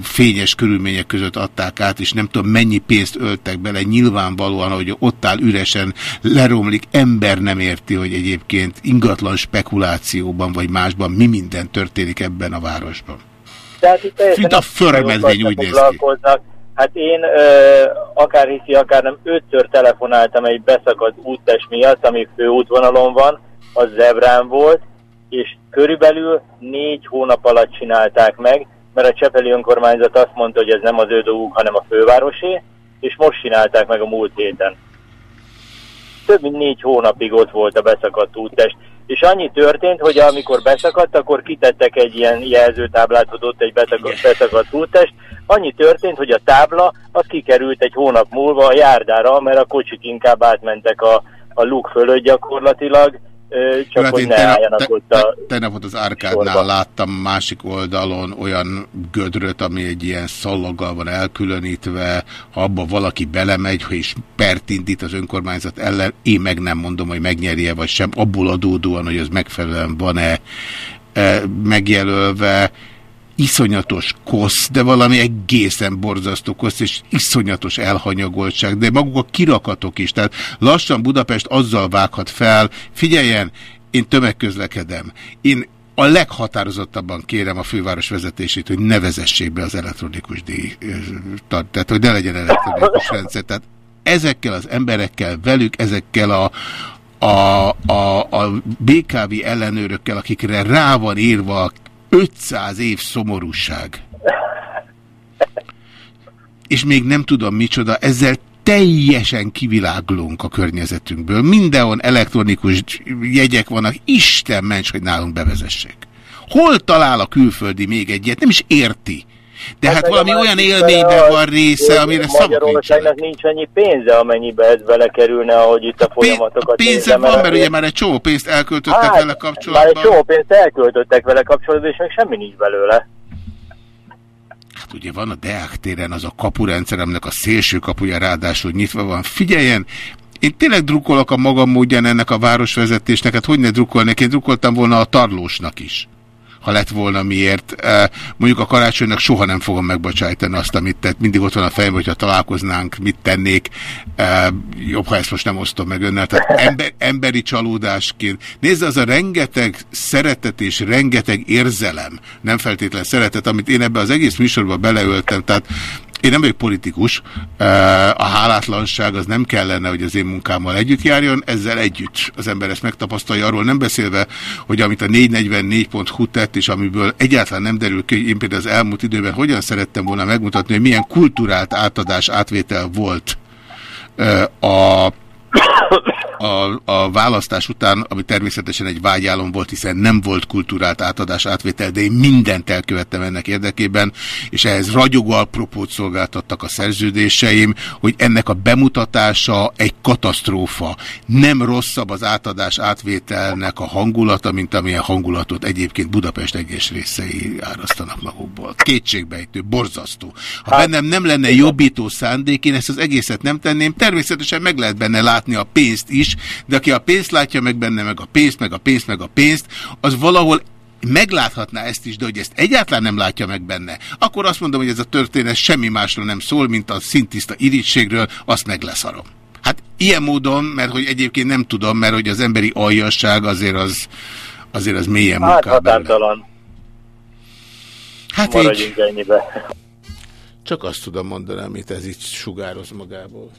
fényes körülmények között adták át, és nem tudom mennyi pénzt öltek bele, nyilvánvalóan, hogy ott áll üresen, leromlik, ember nem érti, hogy egyébként ingatlan spekulációban vagy másban mi minden történik ebben a városban. Tehát itt Mint a förmedvény úgy néz ki. Hát én ö, akár hiszi, akár nem ötször telefonáltam egy beszakadt úttest miatt, ami főútvonalon van, az zebrán volt, és körülbelül négy hónap alatt csinálták meg, mert a Csepeli önkormányzat azt mondta, hogy ez nem az ő dolguk, hanem a fővárosé, és most csinálták meg a múlt héten. Több mint négy hónapig ott volt a beszakadt úttest. És annyi történt, hogy amikor beszakadt, akkor kitettek egy ilyen jelzőtáblát, hogy ott egy beszakadt, beszakadt úttest. Annyi történt, hogy a tábla az kikerült egy hónap múlva a járdára, mert a kocsik inkább átmentek a, a luk fölött gyakorlatilag, csak Hát hogy én ne tegnap- álljanak te- ott a... te- Tegnap ott az Árkádnál láttam másik oldalon olyan gödröt, ami egy ilyen szallaggal van elkülönítve, ha abba valaki belemegy, és pert indít az önkormányzat ellen, én meg nem mondom, hogy megnyerje vagy sem, abból adódóan, hogy az megfelelően van-e e, megjelölve, iszonyatos kosz, de valami egészen borzasztó kosz, és iszonyatos elhanyagoltság, de maguk a kirakatok is. Tehát lassan Budapest azzal vághat fel, figyeljen, én tömegközlekedem, én a leghatározottabban kérem a főváros vezetését, hogy ne vezessék be az elektronikus díj, tehát hogy ne legyen elektronikus rendszer. Tehát ezekkel az emberekkel, velük, ezekkel a, a, a, a BKV ellenőrökkel, akikre rá van írva 500 év szomorúság. És még nem tudom micsoda, ezzel teljesen kiviláglunk a környezetünkből. Mindenhol elektronikus jegyek vannak, Isten ments, hogy nálunk bevezessék. Hol talál a külföldi még egyet? Nem is érti. De hát, hát valami olyan élményben van része, amire szavak Magyarországnak nincs annyi pénze, amennyibe ez belekerülne, ahogy itt a folyamatokat Pénze van, mert ugye már egy csomó pénzt elköltöttek Hát, vele Már egy kapcsolatban. csomó pénzt elköltöttek vele kapcsolatban, és még semmi nincs belőle. Hát ugye van a Deák téren az a kapurendszer, aminek a szélső kapuja ráadásul nyitva van. Figyeljen, én tényleg drukkolok a magam módján ennek a városvezetésnek, hát hogy ne drukkolnék, én drukkoltam volna a tarlósnak is ha lett volna miért. Eh, Mondjuk a karácsonynak soha nem fogom megbocsájtani azt, amit tett. Mindig ott van a fejemben, hogyha találkoznánk, mit tennék. Eh, Jobb, ha ezt most nem osztom meg önnel. Tehát ember, emberi csalódásként. Nézze, az a rengeteg szeretet és rengeteg érzelem, nem feltétlen szeretet, amit én ebbe az egész műsorba beleöltem. Tehát én nem vagyok politikus, eh, a hálátlanság az nem kellene, hogy az én munkámmal együtt járjon, ezzel együtt az ember ezt megtapasztalja, arról nem beszélve, hogy amit a 444.hu tett, és amiből egyáltalán nem derül ki, hogy én például az elmúlt időben hogyan szerettem volna megmutatni, hogy milyen kulturált átadás, átvétel volt eh, a a, a választás után, ami természetesen egy vágyálom volt, hiszen nem volt kulturált átadás átvétel, de én mindent elkövettem ennek érdekében, és ehhez ragyogó apropót szolgáltattak a szerződéseim, hogy ennek a bemutatása egy katasztrófa. Nem rosszabb az átadás átvételnek a hangulata, mint amilyen hangulatot egyébként Budapest egyes részei árasztanak magukból. Kétségbejtő, borzasztó. Ha bennem nem lenne jobbító szándék, én ezt az egészet nem tenném, természetesen meg lehet benne látni a pénzt is, de aki a pénzt látja meg benne, meg a pénzt, meg a pénzt, meg a pénzt, az valahol megláthatná ezt is, de hogy ezt egyáltalán nem látja meg benne, akkor azt mondom, hogy ez a történet semmi másról nem szól, mint a szintiszta irítségről, azt meg leszarom. Hát ilyen módon, mert hogy egyébként nem tudom, mert hogy az emberi aljasság azért az, azért az mélyen Hát munkál határtalan. Hát Maradjunk ennyibe. Csak azt tudom mondani, amit ez itt sugároz magából.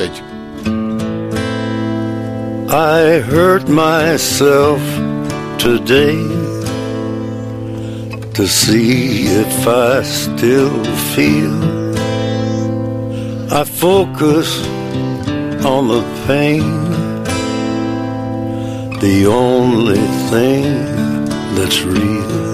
és I hurt myself today to see if I still feel I focus on the pain. The only thing that's real.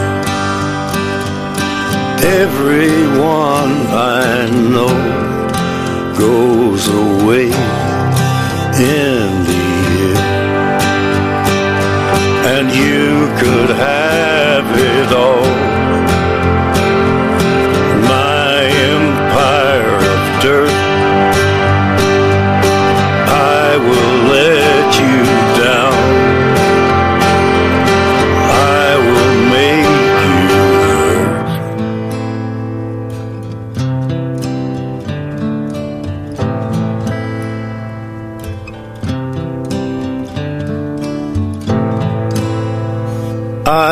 Everyone I know goes away in the end. And you could have it all.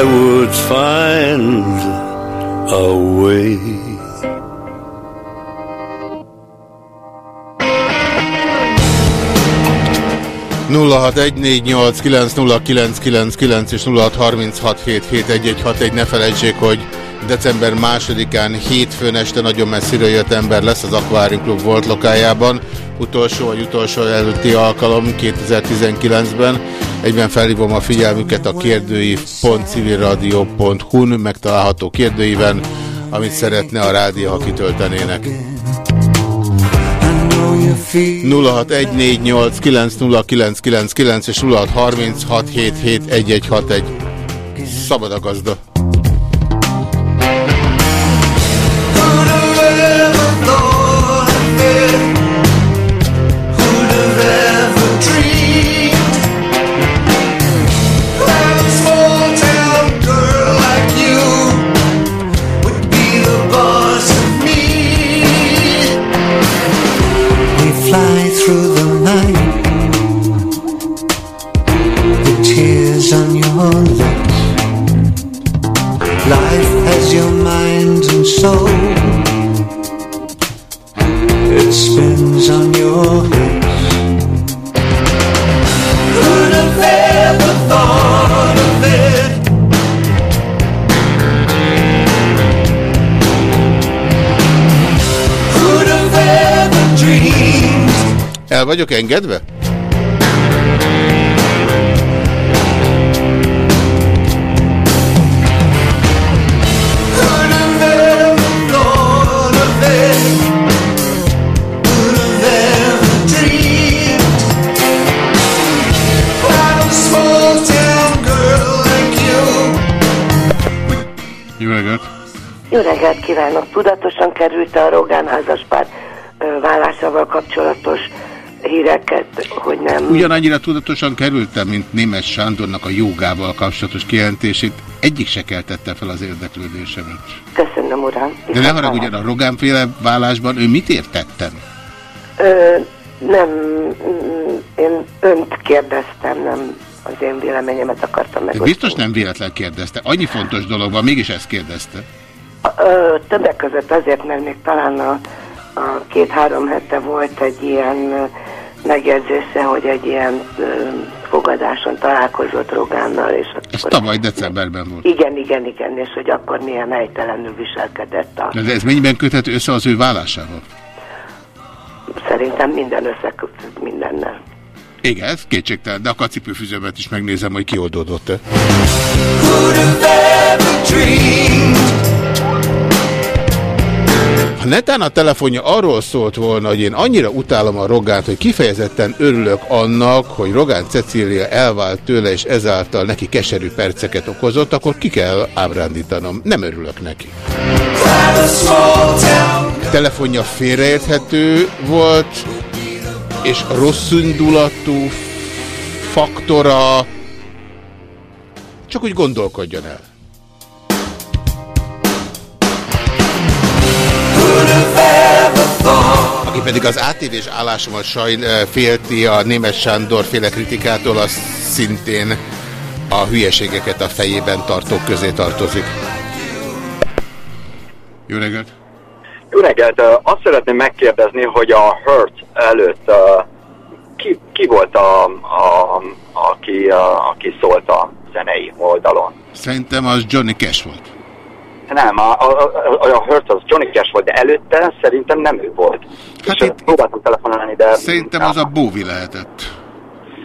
I would find a way. és 0636771161 ne felejtsék, hogy december másodikán hétfőn este nagyon messzire jött ember lesz az Aquarium Club volt lokájában. Utolsó vagy utolsó előtti alkalom 2019-ben. Egyben felhívom a figyelmüket a kérdői.civilradio.hu-n megtalálható kérdőiben, amit szeretne a rádió, ha kitöltenének. 0614890999 és 0636771161. Szabad a gazda. Like you Jó reggelt! Kívánok! Tudatosan került a Rogán házaspár vállásával kapcsolatos híreket, hogy nem... Ugyanannyira tudatosan kerültem, mint Némes Sándornak a jogával kapcsolatos kijelentését. Egyik se keltette fel az érdeklődésemet. Köszönöm, uram. De ne haragudjon, a Rogánféle vállásban ő mit értettem? Ö, nem, én önt kérdeztem, nem az én véleményemet akartam megosztani. biztos nem véletlen kérdezte. Annyi fontos dolog van, mégis ezt kérdezte. Ö, többek között azért, mert még talán a, a két-három hete volt egy ilyen megjegyzése, hogy egy ilyen ö, fogadáson találkozott Rogánnal, és Ez akkor... tavaly decemberben volt. Igen, igen, igen, és hogy akkor milyen helytelenül viselkedett a... De ez mennyiben köthető össze az ő vállásával? Szerintem minden összeköt mindennel. Igen, ez kétségtelen, de a kacipőfüzemet is megnézem, hogy kioldódott-e. Who'd have ever dreamed? Ha netán a telefonja arról szólt volna, hogy én annyira utálom a Rogánt, hogy kifejezetten örülök annak, hogy Rogán Cecília elvált tőle, és ezáltal neki keserű perceket okozott, akkor ki kell ábrándítanom. Nem örülök neki. A Telefonja félreérthető volt, és rosszindulatú faktora csak úgy gondolkodjon el. Aki pedig az ATV-s állásomat sajn, eh, félti a német Sándor féle kritikától, az szintén a hülyeségeket a fejében tartók közé tartozik. Jó reggelt! Jó reggelt! Azt szeretném megkérdezni, hogy a Hurt előtt ki, ki volt a, a, aki, a, aki szólt a zenei oldalon? Szerintem az Johnny Cash volt. Nem, a, a, a, a Hurt az Johnny Cash volt, de előtte szerintem nem ő volt. Hát És itt... próbáltam telefonálni, de... Szerintem az a Bowie lehetett.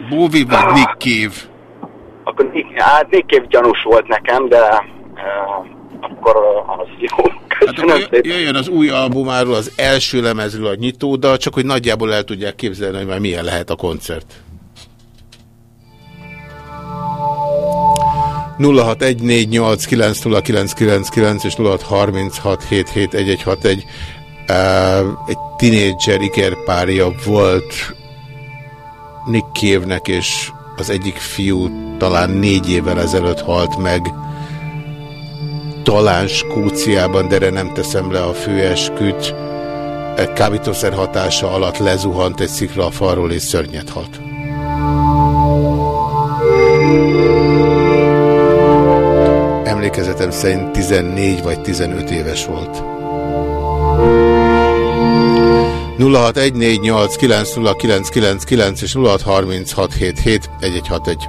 Bowie vagy Nick Cave. Akkor Nick, hát Nick Cave gyanús volt nekem, de uh, akkor az jó. Köszönöm hát szépen. Jöjjön az új albumáról, az első lemezről a nyitódal, csak hogy nagyjából el tudják képzelni, hogy már milyen lehet a koncert. 0614890999 és 0636771161 egy tinédzser ikerpárja volt Nick Cave-nek, és az egyik fiú talán négy évvel ezelőtt halt meg talán Skóciában, de erre nem teszem le a főesküt. Kábítószer hatása alatt lezuhant egy szikra a falról és szörnyet halt. Emlékezetem szerint 14 vagy 15 éves volt. 0614890999 és 0636771161.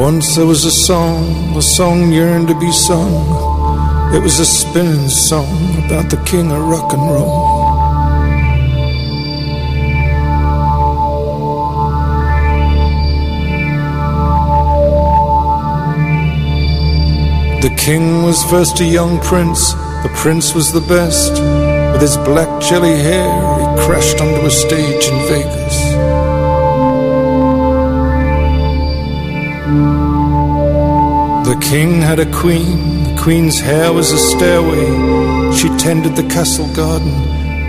Once there was a song, a song yearned to be sung. It was a spinning song about the king of rock and roll. The king was first a young prince, the prince was the best. With his black jelly hair, he crashed onto a stage in Vegas. The king had a queen, the queen's hair was a stairway. She tended the castle garden,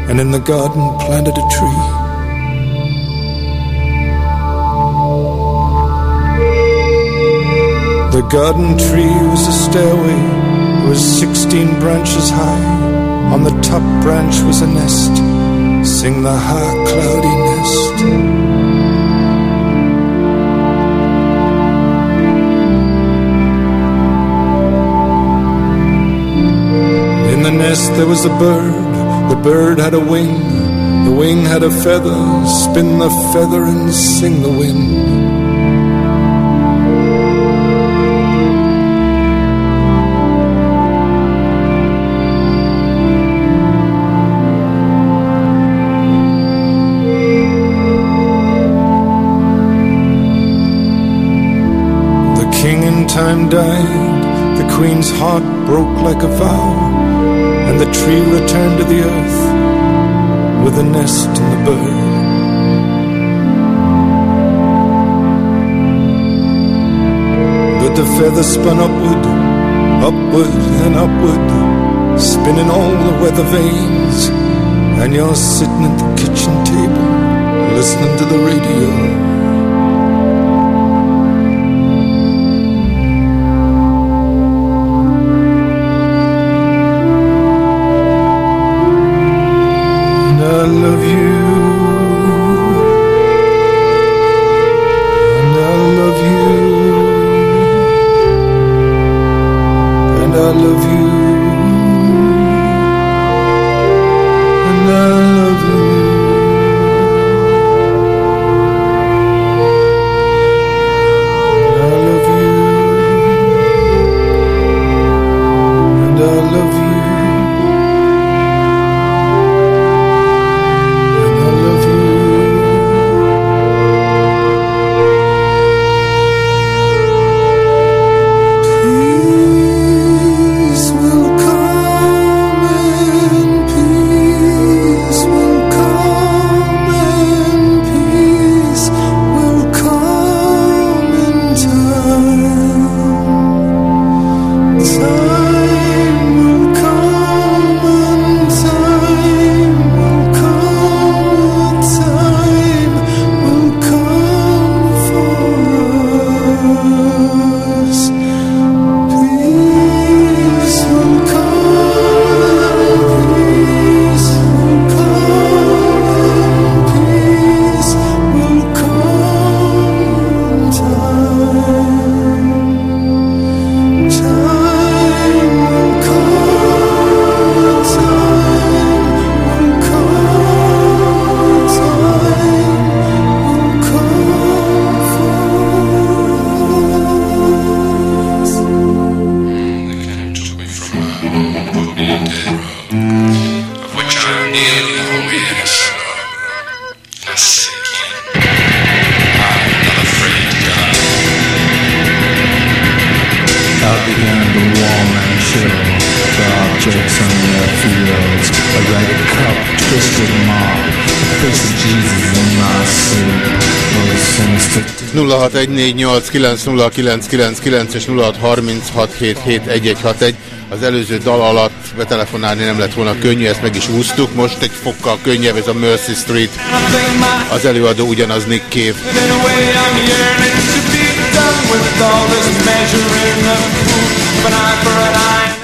and in the garden planted a tree. The garden tree was a stairway, it was sixteen branches high. On the top branch was a nest, sing the high cloudy nest. In the nest there was a bird, the bird had a wing, the wing had a feather, spin the feather and sing the wind. Heart broke like a vow, and the tree returned to the earth with the nest and the bird. But the feather spun upward, upward and upward, spinning all the weather vanes, and you're sitting at the kitchen table, listening to the radio. 0614890999 és 0636771161. Az előző dal alatt betelefonálni nem lett volna könnyű, ezt meg is úsztuk. Most egy fokkal könnyebb, ez a Mercy Street. Az előadó ugyanaz Nick Cave. But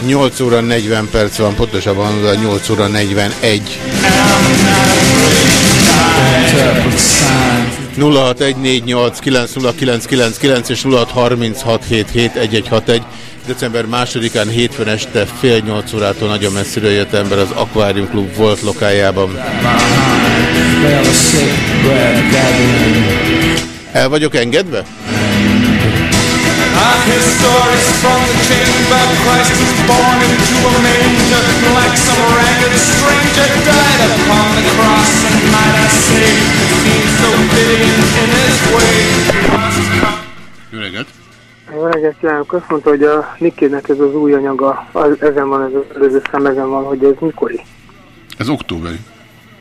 8 óra 40 perc van, pontosabban a 8 óra 41. 0614890999 és 0636771161. December 2-án hétfőn este fél 8 órától nagyon messziről jött ember az Aquarium Club volt lokájában. El vagyok engedve? I hear stories from the chamber Christ was born into a manger Like Jó reggelt! Jó reggelt kívánok! Azt mondta, hogy a Nikinek ez az új anyaga, az, ezen van, ez az előző ezen van, hogy ez mikori? Ez októberi.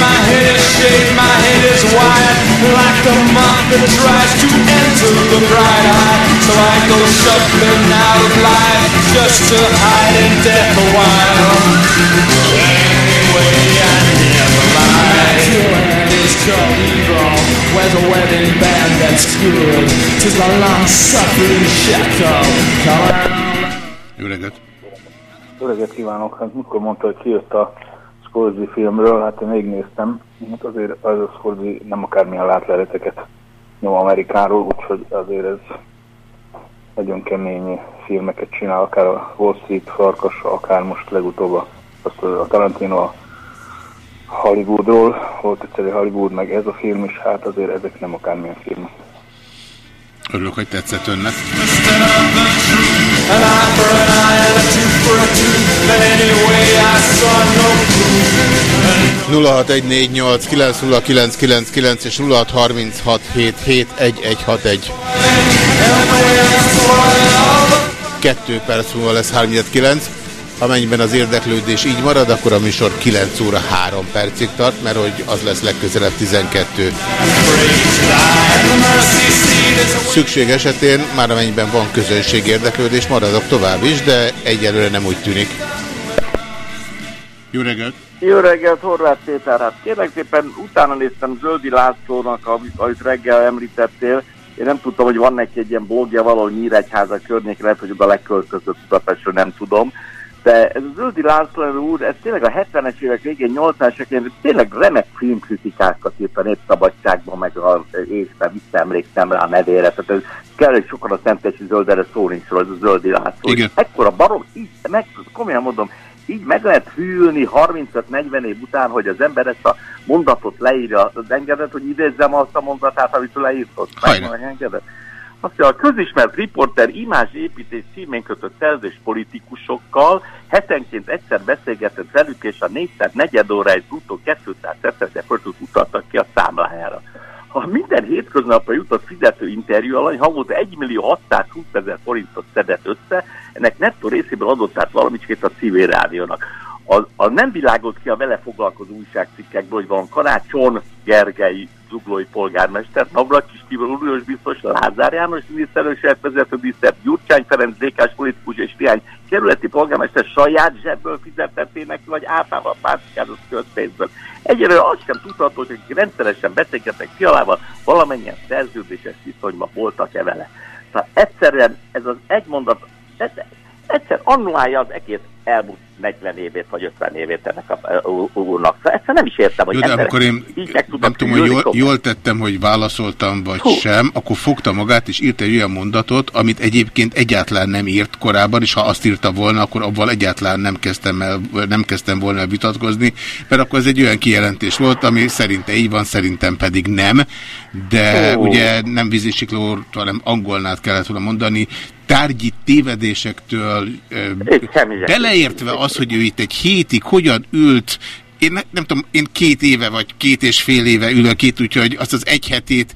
My head is shaved, my head is wide Like the moth that tries to enter the bright eye. So I go shuffling out of life Just to hide in death a while. Anyway, I never lie is called evil Where's a wedding band that's good Tis the long-suffering shackle. Jó reggelt! Jó reggelt kívánok! Hát mikor mondta, hogy kijött a Scorsese filmről, hát én végignéztem. Hát azért az a Scorsese nem akármilyen látleleteket nyom Amerikáról, úgyhogy azért ez nagyon kemény filmeket csinál, akár a Wall Street farkas, akár most legutóbb a, azt a Tarantino a Hollywoodról, volt egyszerű Hollywood, meg ez a film is, hát azért ezek nem akármilyen filmek. Örülök, hogy tetszett önnek. An eye for an eye and a tooth for a tooth But anyway I saw no proof 0614890999 és 0636771161. Kettő perc múlva lesz 39. Amennyiben az érdeklődés így marad, akkor a műsor 9 óra 3 percig tart, mert hogy az lesz legközelebb 12. Szükség esetén, már amennyiben van közönség érdeklődés, maradok tovább is, de egyelőre nem úgy tűnik. Jó reggelt! Jó reggelt, Horváth Péter. Hát kérlek szépen, utána néztem Zöldi Lászlónak, amit, reggel említettél. Én nem tudtam, hogy van neki egy ilyen blogja valahol Nyíregyháza környék, lehet, hogy oda leköltözött Budapestről, nem tudom. De ez a Zöldi László úr, ez tényleg a 70-es évek végén, 80-es évek tényleg remek filmkritikákat írt a Népszabadságban, meg a észre visszaemlékszem rá a nevére. Tehát ez kell, hogy sokan a Szentesi Zöld, erre szó nincs róla, ez a Zöldi László. Igen. Ekkora barom, így, meg, komolyan mondom, így meg lehet hűlni 35-40 év után, hogy az ember ezt a mondatot leírja, az engedett, hogy idézzem azt a mondatát, amit leírtott. Meg engedett. Azt mondja, a közismert riporter imázsépítés címén kötött szerzés politikusokkal hetenként egyszer beszélgetett velük, és a négyszer negyed óráig bruttó 200 ezer utaltak ki a számlájára. Ha minden hétköznapra jutott fizető interjú alany havonta 1 millió 620 ezer forintot szedett össze, ennek nettó részéből adott át valamicskét a civil rádiónak. A, a nem világolt ki a vele foglalkozó újságcikkekből, hogy van Karácson Gergely zuglói polgármester, Navracsis Tibor uniós biztos, Lázár János miniszterőség vezető miniszter, Gyurcsány Ferenc Dékás politikus és Tiány kerületi polgármester saját zsebből fizetettének, vagy általában pártikázott közpénzből. Egyelőre azt sem tudható, hogy rendszeresen beszélgetnek fialával, valamennyien szerződéses viszonyban voltak-e vele. Tehát egyszerűen ez az egy mondat, egyszer annulálja az egész elmúlt 40 évét vagy 50 évét ennek a úrnak. Szóval egyszer nem is értem, hogy Jó, de amikor én nem tudom, hogy jól, jól tettem, hogy válaszoltam, vagy Hú. sem, akkor fogta magát, és írt egy olyan mondatot, amit egyébként egyáltalán nem írt korábban, és ha azt írta volna, akkor abban egyáltalán nem kezdtem, el, nem kezdtem volna el vitatkozni, mert akkor ez egy olyan kijelentés volt, ami szerinte így van, szerintem pedig nem, de Hú. ugye nem vízisiklót, hanem angolnát kellett volna mondani, tárgyi tévedésektől beleértve az, hogy ő itt egy hétig hogyan ült, én ne, nem tudom, én két éve vagy két és fél éve ülök itt, úgyhogy azt az egy hetét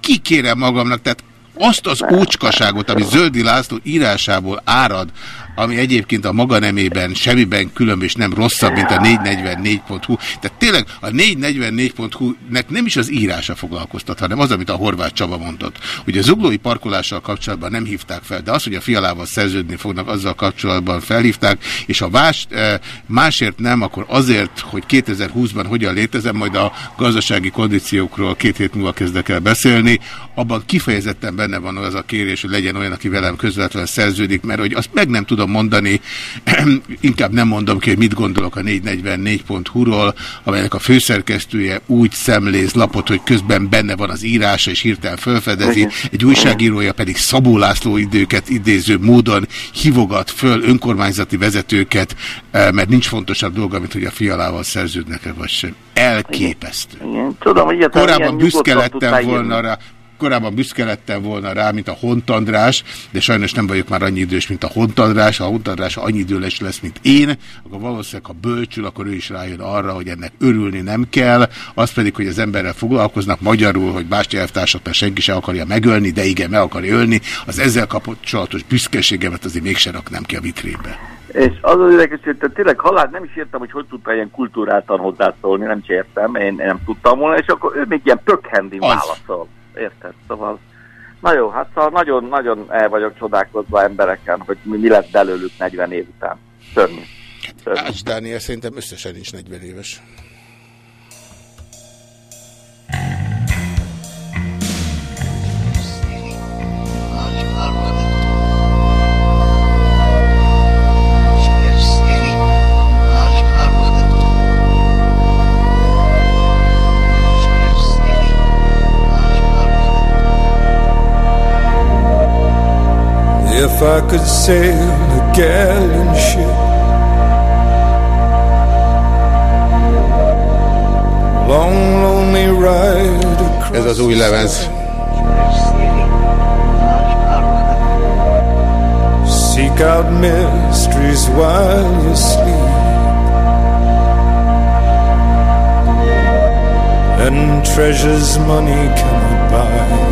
kikérem magamnak, tehát azt az ócskaságot, ami Zöldi László írásából árad, ami egyébként a maga nemében semmiben különb és nem rosszabb, mint a 444.hu. Tehát tényleg a 444.hu-nek nem is az írása foglalkoztat, hanem az, amit a Horváth Csaba mondott. Ugye a zuglói parkolással kapcsolatban nem hívták fel, de az, hogy a fialával szerződni fognak, azzal kapcsolatban felhívták, és ha más, eh, másért nem, akkor azért, hogy 2020-ban hogyan létezem, majd a gazdasági kondíciókról két hét múlva kezdek el beszélni, abban kifejezetten benne van az a kérés, hogy legyen olyan, aki velem közvetlenül szerződik, mert hogy azt meg nem tudom tudom mondani, inkább nem mondom ki, hogy mit gondolok a 444.hu-ról, amelynek a főszerkesztője úgy szemléz lapot, hogy közben benne van az írása, és hirtelen felfedezi, egy újságírója pedig Szabó László időket idéző módon hivogat föl önkormányzati vezetőket, eh, mert nincs fontosabb dolga, mint hogy a fialával szerződnek-e vagy sem. Elképesztő. Igen, tudom, hogy Korábban büszke lettem volna rá, korábban büszke lettem volna rá, mint a Hont András, de sajnos nem vagyok már annyi idős, mint a Hont András. Ha a Hont András annyi idős lesz, mint én, akkor valószínűleg, ha bölcsül, akkor ő is rájön arra, hogy ennek örülni nem kell. Az pedig, hogy az emberrel foglalkoznak magyarul, hogy Bástya elvtársat mert senki se akarja megölni, de igen, meg akarja ölni. Az ezzel kapcsolatos büszkeségemet azért mégsem raknám ki a vitrébe. És az az érdekes, hogy tényleg halál nem is értem, hogy hogy tudta ilyen kultúráltan hozzászólni, nem is értem, én, én nem tudtam volna, és akkor ő még ilyen pökhendi válaszol érted? Szóval, na jó, hát szóval nagyon-nagyon el vagyok csodálkozva embereken, hogy mi, mi lesz belőlük 40 év után. Szörnyű. Ács Dániel szerintem összesen nincs 40 éves. If I could sail a galleon ship. Long lonely ride across Ez az új. Seek out mysteries while you sleep. And treasures money cannot buy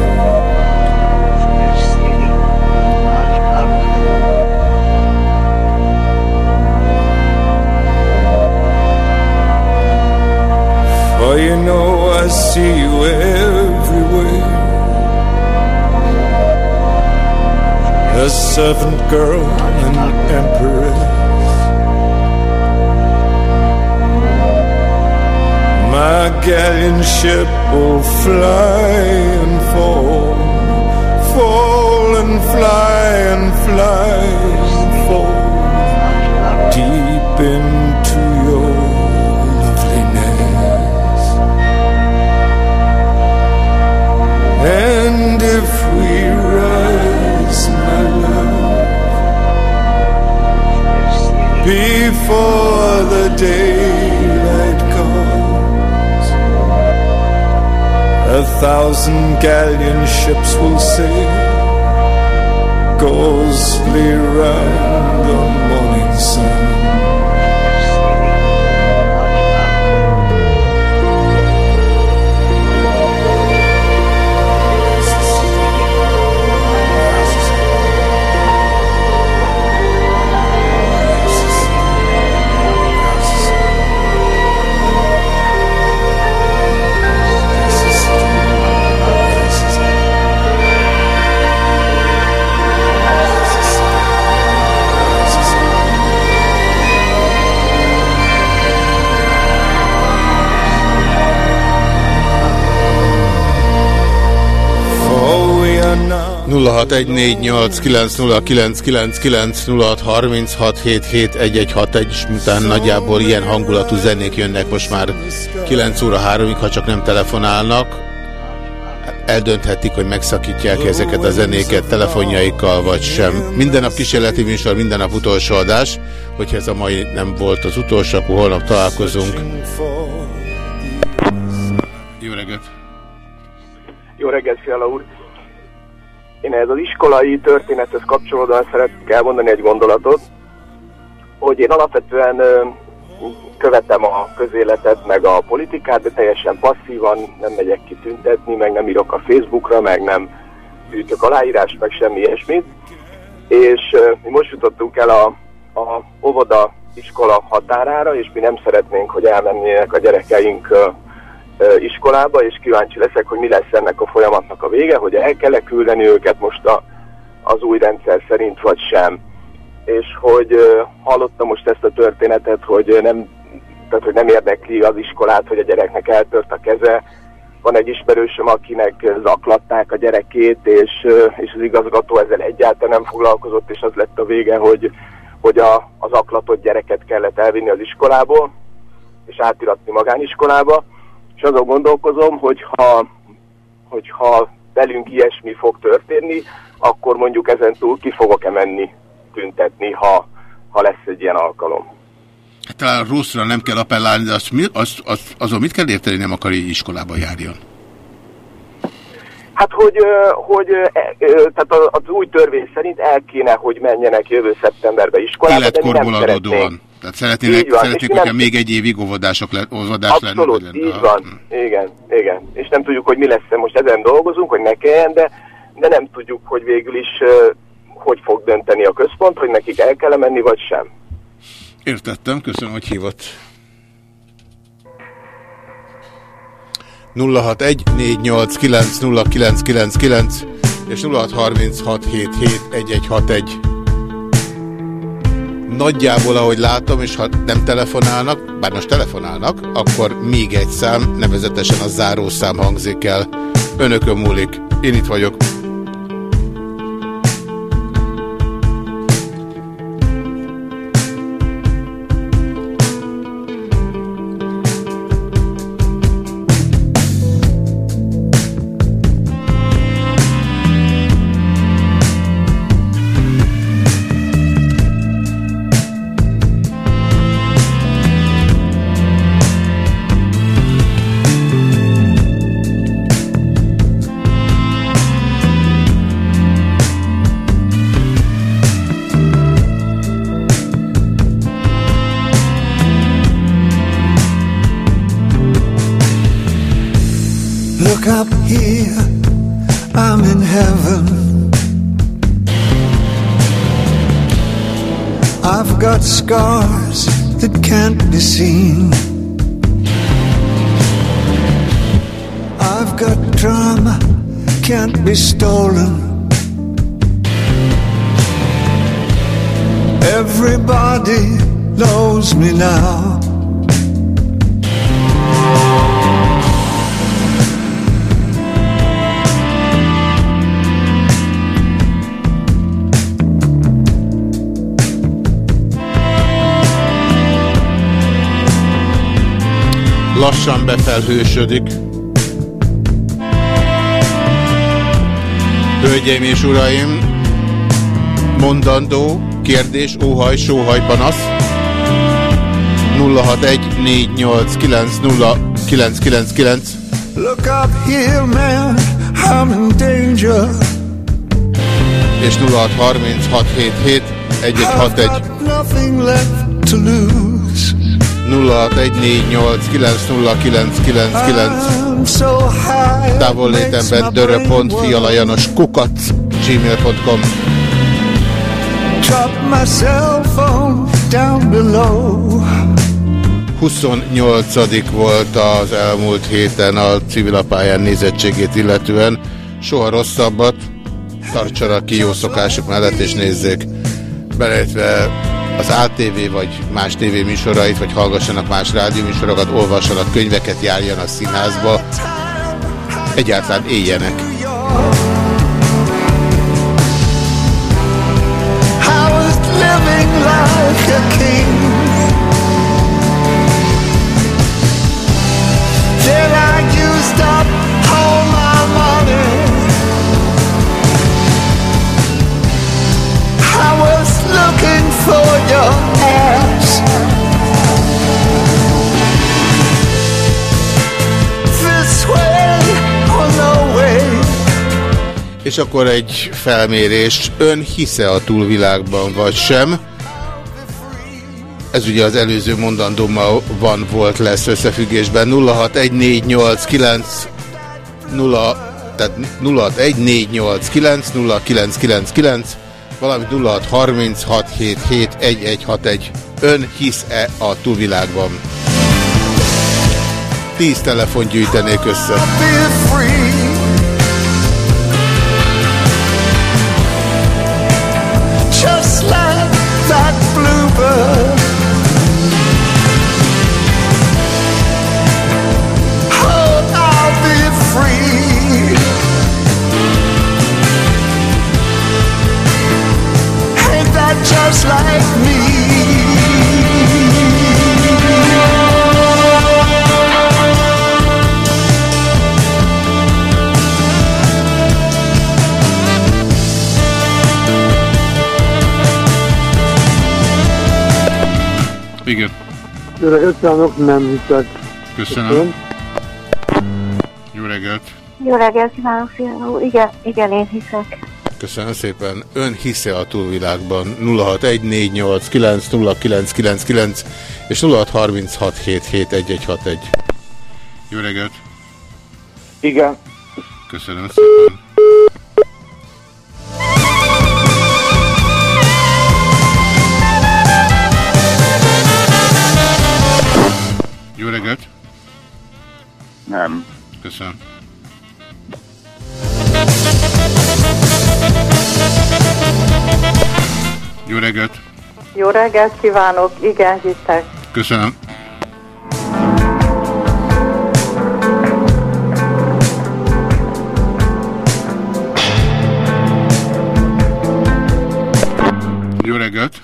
For you know I see you everywhere. A servant girl and empress. My galleon ship will fly and fall Fall and fly and fly and fall. Deep into And if we rise, my love, before the daylight comes, a thousand galleon ships will sail ghostly round the morning sun. 0614890999 és miután nagyjából ilyen hangulatú zenék jönnek most már 9 óra 3-ig, ha csak nem telefonálnak, eldönthetik, hogy megszakítják ezeket a zenéket telefonjaikkal, vagy sem. Minden nap kísérleti műsor, minden nap utolsó adás. Hogyha ez a mai nem volt az utolsó, akkor holnap találkozunk. Jó reggelt! Jó reggelt, Fiala úr! Én ez az iskolai történethez kapcsolódóan szeretnék elmondani egy gondolatot, hogy én alapvetően követem a közéletet, meg a politikát, de teljesen passzívan, nem megyek ki tüntetni, meg nem írok a Facebookra, meg nem gyűjtök aláírást, meg semmi ilyesmit. És mi most jutottunk el a, a óvoda iskola határára, és mi nem szeretnénk, hogy elmennének a gyerekeink iskolába, és kíváncsi leszek, hogy mi lesz ennek a folyamatnak a vége, hogy el kell -e küldeni őket most a, az új rendszer szerint, vagy sem. És hogy hallottam most ezt a történetet, hogy nem, tehát, hogy nem érdekli az iskolát, hogy a gyereknek eltört a keze. Van egy ismerősöm, akinek zaklatták a gyerekét, és, és az igazgató ezzel egyáltalán nem foglalkozott, és az lett a vége, hogy, hogy a, az aklatott gyereket kellett elvinni az iskolából, és átiratni magániskolába azon gondolkozom, hogyha, hogyha velünk ilyesmi fog történni, akkor mondjuk ezen túl ki fogok-e menni tüntetni, ha, ha lesz egy ilyen alkalom. Hát talán rosszra nem kell appellálni, de azt, azt, azt, azon mit kell érteni, nem akar, hogy iskolába járjon? Hát, hogy, hogy e, tehát az új törvény szerint el kéne, hogy menjenek jövő szeptemberbe iskolába, Életkorból adódóan. Tehát szeretnének, van, szeretnék, hogyha nem... még egy évig óvodások le, óvodás Abszolút, lenne. így van. Hm. Igen, igen. És nem tudjuk, hogy mi lesz -e. Most ezen dolgozunk, hogy ne kelljen, de, de nem tudjuk, hogy végül is hogy fog dönteni a központ, hogy nekik el kell -e menni, vagy sem. Értettem, köszönöm, hogy hívott. 061 489 és 0636771161 nagyjából, ahogy látom, és ha nem telefonálnak, bár most telefonálnak, akkor még egy szám, nevezetesen a zárószám hangzik el. Önökön múlik. Én itt vagyok. Scars that can't be seen. I've got drama, can't be stolen. Everybody knows me now. Lassan befelhősödik. Hölgyeim és uraim, mondandó, kérdés, óhaj, sóhaj, panasz. 0614890999 Look up here, man, I'm in danger. És 063677 1161. Nothing left to lose. 0614890999 távollétemben dörö.fi alajanos kukat gmail.com Drop my cell phone down below. 28 volt az elmúlt héten a civilapályán nézettségét illetően. Soha rosszabbat, tartsanak ki jó szokások mellett és nézzék. Beleértve az ATV vagy más tévéműsorait, vagy hallgassanak más rádióműsorokat, olvassanak könyveket, járjanak színházba, egyáltalán éljenek. Like a kid. For your. This way or no way. És akkor egy felmérés. Ön hisze a túlvilágban, vagy sem? Ez ugye az előző mondandómmal van, volt, lesz összefüggésben. 061489 0 tehát 061489 0999 valamint 0636771161. Ön hisz-e a túlvilágban? 10 telefon gyűjtenék össze. Jó reggelt kívánok, nem hiszek. Köszönöm. Jó reggelt. Jó reggelt kívánok, úr. Igen, igen, én hiszek. Köszönöm szépen. Ön hisze a túlvilágban 0614890999 és 0636771161. Jó reggelt. Igen. Köszönöm szépen. Nem. Köszönöm. Jó reggelt. Jó reggelt kívánok, igen, hiszek. Köszönöm. Jó reggelt.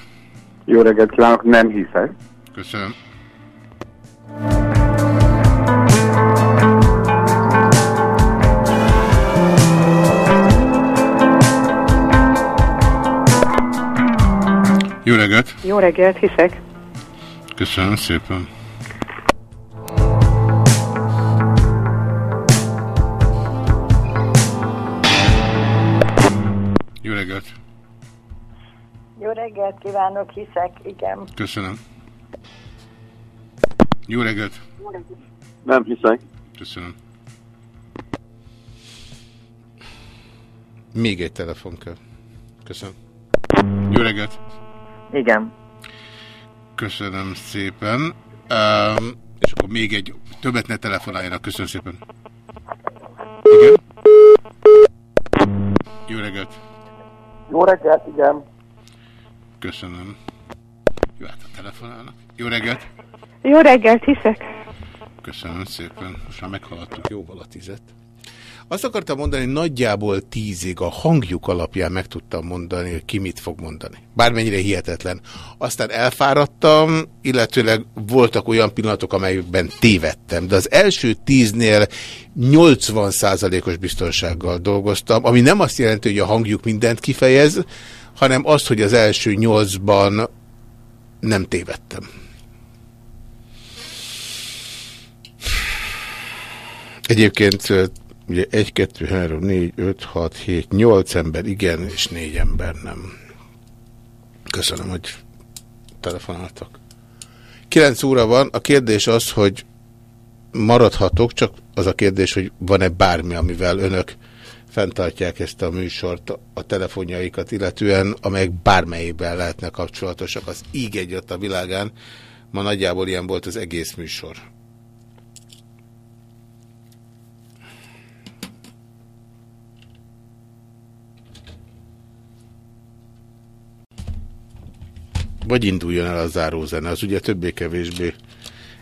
Jó reggelt kívánok, nem hiszek. Köszönöm. Jó reggelt. Jó reggelt, hiszek. Köszönöm szépen. Jó reggelt. Jó reggelt kívánok, hiszek, igen. Köszönöm. Jó reggelt. Nem hiszek. Köszönöm. Még egy telefon kell. Köszönöm. Jó reggelt. Igen. Köszönöm szépen. Um, és akkor még egy, többet ne telefonáljanak. Köszönöm szépen. Igen? Jó reggelt. Jó reggelt, igen. Köszönöm. Jó, hát a telefonálnak. Jó reggelt. Jó reggelt, hiszek. Köszönöm szépen. Most már meghaladtuk jóval a tizet. Azt akartam mondani, hogy nagyjából tízig a hangjuk alapján meg tudtam mondani, hogy ki mit fog mondani. Bármennyire hihetetlen. Aztán elfáradtam, illetőleg voltak olyan pillanatok, amelyekben tévedtem. De az első tíznél 80%-os biztonsággal dolgoztam, ami nem azt jelenti, hogy a hangjuk mindent kifejez, hanem az, hogy az első nyolcban nem tévedtem. Egyébként ugye 1, 2, 3, 4, 5, 6, 7, 8 ember igen, és 4 ember nem. Köszönöm, hogy telefonáltak. 9 óra van, a kérdés az, hogy maradhatok, csak az a kérdés, hogy van-e bármi, amivel önök fenntartják ezt a műsort, a telefonjaikat, illetően amelyek bármelyikben lehetnek kapcsolatosak. Az íg egyet a világán, ma nagyjából ilyen volt az egész műsor. Vagy induljon el a zárózene, az ugye többé-kevésbé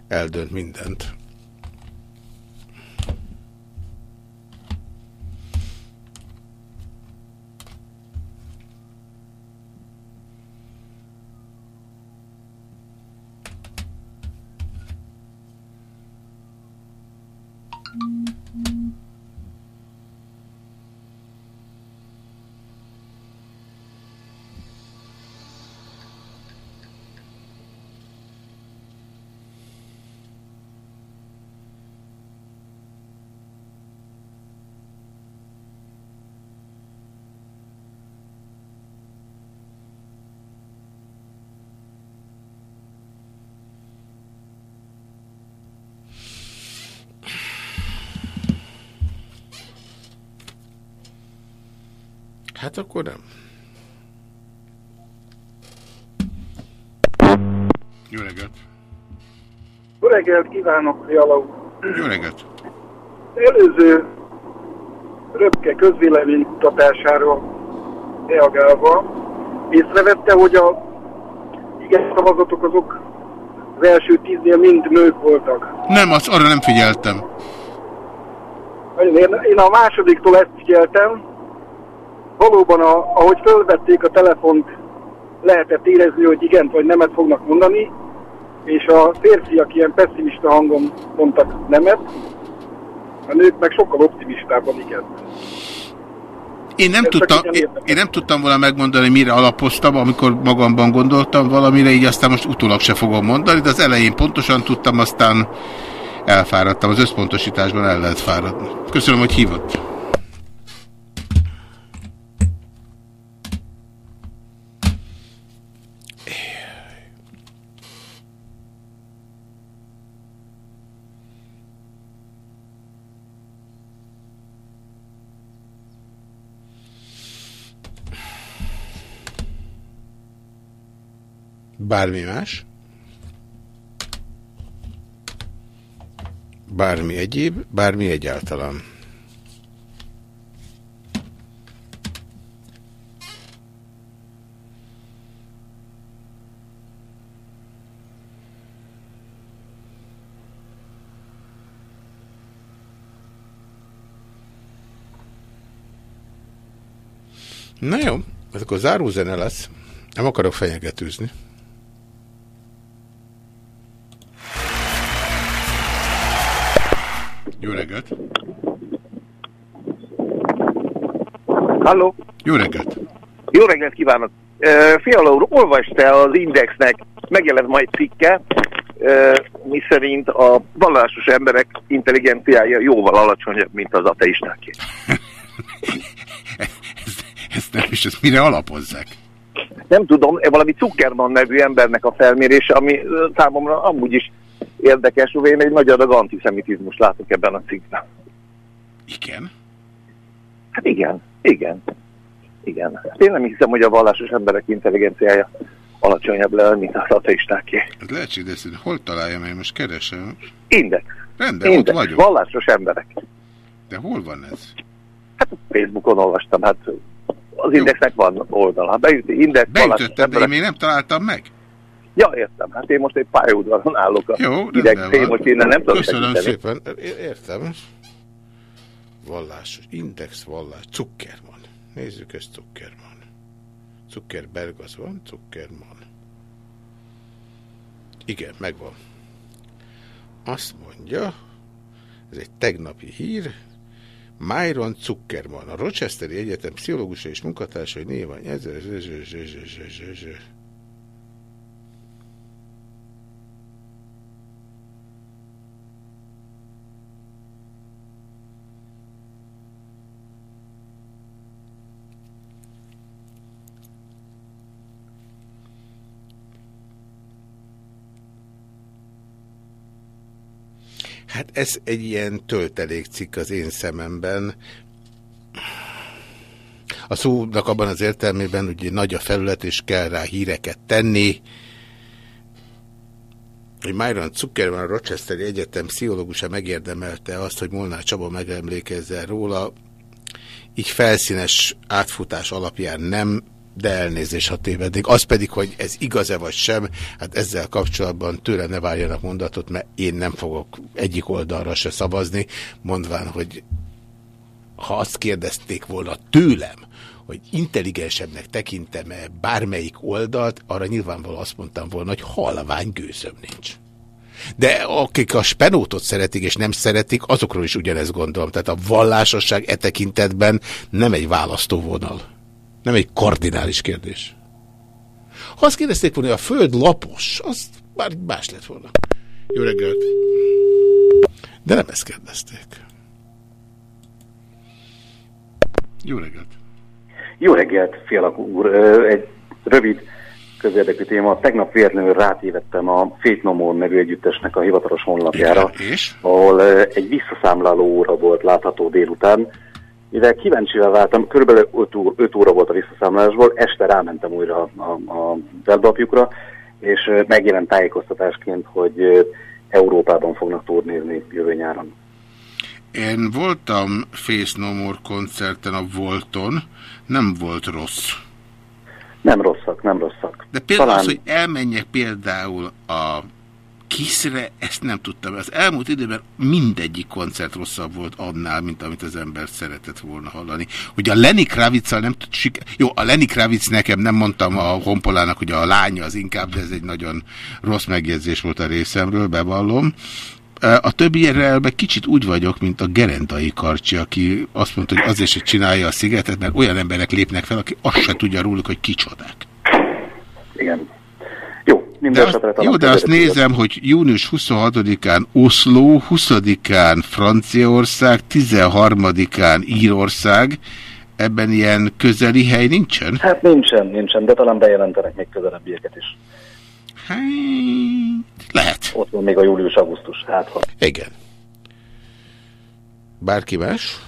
eldönt mindent. Hát akkor nem. Jó reggelt! Jó reggelt kívánok, úr! Jó reggelt! Előző röpke közvéleménykutatására reagálva észrevette, hogy a igen szavazatok azok az első tíznél mind nők voltak. Nem, az, arra nem figyeltem. Én, én a másodiktól ezt figyeltem. Valóban, a, ahogy fölvették a telefont, lehetett érezni, hogy igen vagy nemet fognak mondani, és a férfiak ilyen pessimista hangon mondtak nemet, a nők meg sokkal optimistábban igen. Én nem, tudtam, én, én nem tudtam volna megmondani, mire alapoztam, amikor magamban gondoltam valamire, így aztán most utólag se fogom mondani, de az elején pontosan tudtam, aztán elfáradtam. Az összpontosításban el lehet fáradni. Köszönöm, hogy hívott. Bármi más? Bármi egyéb, bármi egyáltalán. Na jó, ez akkor zárózene lesz. Nem akarok fenyegetőzni. Jó reggelt! Halló! Jó reggelt! Jó reggelt kívánok! Fiala úr, olvasd te az Indexnek, megjelent majd cikke, mi szerint a vallásos emberek intelligenciája jóval alacsonyabb, mint az ateistáké. ezt nem is, ezt mire alapozzák? Nem tudom, valami Zuckerman nevű embernek a felmérése, ami számomra amúgy is érdekes, én egy nagy adag antiszemitizmus látok ebben a cikkben. Igen? Hát igen, igen. Igen. Hát én nem hiszem, hogy a vallásos emberek intelligenciája alacsonyabb le, mint az ateistáké. Ez lehetséges, hogy hol találjam, én most keresem. Index. Rendben, Index. ott vagyok. Vallásos emberek. De hol van ez? Hát Facebookon olvastam, hát az Indexnek van oldala. Beüti Index, Beütöttem, de én még nem találtam meg. Ja, értem. Hát én most egy pályaudvaron állok a Jó, ideg én most innen nem tudom Köszönöm segíteni. szépen. Értem. Vallásos. Index vallás. Zuckerman. Nézzük ezt Zuckerman. Zuckerberg az van, Zuckerman. Igen, megvan. Azt mondja, ez egy tegnapi hír, Myron Zuckerman, a Rochesteri Egyetem pszichológusa és munkatársa, hogy néven ezer... Hát ez egy ilyen töltelékcikk az én szememben. A szónak abban az értelmében ugye nagy a felület, és kell rá híreket tenni. Hogy Myron Zuckerman, a Rochesteri Egyetem pszichológusa megérdemelte azt, hogy Molnár Csaba megemlékezzen róla. Így felszínes átfutás alapján nem, de elnézés, ha tévednék. Az pedig, hogy ez igaz-e vagy sem, hát ezzel kapcsolatban tőle ne várjanak mondatot, mert én nem fogok egyik oldalra se szavazni, mondván, hogy ha azt kérdezték volna tőlem, hogy intelligensebbnek tekintem-e bármelyik oldalt, arra nyilvánvalóan azt mondtam volna, hogy halvány gőzöm nincs. De akik a spenótot szeretik és nem szeretik, azokról is ugyanezt gondolom. Tehát a vallásosság e tekintetben nem egy választóvonal. Nem egy kardinális kérdés. Ha azt kérdezték volna, hogy a föld lapos, az már más lett volna. Jó reggelt! De nem ezt kérdezték. Jó reggelt! Jó reggelt, Fialak úr! Egy rövid közérdekű téma. Tegnap véletlenül rátévettem a Fate No More nevű együttesnek a hivatalos honlapjára, és? ahol egy visszaszámláló óra volt látható délután, Mivel kíváncsivel váltam, körülbelül 5 óra, 5 óra volt a visszaszámlásból, este rámentem újra a, a, a weblapjukra, és megjelent tájékoztatásként, hogy Európában fognak turnézni jövő nyáron. Én voltam Face No More koncerten a Volton, nem volt rossz. Nem rosszak, nem rosszak. De például Talán- az, hogy elmenjek például a Kiszre, ezt nem tudtam. Az elmúlt időben mindegyik koncert rosszabb volt annál, mint amit az ember szeretett volna hallani. Hogy a Lenny kravitz nem tud. Jó, a Lenny Kravitz nekem nem mondtam a honpolának, hogy a lánya az inkább, de ez egy nagyon rossz megjegyzés volt a részemről, bevallom. A többierrel meg kicsit úgy vagyok, mint a Gerendai Karcsi, aki azt mondta, hogy azért, hogy csinálja a szigetet, mert olyan emberek lépnek fel, aki azt se tudja róluk, hogy kicsodák. Igen. Jó, De azt, jó, de azt nézem, hogy június 26-án Oszló, 20-án Franciaország, 13-án Írország. Ebben ilyen közeli hely nincsen? Hát nincsen, nincsen, de talán bejelentenek még közelebbieket is. Hát, lehet. Ott van még a július-augusztus, hát ha. Igen. Bárki más?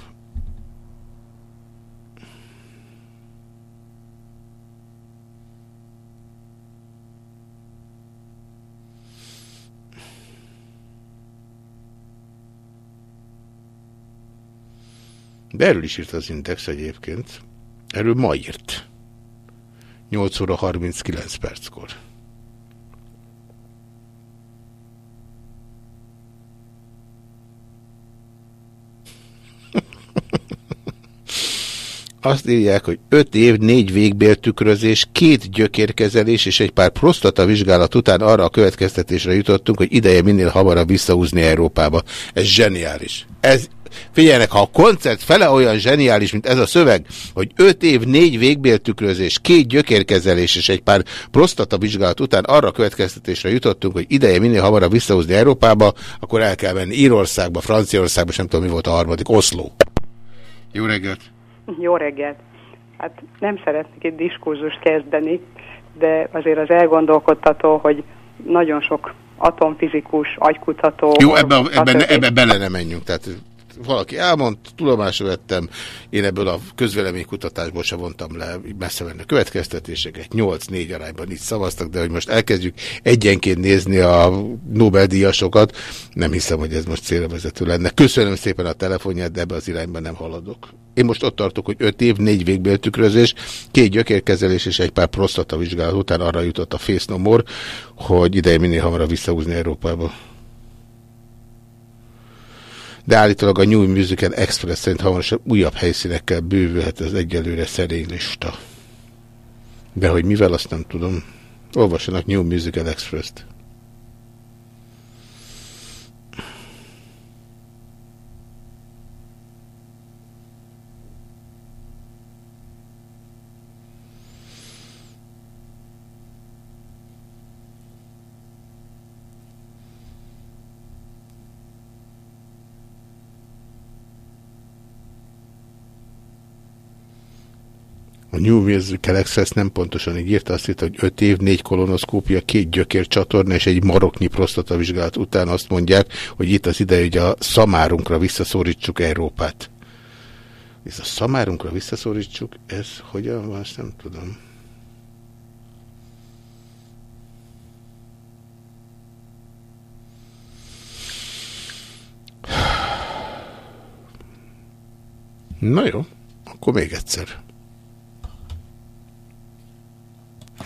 De erről is írt az Index egyébként. Erről ma írt. 8 óra 39 perckor. Azt írják, hogy 5 év, 4 végbéltükrözés, két gyökérkezelés és egy pár prostata vizsgálat után arra a következtetésre jutottunk, hogy ideje minél hamarabb visszahúzni Európába. Ez zseniális. Ez, figyeljenek, ha a koncert fele olyan zseniális, mint ez a szöveg, hogy 5 év, 4 végbéltükrözés, két gyökérkezelés és egy pár prostata vizsgálat után arra következtetésre jutottunk, hogy ideje minél hamarabb visszahúzni Európába, akkor el kell menni Írországba, Franciaországba, és nem tudom mi volt a harmadik, Oszló. Jó reggelt! Jó reggelt! Hát nem szeretnék egy diskurzust kezdeni, de azért az elgondolkodtató, hogy nagyon sok atomfizikus, agykutató... Jó, ebbe, ebbe, ebbe bele nem menjünk. Tehát valaki elmond, tudomásra vettem, én ebből a közvéleménykutatásból se vontam le messze menő következtetéseket, 8-4 arányban így szavaztak, de hogy most elkezdjük egyenként nézni a Nobel-díjasokat, nem hiszem, hogy ez most célra vezető lenne. Köszönöm szépen a telefonját, de ebbe az irányban nem haladok. Én most ott tartok, hogy 5 év, 4 végbéltükrözés, két gyökérkezelés és egy pár prostata vizsgálat után arra jutott a Face hogy ideje minél hamarabb visszahúzni Európába. De állítólag a New Musical Express szerint hamarosan újabb helyszínekkel bővülhet az egyelőre szerény lista. De hogy mivel, azt nem tudom. Olvassanak New Musical Express-t. A New Musical nem pontosan így írta, azt írta, hogy 5 év, 4 kolonoszkópia, két gyökér csatorna és egy maroknyi prostatavizsgálat után azt mondják, hogy itt az ideje, hogy a szamárunkra visszaszorítsuk Európát. Ez a szamárunkra visszaszorítsuk, ez hogyan van, azt nem tudom. Na jó, akkor még egyszer.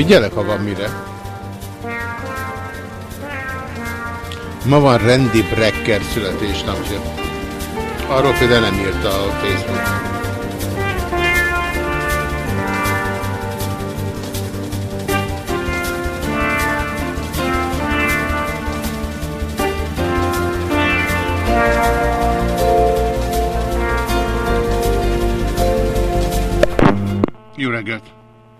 Figyelek, ha van mire. Ma van Randy Brecker születésnapja. Arról például nem írta a Facebook. Jó reggelt!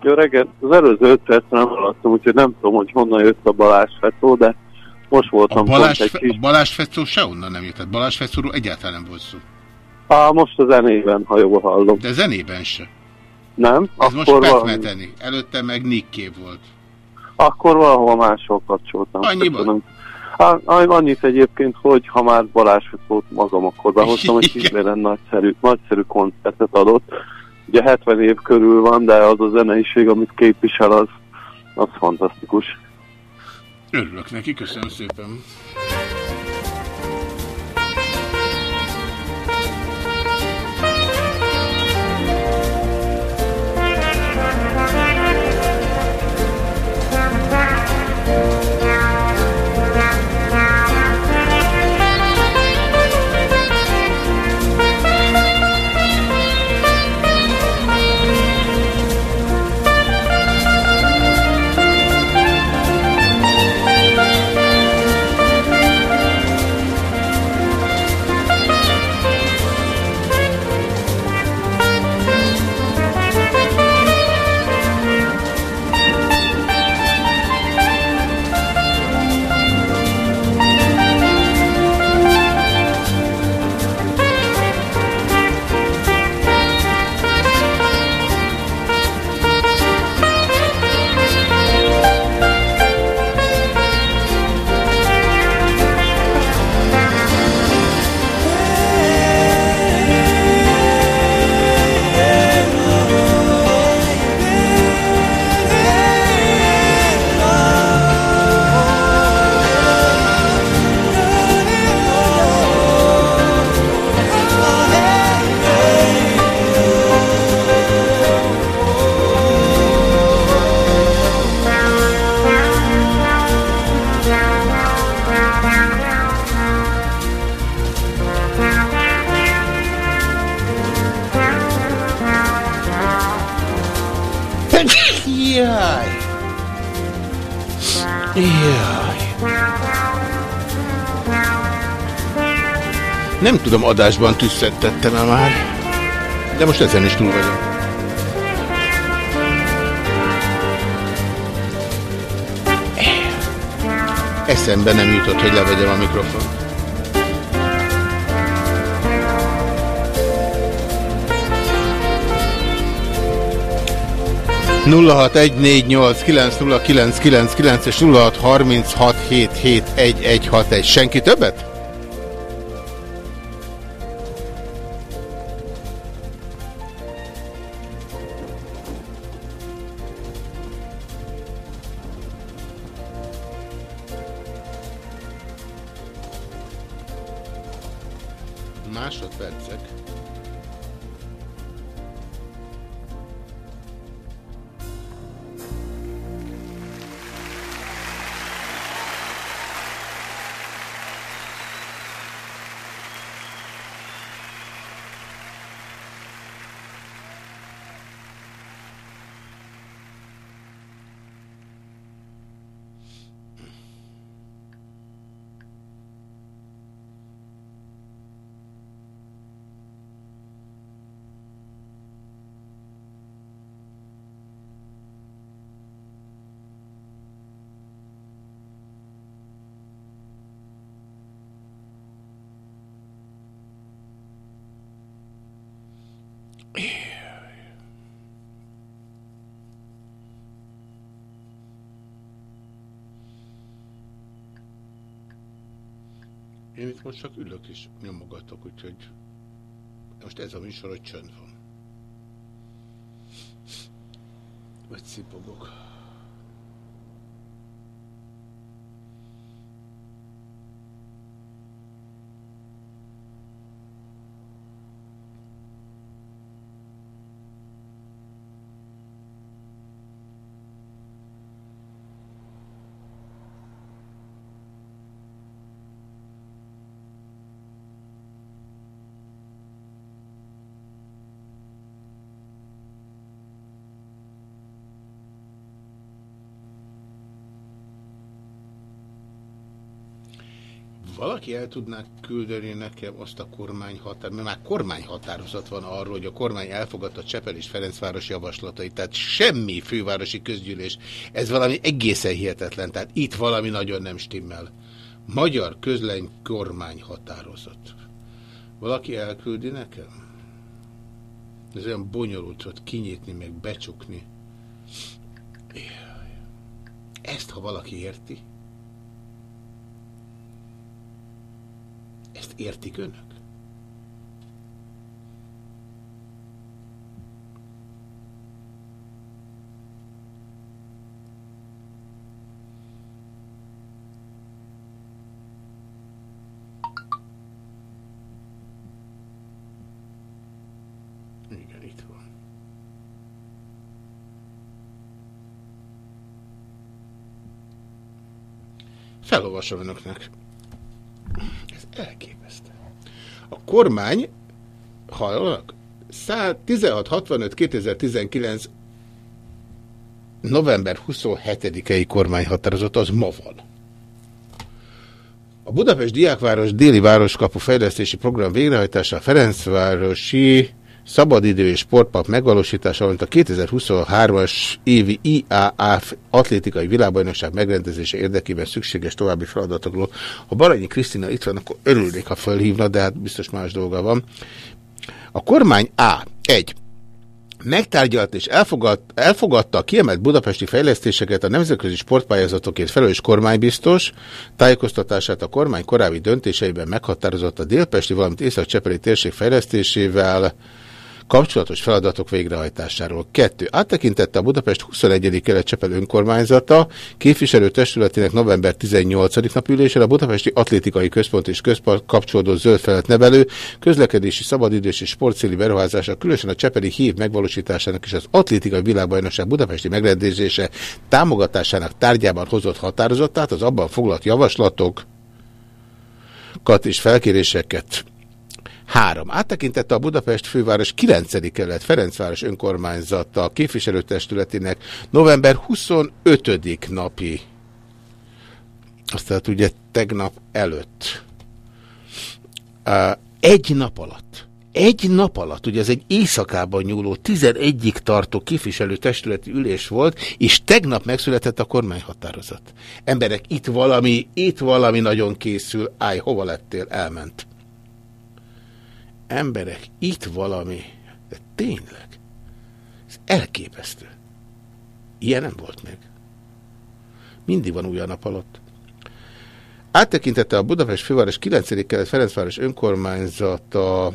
Jó reggelt! Az előző öt percre nem hallottam, úgyhogy nem tudom, hogy honnan jött a Balázs Fetó, de most voltam A Balázs, pont egy kis... a Balázs Fecó sehonnan nem jött. Tehát Balázs Fecóról egyáltalán nem volt szó. Á, most a zenében, ha jól hallom. De zenében se. Nem? Ez Akkor most Petmeteni. Előtte meg Nick volt. Akkor valahol máshol kapcsoltam. Annyiban? Annyit egyébként, hogy ha már Balázs Fetót magam, akkor behoztam egy Kisbéren nagyszerű, nagyszerű koncertet adott. Ugye 70 év körül van, de az a zeneiség, amit képvisel, az, az fantasztikus. Örülök neki, köszönöm szépen. Adásban tüsszettettem-e már, de most ezen is túl vagyok. Eszembe nem jutott, hogy levegyem a mikrofon. nulla hat egy négy nyolc kilenc nulla kilenc kilenc kilenc és nulla hat harminc hat hét hét egy egy hat egy. Senki többet? Most csak ülök és nyomogatok, úgyhogy most ez a műsor, hogy csönd van. Vagy szipogok. Valaki el tudná küldeni nekem azt a kormányhatár, mert már kormányhatározat van arról, hogy a kormány elfogadta Csepel és Ferencváros javaslatait, tehát semmi fővárosi közgyűlés. Ez valami egészen hihetetlen, tehát itt valami nagyon nem stimmel. Magyar közleny kormányhatározat. Valaki elküldi nekem? Ez olyan bonyolult, hogy kinyitni, meg becsukni. Ezt, ha valaki érti, értik önök? Igen, itt van. Felolvasom önöknek. Kormány, hallanak, 1665-2019 november 27-i kormányhatározat az ma van. A Budapest Diákváros déli városkapu fejlesztési program végrehajtása a Ferencvárosi szabadidő és sportpark megvalósítása, valamint a 2023-as évi IAAF atlétikai világbajnokság megrendezése érdekében szükséges további feladatokról. Ha Baranyi Krisztina itt van, akkor örülnék, ha fölhívna, de hát biztos más dolga van. A kormány A. 1 megtárgyalt és elfogad, elfogadta a kiemelt budapesti fejlesztéseket a nemzetközi sportpályázatokért felelős kormánybiztos, tájékoztatását a kormány korábbi döntéseiben meghatározott a délpesti, valamint észak-csepeli térség fejlesztésével, kapcsolatos feladatok végrehajtásáról. Kettő. Áttekintette a Budapest 21. kelet-csepel önkormányzata képviselőtestületének november 18. nap ülésén a Budapesti Atlétikai Központ és Központ kapcsolódó zöld nevelő közlekedési, szabadidős és sportcéli beruházása, különösen a Csepeli hív megvalósításának és az atlétikai világbajnokság budapesti megrendezése támogatásának tárgyában hozott határozatát, az abban foglalt javaslatokat és felkéréseket 3. Áttekintette a Budapest főváros 9. kelet Ferencváros önkormányzata képviselőtestületének november 25. napi, aztán ugye tegnap előtt. Egy nap alatt egy nap alatt, ugye ez egy éjszakában nyúló 11-ig tartó képviselő testületi ülés volt, és tegnap megszületett a kormányhatározat. Emberek, itt valami, itt valami nagyon készül, állj, hova lettél, elment emberek, itt valami, de tényleg, ez elképesztő. Ilyen nem volt még. Mindig van új a nap alatt. Áttekintette a Budapest főváros 9. kelet Ferencváros önkormányzata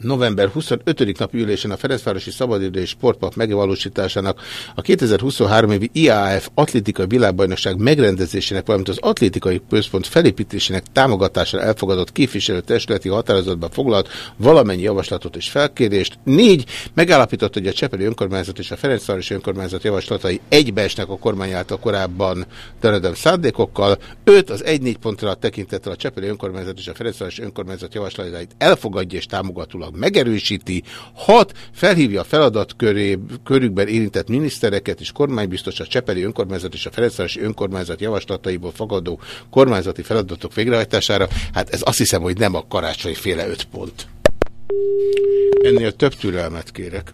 november 25. napi ülésen a Ferencvárosi Szabadidő és Sportpark megvalósításának a 2023 évi IAF atlétikai világbajnokság megrendezésének, valamint az atlétikai központ felépítésének támogatására elfogadott képviselő testületi határozatban foglalt valamennyi javaslatot és felkérést. Négy megállapított, hogy a Csepeli önkormányzat és a Ferencvárosi önkormányzat javaslatai egybeesnek a kormány által korábban töredem szándékokkal. Öt az egy-négy pontra tekintettel a Csepeli önkormányzat és a Ferencvárosi önkormányzat javaslatait elfogadja és támogatul jogilag megerősíti, hat felhívja a feladat köré, körükben érintett minisztereket és kormánybiztos a Csepeli önkormányzat és a Ferencvárosi önkormányzat javaslataiból fogadó kormányzati feladatok végrehajtására. Hát ez azt hiszem, hogy nem a karácsony féle öt pont. Ennél több türelmet kérek.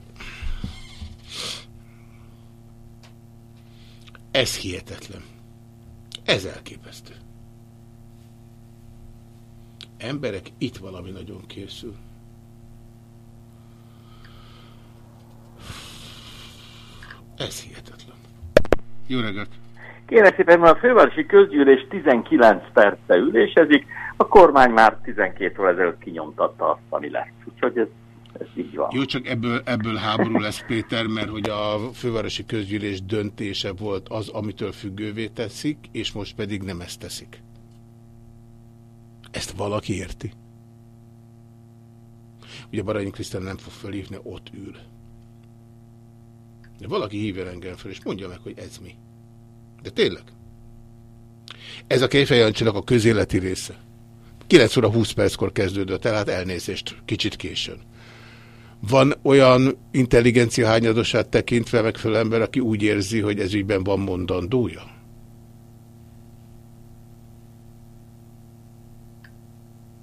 Ez hihetetlen. Ez elképesztő. Emberek, itt valami nagyon készül. Ez hihetetlen. Jó reggelt! Kérem szépen, mert a fővárosi közgyűlés 19 perce ülésezik, a kormány már 12 óra ezelőtt kinyomtatta azt, ami lesz. Úgyhogy ez, ez így van. Jó, csak ebből, ebből háború lesz, Péter, mert hogy a fővárosi közgyűlés döntése volt az, amitől függővé teszik, és most pedig nem ezt teszik. Ezt valaki érti? Ugye Baranyi Krisztán nem fog fölhívni, ott ül. De valaki hívja engem fel, és mondja meg, hogy ez mi. De tényleg. Ez a Kejfejancsinak a közéleti része. 9 óra 20 perckor kezdődött el, hát elnézést, kicsit későn. Van olyan intelligencia hányadosát tekintve megfelelő ember, aki úgy érzi, hogy ez ügyben van mondandója?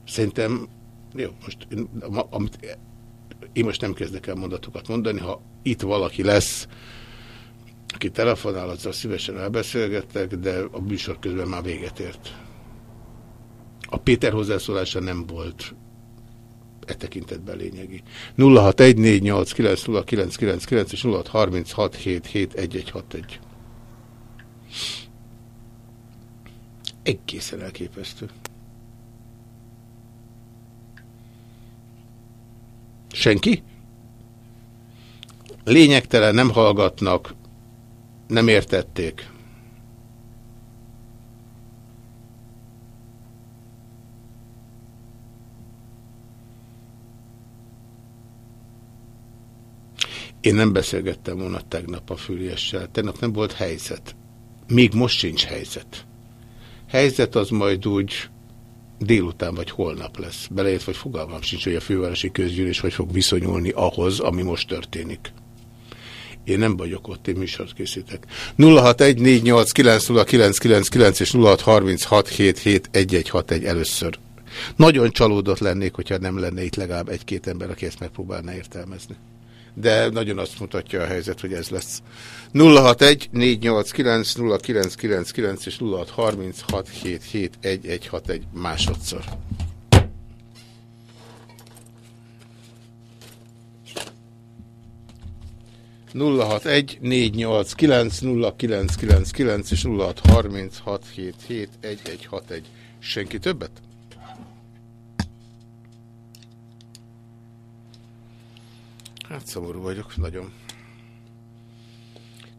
Szerintem, jó, most amit, én most nem kezdek el mondatokat mondani, ha itt valaki lesz, aki telefonál, azzal szívesen elbeszélgettek, de a műsor közben már véget ért. A Péter hozzászólása nem volt e tekintetben lényegi. 0614890999 és 0636771161. Egészen elképesztő. Senki? Lényegtelen, nem hallgatnak, nem értették. Én nem beszélgettem volna tegnap a Füriessel. Tegnap nem volt helyzet. Még most sincs helyzet. Helyzet az majd úgy délután vagy holnap lesz. Beleért, vagy fogalmam sincs, hogy a fővárosi közgyűlés hogy fog viszonyulni ahhoz, ami most történik. Én nem vagyok ott, én műsort készítek. 0614890999 és 0636771161 először. Nagyon csalódott lennék, hogyha nem lenne itt legalább egy-két ember, aki ezt megpróbálna értelmezni de nagyon azt mutatja a helyzet, hogy ez lesz. 061 489 0999 és 0636 771161 másodszor. nulla hat egy négy nyolc kilenc nulla kilenc kilenc kilenc és nulla hat harminc hat hét hét egy egy hat egy senki többet? Hát szomorú vagyok, nagyon.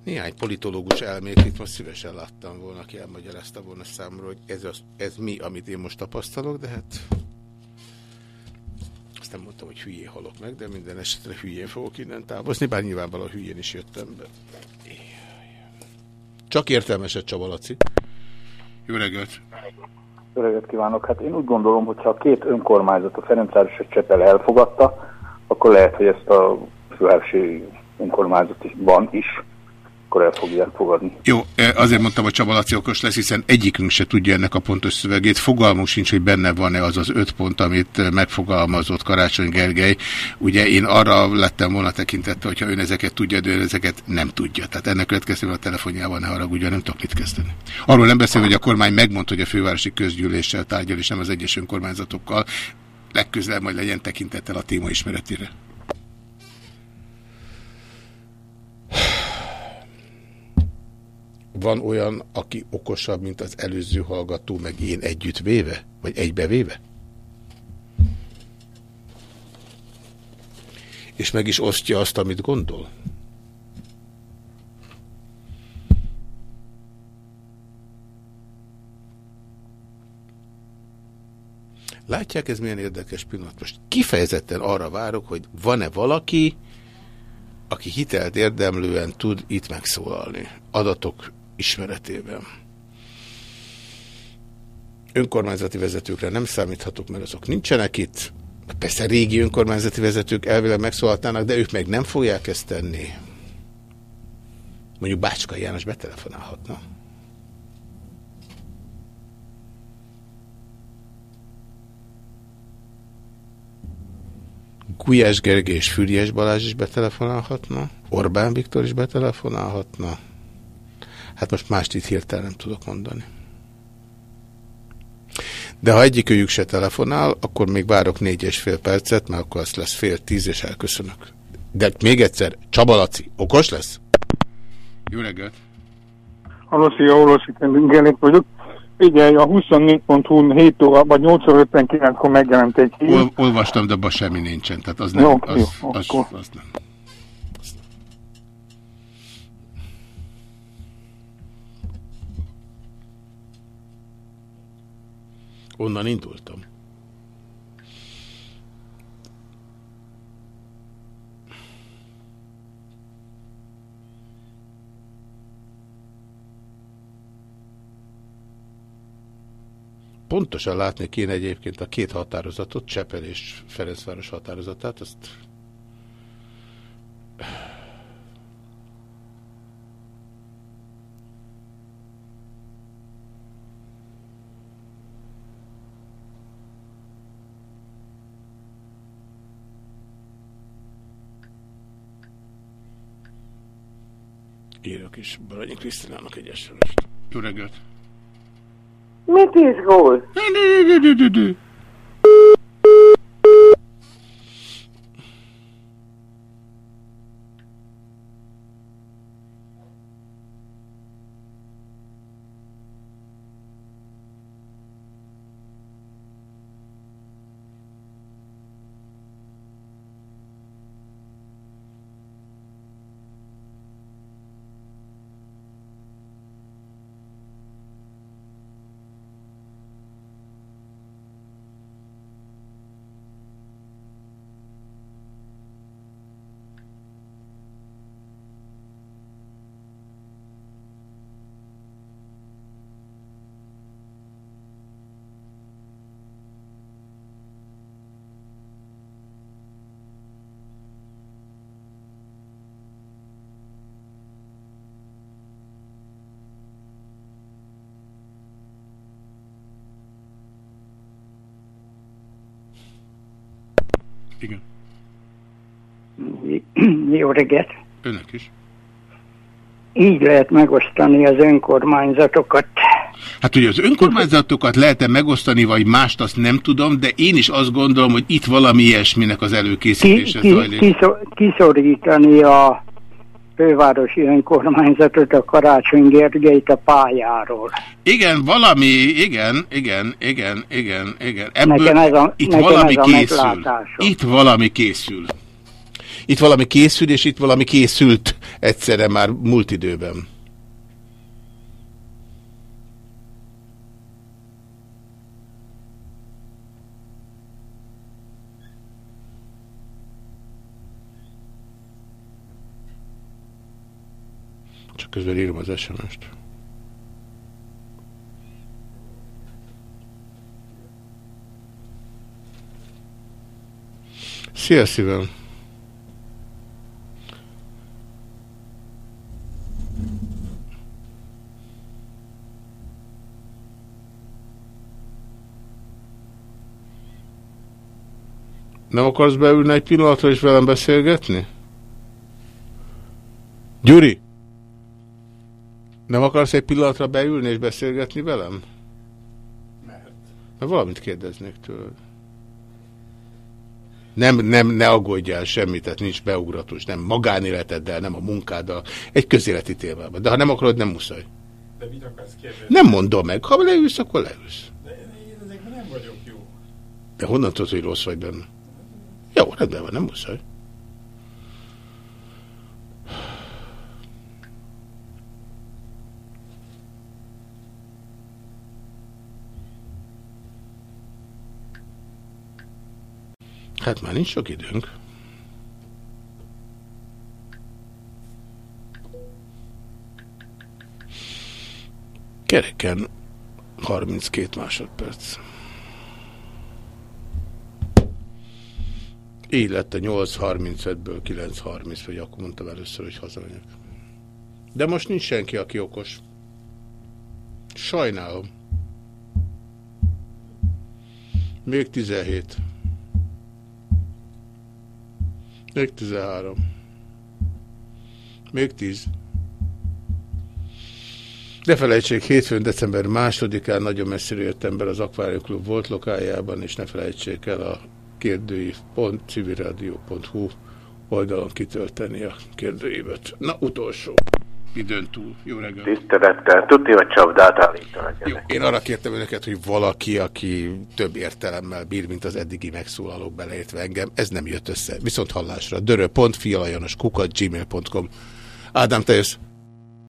Néhány politológus elmét itt most szívesen láttam volna, aki elmagyarázta volna számomra, hogy ez, az, ez mi, amit én most tapasztalok, de hát azt nem mondtam, hogy hülyén halok meg, de minden esetre hülyén fogok innen távozni, bár nyilvánvalóan hülyén is jöttem be. Csak értelmeset Csaba Laci. Jó reggelt! Jó reggelt kívánok! Hát én úgy gondolom, hogyha a két önkormányzat, a Ferencváros és Csepel elfogadta, akkor lehet, hogy ezt a fővárosi önkormányzatban is akkor el fogják fogadni. Jó, azért mondtam, hogy Csaba Laci okos lesz, hiszen egyikünk se tudja ennek a pontos szövegét. Fogalmunk sincs, hogy benne van-e az az öt pont, amit megfogalmazott Karácsony Gergely. Ugye én arra lettem volna tekintette, hogyha ön ezeket tudja, de ön ezeket nem tudja. Tehát ennek következtében a telefonjával ne haragudja, nem tudok mit kezdeni. Arról nem beszél, hogy a kormány megmondta, hogy a fővárosi közgyűléssel tárgyal, és nem az egyes önkormányzatokkal legközelebb majd legyen tekintettel a téma ismeretére. Van olyan, aki okosabb, mint az előző hallgató, meg én együtt véve? Vagy egybevéve? És meg is osztja azt, amit gondol? Látják, ez milyen érdekes pillanat. Most kifejezetten arra várok, hogy van-e valaki, aki hitelt érdemlően tud itt megszólalni. Adatok ismeretében. Önkormányzati vezetőkre nem számíthatok, mert azok nincsenek itt. Persze régi önkormányzati vezetők elvileg megszólaltának, de ők meg nem fogják ezt tenni. Mondjuk Bácska János betelefonálhatna. Gulyás Gergely és Füriás Balázs is betelefonálhatna, Orbán Viktor is betelefonálhatna. Hát most mást itt hirtelen nem tudok mondani. De ha egyikőjük se telefonál, akkor még várok négy és fél percet, mert akkor az lesz fél tíz, és elköszönök. De még egyszer, Csaba Laci, okos lesz? Jó reggelt! Halló, szia, Genét vagyok. Figyelj, a 24.hu 7 óra, vagy 8 óra 59-kor megjelent egy hír. Ol, olvastam, de abban semmi nincsen, tehát az nem. Jó, az, jó, az, akkor. az nem. Onnan indultam. pontosan látni kéne egyébként a két határozatot, Csepel és Ferencváros határozatát, azt írok is Baranyi Krisztinának egy esetet. Jó reggelt! Mit izgul? Jó reggelt! Önök is. Így lehet megosztani az önkormányzatokat. Hát ugye az önkormányzatokat lehet-e megosztani, vagy mást, azt nem tudom, de én is azt gondolom, hogy itt valami ilyesminek az Ki, előkészítése ki, zajlik. kiszor, kiszorítani a fővárosi önkormányzatot, a Karácsony Gergelyt a pályáról. Igen, valami, igen, igen, igen, igen, igen. Nekem ez a- itt nekem valami ez a készül. meglátásom. Itt valami készül. Itt valami készül, és itt valami készült egyszerre már múlt időben. Csak közben írom az SMS-t. Szia szívem! Nem akarsz beülni egy pillanatra és velem beszélgetni? Gyuri! Nem akarsz egy pillanatra beülni és beszélgetni velem? Mert? Mert valamit kérdeznék tőled. Nem, nem, ne aggódjál semmit, tehát nincs beugratos, nem magánéleteddel, nem a munkáddal, egy közéleti témában. De ha nem akarod, nem muszáj. De mit akarsz kérdezni? Nem mondom meg. Ha leülsz, akkor leülsz. De én ezekben nem vagyok jó. De honnan tudod, hogy rossz vagy benne? Jó, rendben van, nem muszáj. Hát már nincs sok időnk. Kereken 32 másodperc. A 8.35-ből 9.30, vagy akkor mondtam először, hogy hazamegyek. De most nincs senki, aki okos. Sajnálom. Még 17. Még 13. Még 10. Ne felejtsék, hétfőn, december másodikán nagyon messzire jött ember az Aquarium Club volt lokájában, és ne felejtsék el a kérdőív.civilradio.hu oldalon kitölteni a kérdőívet. Na, utolsó. Időn túl. Jó reggelt. Tisztelettel, tudni, hogy csapdát állítanak Jó, én arra kértem önöket, hogy valaki, aki több értelemmel bír, mint az eddigi megszólalók beleértve engem, ez nem jött össze. Viszont hallásra. Dörö.fialajanos kukat gmail.com Ádám, te jössz?